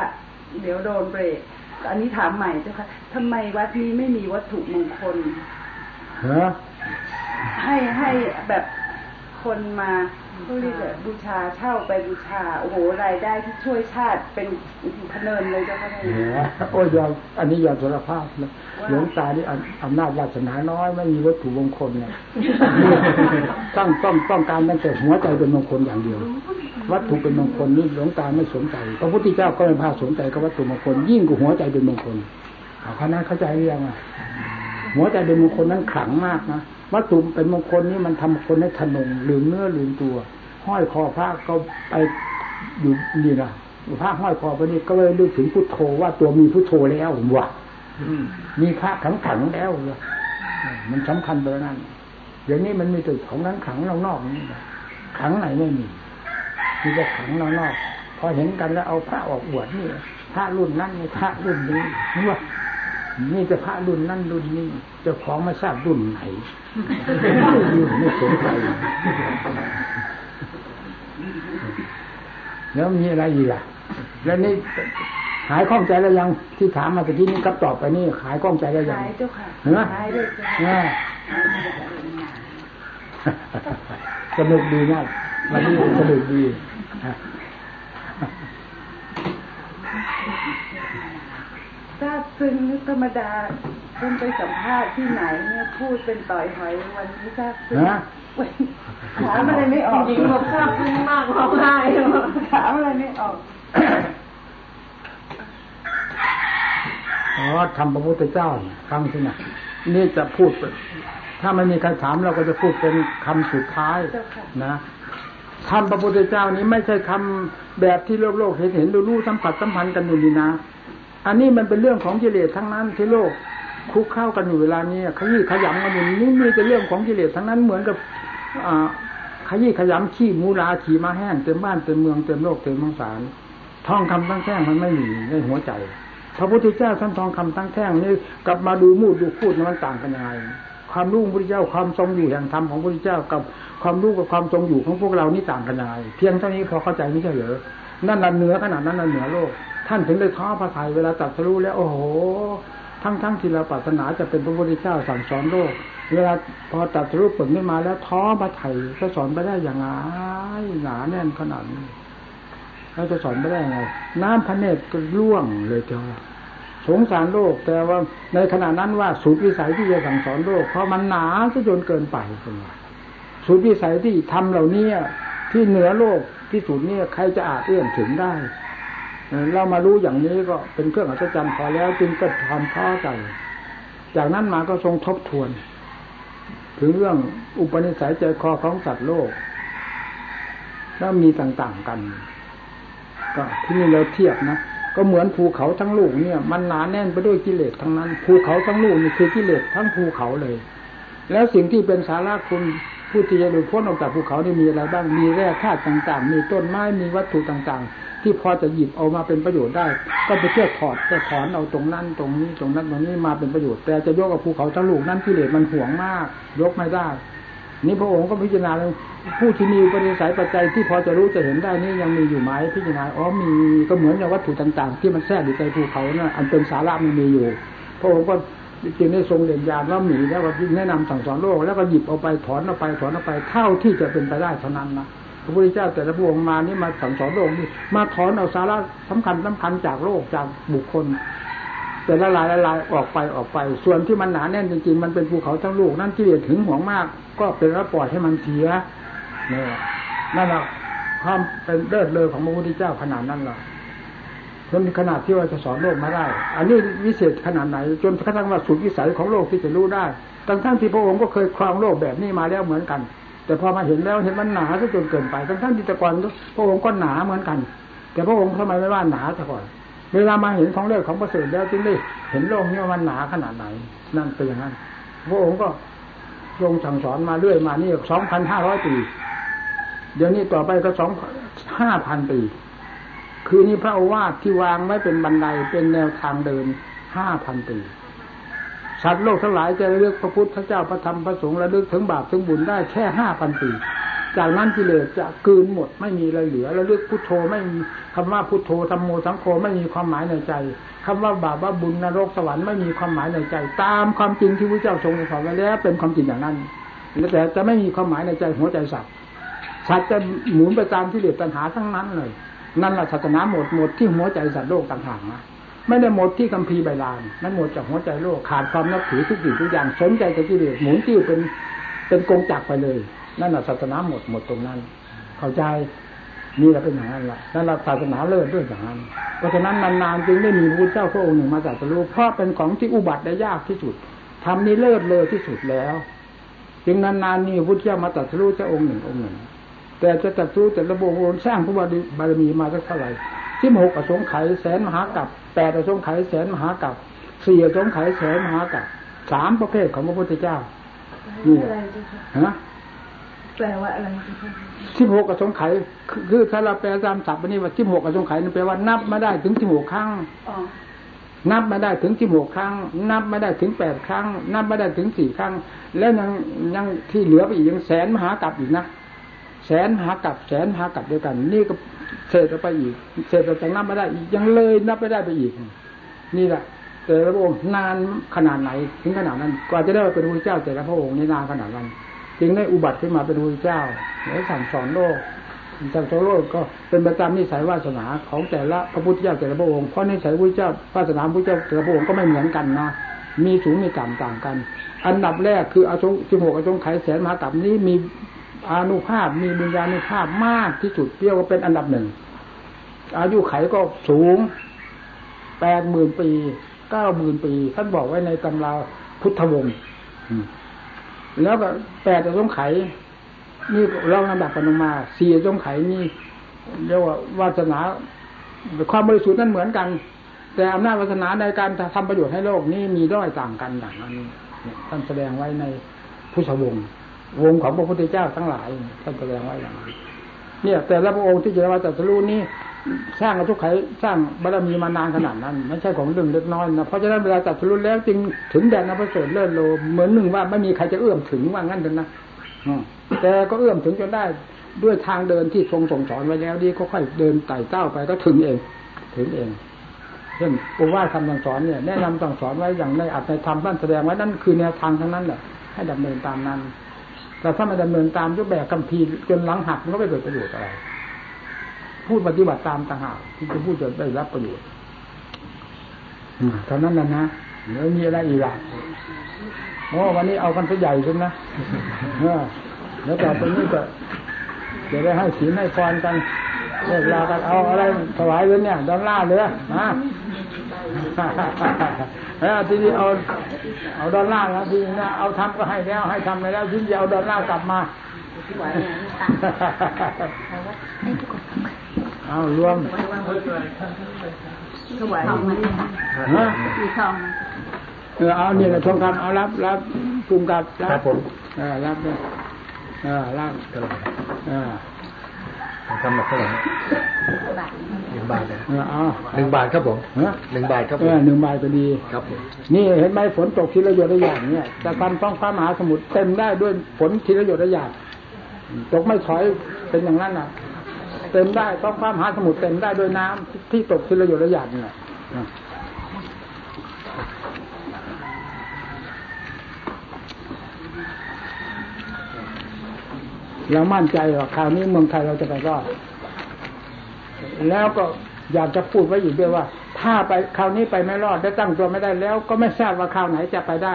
เดี๋ยวโดนเบรกอันนี้ถามใหม่เจ้าค่ะทำไมวัดนี้ไม่มีวัตถุมงคล ให้ให้แบบคนมาเขาเรียกบูชาเช่าไปบูชา โอ้โหรายได้ที่ช่วยชาติเป็นพเนินเลยเจ้าค่ะโอ้ยยอมอันนี้ยอมสารภาพนะหลวงตานี่อำนาจวาสนาน้อยไม่มีวัตถุมงคลเนี่ยต้องต้องต้องการตั้งแต่หัวใจเป็นมงคลอย่างเดียว วัตถุเป็นมงคลนี่หลวงตาไม่สนใจพระพุทธเจ้าก็ไม่พาสนใจกับวัตถุมงคลยิ่งกว่าหัวใจเป็นมงคลเอาคณะเข้าใจหรือยังอะ หัวใจเป็นมงคลนั้นขลังมากนะวัตถุเป็นมงคลนี่มันทำคนให้ทนงลืมเนื้อลืมตัว ห้อยคอพระก็ไปอยู่นี่นะพระห้อยคอไปนี่ก็เลยรู้ถึงพุทโธว่าตัวมีพุทโธแล้วว่ะมีพระขังขังแล้วมันสำคัญเบอร์นั้นเดี๋ยวนี้มันมีตัวของนั้นขังนอกนี่ขังไหนไม่มีมีแต่ขังนอกพอเห็นกันแล้วเอาพระออกอวดนี่พระรุ่นนั้นพระรุ่นนี้นี่ว่า นี่จะพระรุ่นนั่นรุ่นนี้เจ้าของไม่ทราบรุ่นไหนไม่สนใจแล้วมีอะไรอีกล่ะ แล้วนี่หายข้องใจแล้วยังที่ถามมาตะกี้นี้กับตอบไปนี่หายข้องใจแล้วยังหายเจ้าค่ะหายเลยจ้ะสนุกดีมากวันนี้สนุกดี ทราบซึ้งธรรมดาคุณไปสัมภาษณ์ที่ไหนเนี่ยพูดเป็นต่อยหอยวันนี้ทราบซึ้งถามอะไรไม่ออกจริงบอกทราบซึ้งมากร้องไห้ถามอะไรไม่ออกอ๋อทำพระพุทธเจ้าฟังสินะนี่จะพูด ถ้าไม่มีใครถามเราก็จะพูดเป็นคำสุดท้ายนะทำพระพุทธเจ้านี้ไม่ใช่คำแบบที่โลกโลกเห็นเห็นดูรู้สัมผัสสัมพันธ์กันอยู่นี่นะ อันนี้มันเป็นเรื่องของกิเลสทั้งนั้นที่โลกคุกเข้ากันอยู่เวลานี้ขยี้ขยำกันอยู่นี่มีแต่เรื่องของกิเลสทั้งนั้นเหมือนกับอขยี้ขยำขี้มูลาขี่มาแห้งเต็มบ้านเต็มเมืองเต็มโลกเต็มมังสารท่องคำตั้งแท่งมันไม่มีในหัวใจพระพุทธเจ้าท่านทองคำตั้งแท่งนี่กลับมาดูมูดดูพูดมันต่างกันยังไงความรู้ของพระพุทธเจ้าความทรงอยู่แห่งธรรมของพระพุทธเจ้ากับความรู้กับความทรงอยู่ของพวกเรานี่ต่างกันยังไงเพียงเท่านี้พอเข้าใจไม่ใช่เหรอนั่นละเหนือขนาดนั้นละเหนือโลก ท่านถึงได้ท้อพระทัยเวลาตัดสรู้แล้ว โอ้โห ทั้งทั้งที่เราปรารถนาจะเป็นพระพุทธเจ้าสั่งสอนโลก เวลาพอตัดสรู้เปิดขึ้นมาแล้วท้อพระทัยจะสอนไปได้อย่างไรหนาแน่นขนาดนี้เราจะสอนไม่ได้ไง น้ำพระเนตรก็ร่วงเลยเจ้าสงสารโลก แต่ว่าในขณะนั้นว่าสุดวิสัยที่จะสั่งสอนโลก เพราะมันหนาซะจนเกินไปเป็นสุดวิสัยที่ทำเหล่านี้ที่เหนือโลกที่สุดนี่ใครจะอาจเอื้อมถึงได้ เรามารู้อย่างนี้ก็เป็นเครื่องอัศจรรย์พอแล้วจึงก็ทำท้อใจจากนั้นมาก็ทรงทบทวน ถึงเรื่องอุปนิสัยใจคอของสัตว์โลก แล้วมีต่างๆกัน ก็ที่นี่เราเทียบนะก็เหมือนภูเขาทั้งลูกเนี่ย มันหนาแน่นไปด้วยกิเลสทั้งนั้น ภูเขาทั้งลูกนี่คือกิเลสทั้งภูเขาเลย แล้วสิ่งที่เป็นสาระคุณผู้ที่จะหลุดพ้นออกจากภูเขานี่มีอะไรบ้างมีแร่ธาตุต่าง ๆ มีต้นไม้มีวัตถุต่างๆ ที่พอจะหยิบเอามาเป็นประโยชน์ได้ ก็ไปเที่ยวถอดไปถอนเอาตรงนั้นตรงนี้ตรงนั้นตรงนี้มาเป็นประโยชน์ แต่จะยกกับภูเขาทั้งลูกนั้นกิเลสมันห่วงมาก ยกไม่ได้ นี่พระองค์ก็พิจารณาเลยผู้ที่มีปริสัยปัจจัยที่พอจะรู้จะเห็นได้นี่ยังมีอยู่ไหมพิจารณาอ๋อมีก็เหมือนอย่างวัตถุต่าง ๆ ที่มันแทรกอยู่ในภูเขานะ่ะอันเป็นสาระมันมีอยู่ พระองค์ก็จึงได้ทรงเด่นยานว่ามีแล้วก็แนะนำสั่งสอนโลกแล้วก็หยิบเอาไปถอนเอาไปถอนเอาไปเท่าที่จะเป็นไปได้เท่านั้นนะ พระพุทธเจ้าแต่ละพระองค์มานี่มาสั่งสอนโลกนี่มาถอนเอาสาระสำคัญสำคัญจากโลกจากบุคคล แต่ละลายละลายออกไปออกไป ส่วนที่มันหนาแน่นจริงๆ มันเป็นภูเขาทั้งลูกนั่นที่เรียถึงห่วงมาก ก็เป็นรับปล่อยให้มันเสียเนี่ยนั่นแหละความเป็นเลิศเลอของพระพุทธเจ้าขนาดนั้นแหละจนขนาดที่ว่าจะสอนโลกมาได้ อันนี้วิเศษขนาดไหน จนกระทั่งว่าสุดวิสัยของโลกที่จะรู้ได้ทั้งทั้งที่พระองค์ก็เคยครองโลกแบบนี้มาแล้วเหมือนกัน แต่พอมาเห็นแล้วเห็นมันหนาซะจนเกินไป ทั้งทั้งที่แต่ก่อนพระองค์ก็หนาเหมือนกัน แต่พระองค์ทำไมไม่ว่าหนาแต่ก่อน เวลามาเห็นของเลิศของประเสริฐแล้วจึงได้เห็นโลกนี้มันหนาขนาดไหน นั่นเป็นอย่างนั้น พระองค์ก็ทรงสั่งสอนมาเรื่อยมานี่สองพันห้าร้อยปี เดี๋ยวนี้ต่อไปก็สองห้าพันปี คือนี่พระอาวาสที่วางไว้เป็นบันไดเป็นแนวทางเดินห้าพันปี สัตว์โลกทั้งหลายจะเลือกพระพุทธเจ้าพระธรรมพระสงฆ์ระลึกถึงบาปถึงบุญได้แค่ห้าพันปี จากนั้นกิเลสจะกืนหมดไม่มีอะไรเหลือแล้วเลือกพุทโธไม่มีคำว่าพุทโธธรรมโมสังโฆไม่มีความหมายในใจคำว่าบาปว่าบุญนรกสวรรค์ไม่มีความหมายในใจ ตามความจริงที่พระเจ้าทรงสอนไว้แล้วเป็นความจริงอย่างนั้นแต่จะไม่มีความหมายในใจหัวใจสัตว์สัตว์จะหมุนไปตามที่เลสตัณหาทั้งนั้นเลย นั่นแหละศาสนาหมดหมดที่หัวใจสัตว์โลกต่างหากนะ ไม่ได้หมดที่กัมพีใบลานนั่นหมดจากหัวใจโลกขาดความนับถือทุกสิ่งทุกอย่างสนใจแต่กิเลสหมุนติ้วเป็นเป็นกงจักรไปเลย นั่นแหละศาสนาหมดหมดตรงนั้น เข้าใจนี่แหละเป็นอย่างนั้นแหละนั่นแหละศาสนาเลิศด้วยอย่างนั้นเพราะฉะนั้นนานๆจึงได้มีพระเจ้าพระองค์หนึ่งมาจัดสรู้เพราะเป็นของที่อุบัติได้ยากที่สุดทำนี้เลิศเลยที่สุดแล้ว จึงนานๆนี่พระเจ้ามาตัดสู้เจ้าองค์หนึ่งองค์หนึ่ง แต่จะตัดสู้แต่ระบบโอนสร้างพระบารมีมาสักเท่าไหร่ ที่หกอสงไขยแสนมหากับแปดอสงไขยแสนมหากับสี่อสงไขยแสนมหากับสามประเภทของพระพุทธเจ้านี่ฮะแปลว่าอะไรสิบหกกระสงไขคือถ้าเราแปลตามศัพท์นี้ว่าสิบหกกระสงไขนั่นแปลว่านับมาได้ถึงสิบหกครั้งนับมาได้ถึงสิบหกครั้ง นับมาได้ถึงแปดครั้ง นับมาได้ถึงสี่ครั้ง แล้วยังยังที่เหลือไปอีกยังแสนมหากรัปอีกนะ แสนหากรัปแสนหากรัปด้วยกัน นี่ก็เศษไปอีกเศษจากนับไม่ได้อีกยังเลยนับไม่ได้ไปอีก นี่แหละแต่พระองค์นานขนาดไหน ถึงขนาดนั้นกว่าจะได้เป็นพระเจ้าแต่ละพระองค์นี่นานขนาดนั้น จึงได้อุบัติขึ้นมาเป็นพระเจ้าและสั่งสอนโลกสั่งสอนโลกก็เป็นประจำนิสัยวาสนาของแต่ละพระพุทธเจ้าแต่ละพระองค์เพราะนิสัยพระเจ้าวาสนาพระเจ้าแต่ละพระองค์ก็ไม่เหมือนกันนะมีสูงมีต่ำต่างกัน อันดับแรกคืออาชงสิบหกอาชงไขแสนมหากับนี้มี อานุภาพมีบุญญาณุภาพมากที่สุดเรียกว่าเป็นอันดับหนึ่ง อายุไขก็สูงแปดหมื่นปีเก้าหมื่นปี ท่านบอกไว้ในตำราพุทธวงศ์แล้วก็แปดจะต้องไขนี่เราลำดับกันลงมาสี่จะต้องไขนี่เรียกว่าวาสนาความบริสุทธิ์นั้นเหมือนกัน แต่อำนาจวาสนาในการทำประโยชน์ให้โลกนี้มีด้อยต่างกันอย่างนั้นท่านแสดงไว้ในพุทธวงศ์ วงของพระพุทธเจ้าทั้งหลายท่านแสดงไว้อย่างนั้นเนี่ย แต่ละพระองค์ที่จะมาตรัสรู้นี้สร้างทุกไขสร้างบารมีมานานขนาดนั้นไม่ใช่ของเรื่องเล็กน้อยนะเพราะฉะนั้นเวลาตัดสรุ้แล้วจึงถึงแดนนับประเสริฐเลิศโลเหมือนหนึ่งว่าไม่มีใครจะเอื้อมถึงว่างั้นเถอะนะแต่ก็เอื้อมถึงจนได้ด้วยทางเดินที่ทรงส่งสอนไว้แล้วดีก็ค่อยเดินไต่เต้าไปก็ถึงเอง ถึงเองเช่นอุว่าคำสั่งสอนเนี่ยแนะนำสั่งสอนไว้อย่างในอัตในธรรมท่านแสดงไว้นั่นคือแนวทางทั้งนั้นแหละให้ดำเนินตามนั้น แต่ถ้าไม่ดำเนินตามยกแบบคำพีจนหลังหักมันก็ไม่เกิดประโยชน์อะไร พูดปฏิบัติตามต่างหากที่จะพูดจะได้รับประโยชน์เท่านั้นนะนะแล้วมีอะไรอีกล่ะโอ้วันนี้เอากันซะใหญ่ใช่ไหมแล้วต่อไปนี้ก็จะได้ให้ศีลให้พรกันเลิกลากันเอาอะไรถวายเลยเนี่ยดอลลาร์เลยนะ แล้วทีนี้เอาเอาดอลลาร์แล้วทีนี้เอาทำก็ให้แล้ว ให้ทำไปแล้วทีนี้เอาดอลลาร์กลับมาเอารวมถวายทองฮะมีทองเออเอาเนี่ยทองคำเอารับรับกลุ่มกับรับผมรับเลยเออรับเท่าไหร่เออ ทำแบบเท่าไหร่บาทหนึ่งบาทนะเออเอาหนึ่งบาทครับผมฮะหนึ่งบาทครับผเอมอหนึ่งใบก็ดีครับผมนี่เห็นไหมฝนตกทีละหยดละหยาดเนี่ยแต่การท้องฟ้ามหาสมุทรเต็มได้ด้วยฝนทีละหยดละหยาดตกไม่ถอยเป็นอย่างนั้นน่ะ เต็มได้ท้องฟ้ามหาสมุทรเต็มได้ด้วยน้ำที่ตกทีละหยดละหยาดเนี่ย เรามั่นใจว่าคราวนี้เมืองไทยเราจะไปรอด แล้วก็อยากจะพูดไว้อีกด้วยว่า ถ้าไปคราวนี้ไปไม่รอดได้ตั้งตัวไม่ได้แล้ว ก็ไม่ทราบว่าคราวไหนจะไปได้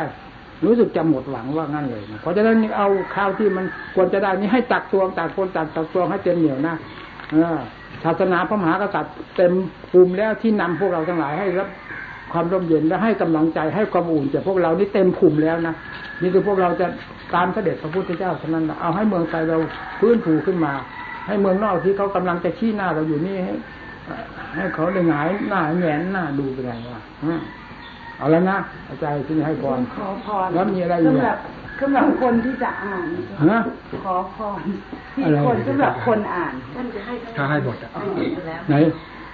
รู้สึกจะหมดหวังว่างั้นเลยนะเพราะฉะนั้นเอาคราวที่มันควรจะได้นี้ให้ตักตวงตักคนตักตักตวงให้เต็มเหนียวนะศาสนาพระมหากษัตริย์เต็มภูมิแล้วที่นำพวกเราทั้งหลายให้รับ ความร่มเย็นและให้กำลังใจให้ความอุ่นจากพวกเรานี่เต็มภูมิแล้วนะนี่คือพวกเราจะตามเสด็จพระพุทธเจ้าเท่านั้นนะเอาให้เมืองไทยเราฟื้นฟูขึ้นมา ให้เมืองนอกที่เขากำลังจะชี้หน้าเราอยู่นี่ให้ให้เขาได้หงายหน้าแหงนหน้าดูเป็นไงวะอืมเอาแล้วนะอาจารย์ที่ให้พรขอพรแล้วมีอะไรอีกสำหรับสำหรับคนที่จะอ่านฮะขอพรที่อะไรคนสำหรับคนอ่านถ้าให้หมดอะไหน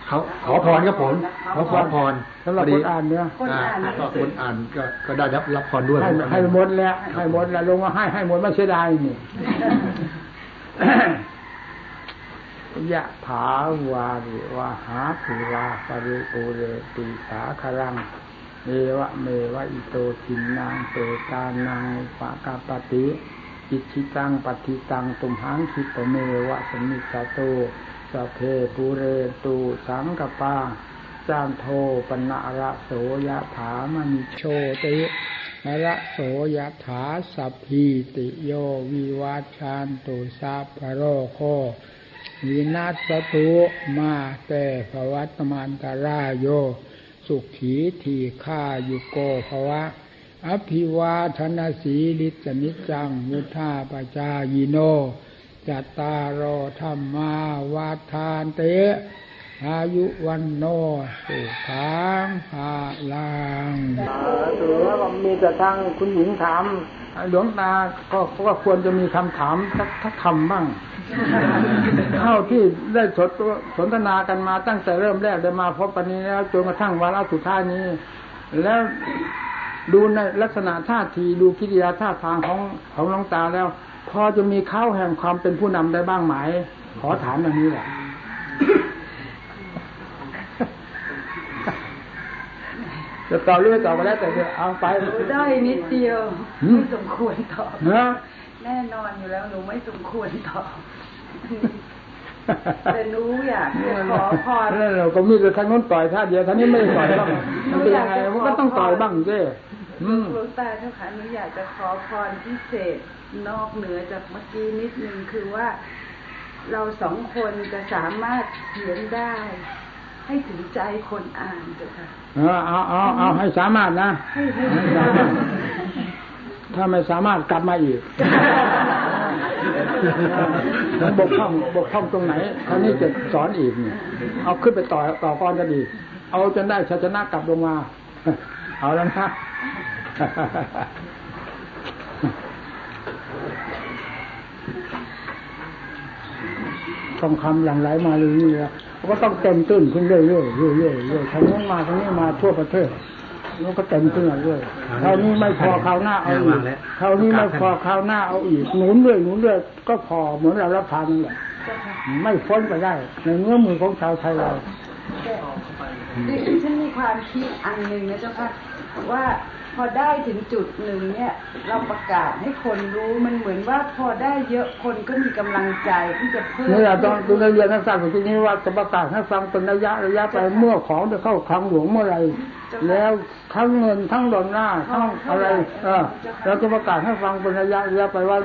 เขาขอพรครับผมขอขอพรสำหรับคนอ่านเนี่ยคนอ่านก็คนอ่านก็ก็ได้รับรับพรด้วย ให้ให้หมดแล้วให้หมดแล้วลงมาให้ให้หมดไม่เสียดายนี่ยะถาวาริวาหาภูราปริโอเรติสาคารังเอวะเมวะอิโตทินังเปตานังปะกาปติอิชิตังปฏิตังตุมหังคิปะเมวะสมิสาโต สพเพปูเรตูสังกปาจามโทปนะระโสยะถามณิโชติระโสยะถาสัพพีติโยวิวัชานตุสัพโรโควินาศตุมาแต่ภวัตมันตรายโย สุขีทีฆายุโกภวะ อภิวาทนาสีลิสนิจัง มุทาปจายโน จัตตารอธรรมาวาทานเตอายุวันโนสุขังภาลังถือว่ามีแต่ทางคุณหญิงถามหลวงตาก็ก็ควรจะมีคำถามสักสักคำบ้างเท่าที่ได้สดสนทนากันมาตั้งแต่เริ่มแรกได้มาพบกันนี้แล้วจนกระทั่งวาระสุดท้ายนี้ แล้วดูในลักษณะท่าทีดูกิริยาท่าทางของของหลวงตาแล้ว พอจะมีเข้าแห่งความเป็นผู้นำได้บ้างไหม ขอถามอย่างนี้แหละจะตอบหรือไม่ตอบก็แล้วแต่เถอะเอาไปได้นิดเดียวหืมไม่สมควรตอบนะแน่นอนอยู่แล้วหนูไม่สมควรตอบแต่หนูอยากจะขอพรแล้วเราก็มีแต่ทางโน้นต่อยท่าเดียวท่างนี้ไม่ได้ต่อยบ้างมันเป็นยังไงมันก็ต้องต่อยบ้างสิอืม หลวงตาเจ้าค่ะหนูอยากจะขอพรพิเศษนอกเหนือจากเมื่อกี้นิดนึงคือว่าเราสองคนจะสามารถเขียนได้ ให้ถึงใจคนอ่านเจ้าค่ะเออเอาเอาเอาให้สามารถนะให้ให้ให้สามารถถ้าไม่สามารถกลับมาอีกมันบกพร่องบกพร่องตรงไหนคราวนี้จะสอนอีกเนี่ย เอาขึ้นไปต่อต่อกรจะดี เอาจนได้ชัยชนะกลับลงมา เอาแล้วนะ ทองคำหลั่งไหลมาเรื่อยๆก็ต้องเต็มตื้นขึ้นเรื่อยๆเรื่อยๆเรื่อยๆทางโน้นมาทางนี้มาทั่วประเทศแล้วก็เต็มขึ้นมาเรื่อยคราวนี้ไม่พอคราวหน้าเอาอีกคราวนี้ไม่พอคราวหน้าเอาอีกหนุนเรื่อยหนุนเรื่อยก็พอเหมือนเรารับทานนั่นแหละไม่พ้นไปได้ ในเนื้อมือของชาวไทยเราดิฉันมีความคิดอันหนึ่งนะเจ้าค่ะว่า พอได้ถึงจุดหนึ่งเนี่ย เราประกาศให้คนรู้มันเหมือนว่าพอได้เยอะคนก็มีกำลังใจที่จะเพิ่มนี่เราต้องต้องเรียนนักศึกษาที่นี้ว่าจะประกาศให้ฟังเป็นระยะระยะไปเมื่อของจะเข้าคลังหลวงเมื่อไหรแล้วทั้งเงินทั้งดอลลาร์ทั้งอะไรเออเราจะประกาศให้ฟังเป็นระยะระยะไปว่า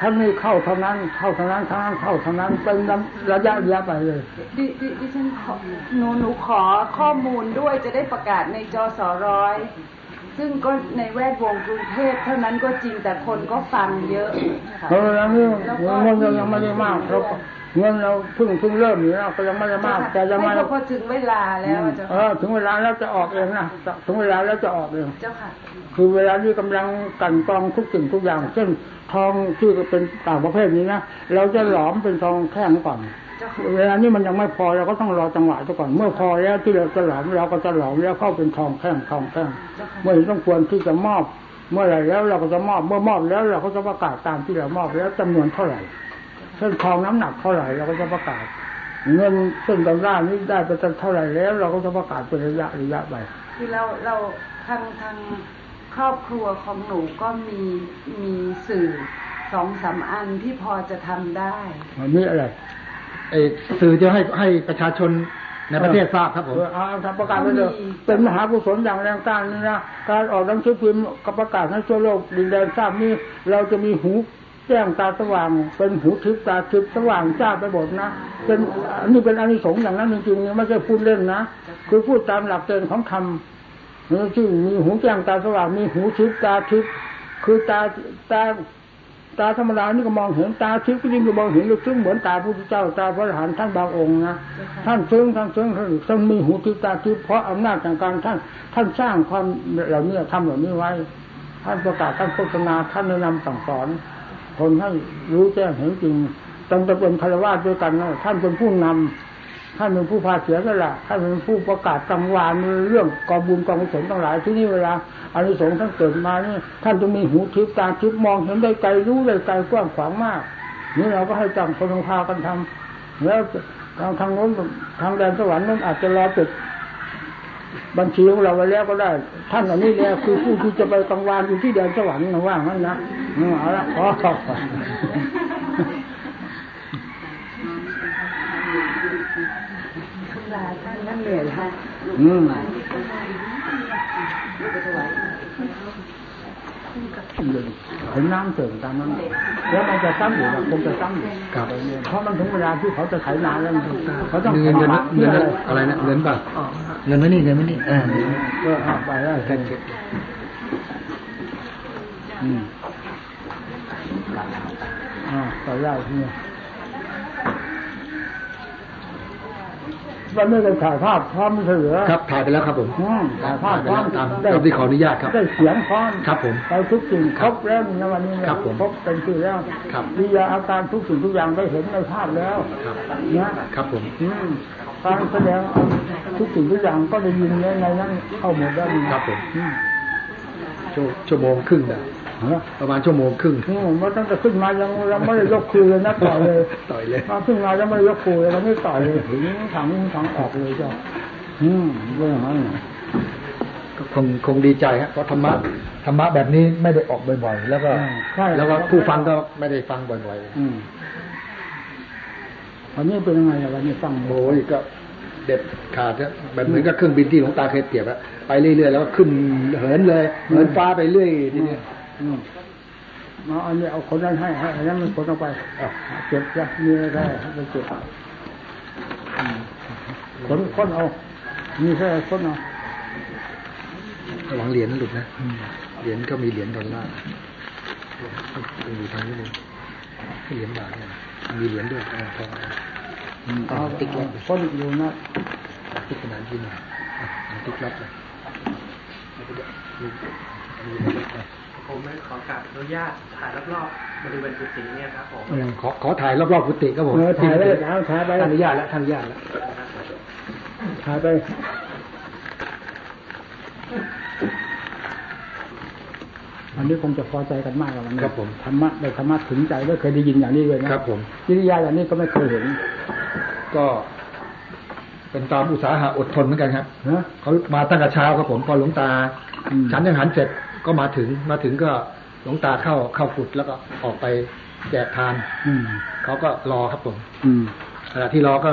ครั้งนี้เข้าเท่านั้นเข้าเท่านั้นทั้งนั้นเข้าเท่านั้นเป็นระยะระยะไปเลยดิดิดิฉันขอหนูหนูขอข้อมูลด้วยจะได้ประกาศในจอสอร้อย ซึ่งก็ในแวดวงกรุงเทพเท่านั้นก็จริงแต่คนก็ฟังเยอะค่ะเพราะฉะนั้นเงินเรายังไม่ได้มากเราเงินเราเพิ่งเพิ่งเริ่มอยู่นะก็ยังไม่ได้มาก แต่ยังไม่ไม่พอถึงเวลาแล้วเจ้าเออถึงเวลาแล้วจะออกเองนะถึงเวลาแล้วจะออกเองเจ้าค่ะคือเวลาที่กำลังกลันกรองทุกสิ่งทุกอย่างเช่นทองที่เป็นต่างประเภทนี้นะเราจะหลอมเป็นทองแข็งก่อนเจ้าค่ะ เวลานี้มันยังไม่พอเราก็ต้องรอจังหวะซะก่อน เมื่อพอแล้วที่เราจะหลอมเราก็จะหลอมแล้วเข้าเป็นทองแข็งทองแข็งเมื่อเห็นต้องควรที่จะมอบ เมื่อไรแล้วเราก็จะมอบเมื่อมอบแล้วเราก็จะประกาศตามที่เรามอบแล้วจำนวนเท่าไหร่เช่นทองน้ำหนักเท่าไหร่เราก็จะประกาศ เงินเส้นดอลลาร์นี้ได้ไปเท่าไหร่แล้ว เราก็จะประกาศเป็นระยะระยะไปคือเราเราทางทางครอบครัวของหนูก็มีมีสื่อสองสามอันที่พอจะทำได้มันมีอะไร สื่อจะให้ให้ประชาชนในประเทศทราบครับผมเออเอาทำประกาศไปเลยเป็นมหากุศลอย่างแรงกล้านี่นะการออกหนังสือพิมพ์กับประกาศให้ทั่วโลกดินแดนทราบนี่เราจะมีหูแจ้งตาสว่าง เป็นหูทิพย์ตาทิพย์สว่างจ้าไปหมดนะเป็นอันนี้เป็นอานิสงส์อย่างนั้นจริงๆไม่ใช่พูดเล่นนะคือพูดตามหลักเกณฑ์ของธรรมนี่ที่มีหูแจ้งตาสว่างมีหูทิพย์ตาทิพย์คือตาตา ตาธรรมดานี่ก็มองเห็นตาทิพย์ก็ยิ่งก็มองเห็นลึกซึ้งเหมือนตาพระพุทธเจ้าตาพระอรหันต์ท่านบางองค์นะท่านซึ้งท่านซึ้งท่านท่านมีหูทิพย์ตาทิพย์เพราะอำนาจของการท่านท่านสร้างความเหล่านี้ทำเหล่านี้ไว้ ท่านประกาศท่านโฆษณาท่านแนะนำสั่งสอนคนให้รู้แจ้งเห็นจริงตั้งแต่เป็นคารวะด้วยกันนะท่านเป็นผู้นำ ท่านเป็นผู้พาเสียสละท่านเป็นผู้ประกาศกลางวานเรื่องกองบุญกองกุศลทั้งหลายที่นี่เวลาอานิสงส์ท่านเกิดมานี่ท่านจะมีหูทิพย์ตาทิพย์มองเห็นได้ไกลรู้ได้ไกลกว้างขวางมากนี่เราก็ให้จำคนพากันทำแล้วทางทางโน้นทางแดนสวรรค์นั้นอาจจะรอปิดบัญชีของเราไว้แล้วก็ได้ ท่านอันนี้เนี่ยคือผู้ที่จะไปกลางวานอยู่ที่แดนสวรรค์นะว่างั้นนะอืมเอาละขอขอบคุณ คุณ ลาท่านนั่นเหนื่อยค่ะอืมเห็นน้ำเติมตามนั้นแล้วมันจะซ้ำอยู่นะคงจะซ้ำอยู่ครับเพราะมันถึงเวลาที่เขาจะไถนาแล้วเขาต้องเงินเงินขอเงินอะไรอะไรนะเงินป่ะเงินไม่นี่เงินไม่นี่อ่าก็เอาไปได้แค่เก็บอืมอ่าต่อยากเนี่ ยวันนี้ได้ถ่ายภาพพร้อมเฉลือครับถ่ายไปแล้วครับผมอืมถ่ายภาพไปพร้อแล้มวตามตามที่ขออนุญาตครับได้เสียงพร้อมครับผมไปทุกสิ่งครบแล้วในวันนี้ครับผมครบเป็นที่แล้วครับวิทยาอาการทุกสิ่งทุกอย่างได้เห็นในภาพแล้วครับนะครับผมอืมการแสดงทุกสิ่งทุกอย่างก็ได้ยินในในนั้นเข้าหมดแล้วนี่ครับผมอืมชั่วชั่วโมงครึ่งนะเหรอ ประมาณชั่วโมงครึ่งอืมว่าตั้งแต่ขึ้นมายังยังไม่ได้ยกคืนเลยนะต่อยเลยต่อยเลยมาขึ้นมายังไม่ได้ยกคืนเลยเราไม่ต่อยเลยถึงทางนี้ทางออกเลยเจ้าอืมเรื่องนั้นน่ะก็คงคงดีใจฮะเพราะธรรมะธรรมะแบบนี้ไม่ได้ออกบ่อยๆ แล้วก็ใช่แล้วก็ผู้ฟังก็ไม่ได้ฟังบ่อยอืมวันนี้เป็นยังไงอะวันนี้ฟังๆโอ้ยก็เด็ดขาดฮะแบบเหมือนกับเครื่องบินที่หลวงตาเคยเปรียบอะไปเรื่อยๆแล้วก็ขึ้นเหินเลยเหินฟ้าไปเรื่อยทีเนี้ยอื มมาอันนี้เอาคนนั้นให้ให้อันนั้นมันคนเอาไปเอาเก็บจ้ะมีอะไรได้ให้ไปเก็บอืมคนคนเอา มีแค่คนเอาระวังเหรียญหลุดนะเหรียญก็มีเหรียญดอลลาร์ต้องอยู่ทางนี้เลยเหรียญบาทเนี่ยมีเหรียญด้วยอ่าทองเอาติ๊กแล้วคนอยู่นะติ๊กขนาดยินอะติ๊กรับเลย ผมไม่ขอกราบอนุญาตถ่ายรอบๆบริเวณกุฏิเนี่ยครับผมขอขอถ่ายรอบๆกุฏิครับผมเออถ่ายได้เอาถ่ายไปท่านอนุญาตแล้วท่านอนุญาตแล้วถ่ายไปอันนี้คงจะพอใจกันมากแล้ววันนี้ครับผมธรรมะได้ธรรมะถึงใจไม่เคยได้ยินอย่างนี้เลยนะครับ ผมกิริยาอย่างนี้ก็ไม่เคยเห็น ก็ เป็นตามอุตสาหะอดทนเหมือนกันครับนะเขามาตั้งแต่เช้าครับผมพอหลวงตาอืมฉันยังหันเสร็จ ก็มาถึงมาถึงก็หลวงตาเข้าเข้ากุดแล้วก็ออกไปแจกทาน อืมเขาก็รอครับผมอืมขณะที่รอก็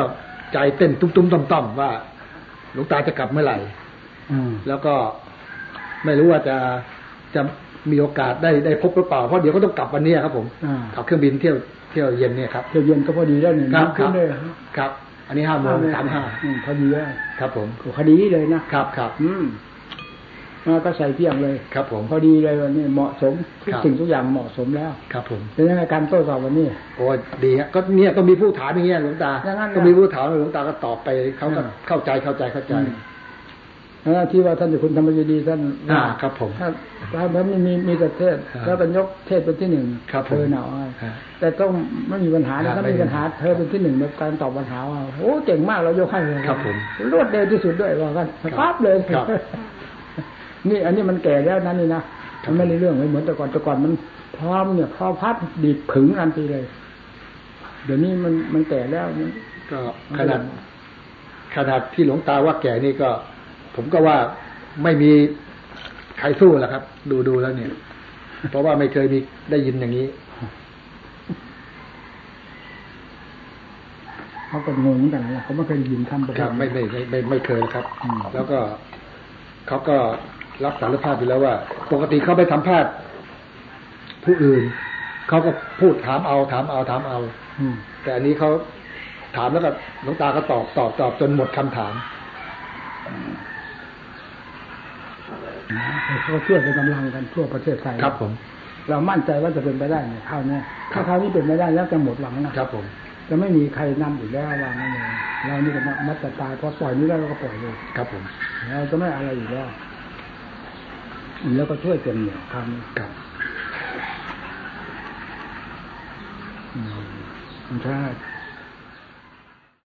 ใจเต้นตุ้มๆต่อมๆว่าหลวงตาจะกลับเมื่อไหร่อืมแล้วก็ไม่รู้ว่าจะจะมีโอกาสได้ได้พบหรือเปล่าเพราะเดี๋ยวก็ต้องกลับวันนี้ครับผมอ่าขับเครื่องบินเที่ยวเที่ยวเย็นเนี่ยครับเที่ยวเย็นก็พอดีแล้วนี่ครับขึ้นเลยครับ อันนี้ห้าโมงสามห้าอืมพอดีแล้วครับผมโอ้คดีเลยนะครับครับ อืม มาก็ใส่เที่ยงเลยครับผมพอดีเลยวันนี้เหมาะสมทุกครับสิ่งทุกอย่างเหมาะสมแล้ว ครับผมเป็นยังไงการโต้ตอบวันนี้โอ้ดีฮะก็เนี่ยต้องมีผู้ถามอย่างเงี้ยหลวงตาอย่างนั้นนะต้องมีผู้ถามหลวงตาก็ตอบไปเขาก็อ่าเข้าใจเข้าใจเข้าใจแล้วที่ว่าท่านเป็นคุณธรรมยดีท่านอ่าครับผมถ้าถ้าแล้วมีมีมีแต่เทศครับแล้วก็ยกเทศเป็นที่หนึ่งครับผมเธอหนาวฮะแต่ต้องไม่มีปัญหาครันะบถ้าไม่มีมีปัญหาเธอเป็นที่หนึ่งในการตอบปัญหาว่าโอ้เก่งมากเรายกให้เลยครับผมรวดเร็วที่สุดด้วยว่ากันครับปั๊บเลยครับ นี่อันนี้มันแก่แล้วนั่นนี่นะมันไม่ได้เรื่องไม่เหมือนแต่ก่อนแต่ก่อนมันพร้อมเนี่ยพอพับดีดผึ่งทันทีเลย เดี๋ยวนี้มันมันแก่แล้วมันก็ขนาดขนาดที่หลวงตาว่าแก่นี่ก็ ผมก็ว่าไม่มีใครสู้แล้วครับ ดูดูแล้วเนี่ย เพราะว่าไม่เคยมีได้ยินอย่างนี้เขาก็งงเหมือนกันนะเขาไม่เคยได้ยินคำประครับโยคไม่ไม่ไม่ไม่ไม่เคยครับอืมแล้วก็เขาก็ รับสารภาพไปแล้วว่า ปกติเขาไปสัมภาษณ์ผู้อื่นเขาก็พูดถามเอาถามเอาถามเอา อืมแต่อันนี้เขาถามแล้วก็หลวงตาก็ตอบตอบตอบจนหมดคำถามเขาช่วยเป็นกำลังกันทั่วประเทศไทยครับผม เรามั่นใจว่าจะเป็นไปได้ในคราวเนี้ยถ้าคราวนี้เป็นไม่ได้แล้วจะหมดหวังนะครับผม จะไม่มีใครนำอีกแล้วว่านั่นเองเรานี่ก็มัดแต่ตายพอปล่อยนี้แล้วเราก็ปล่อยเลยครับผมเราจะไม่อะไรอีกแล้ว แล้วก็ช่วยเต็มเหนี่ยวคราวนี้ครับอืมใช่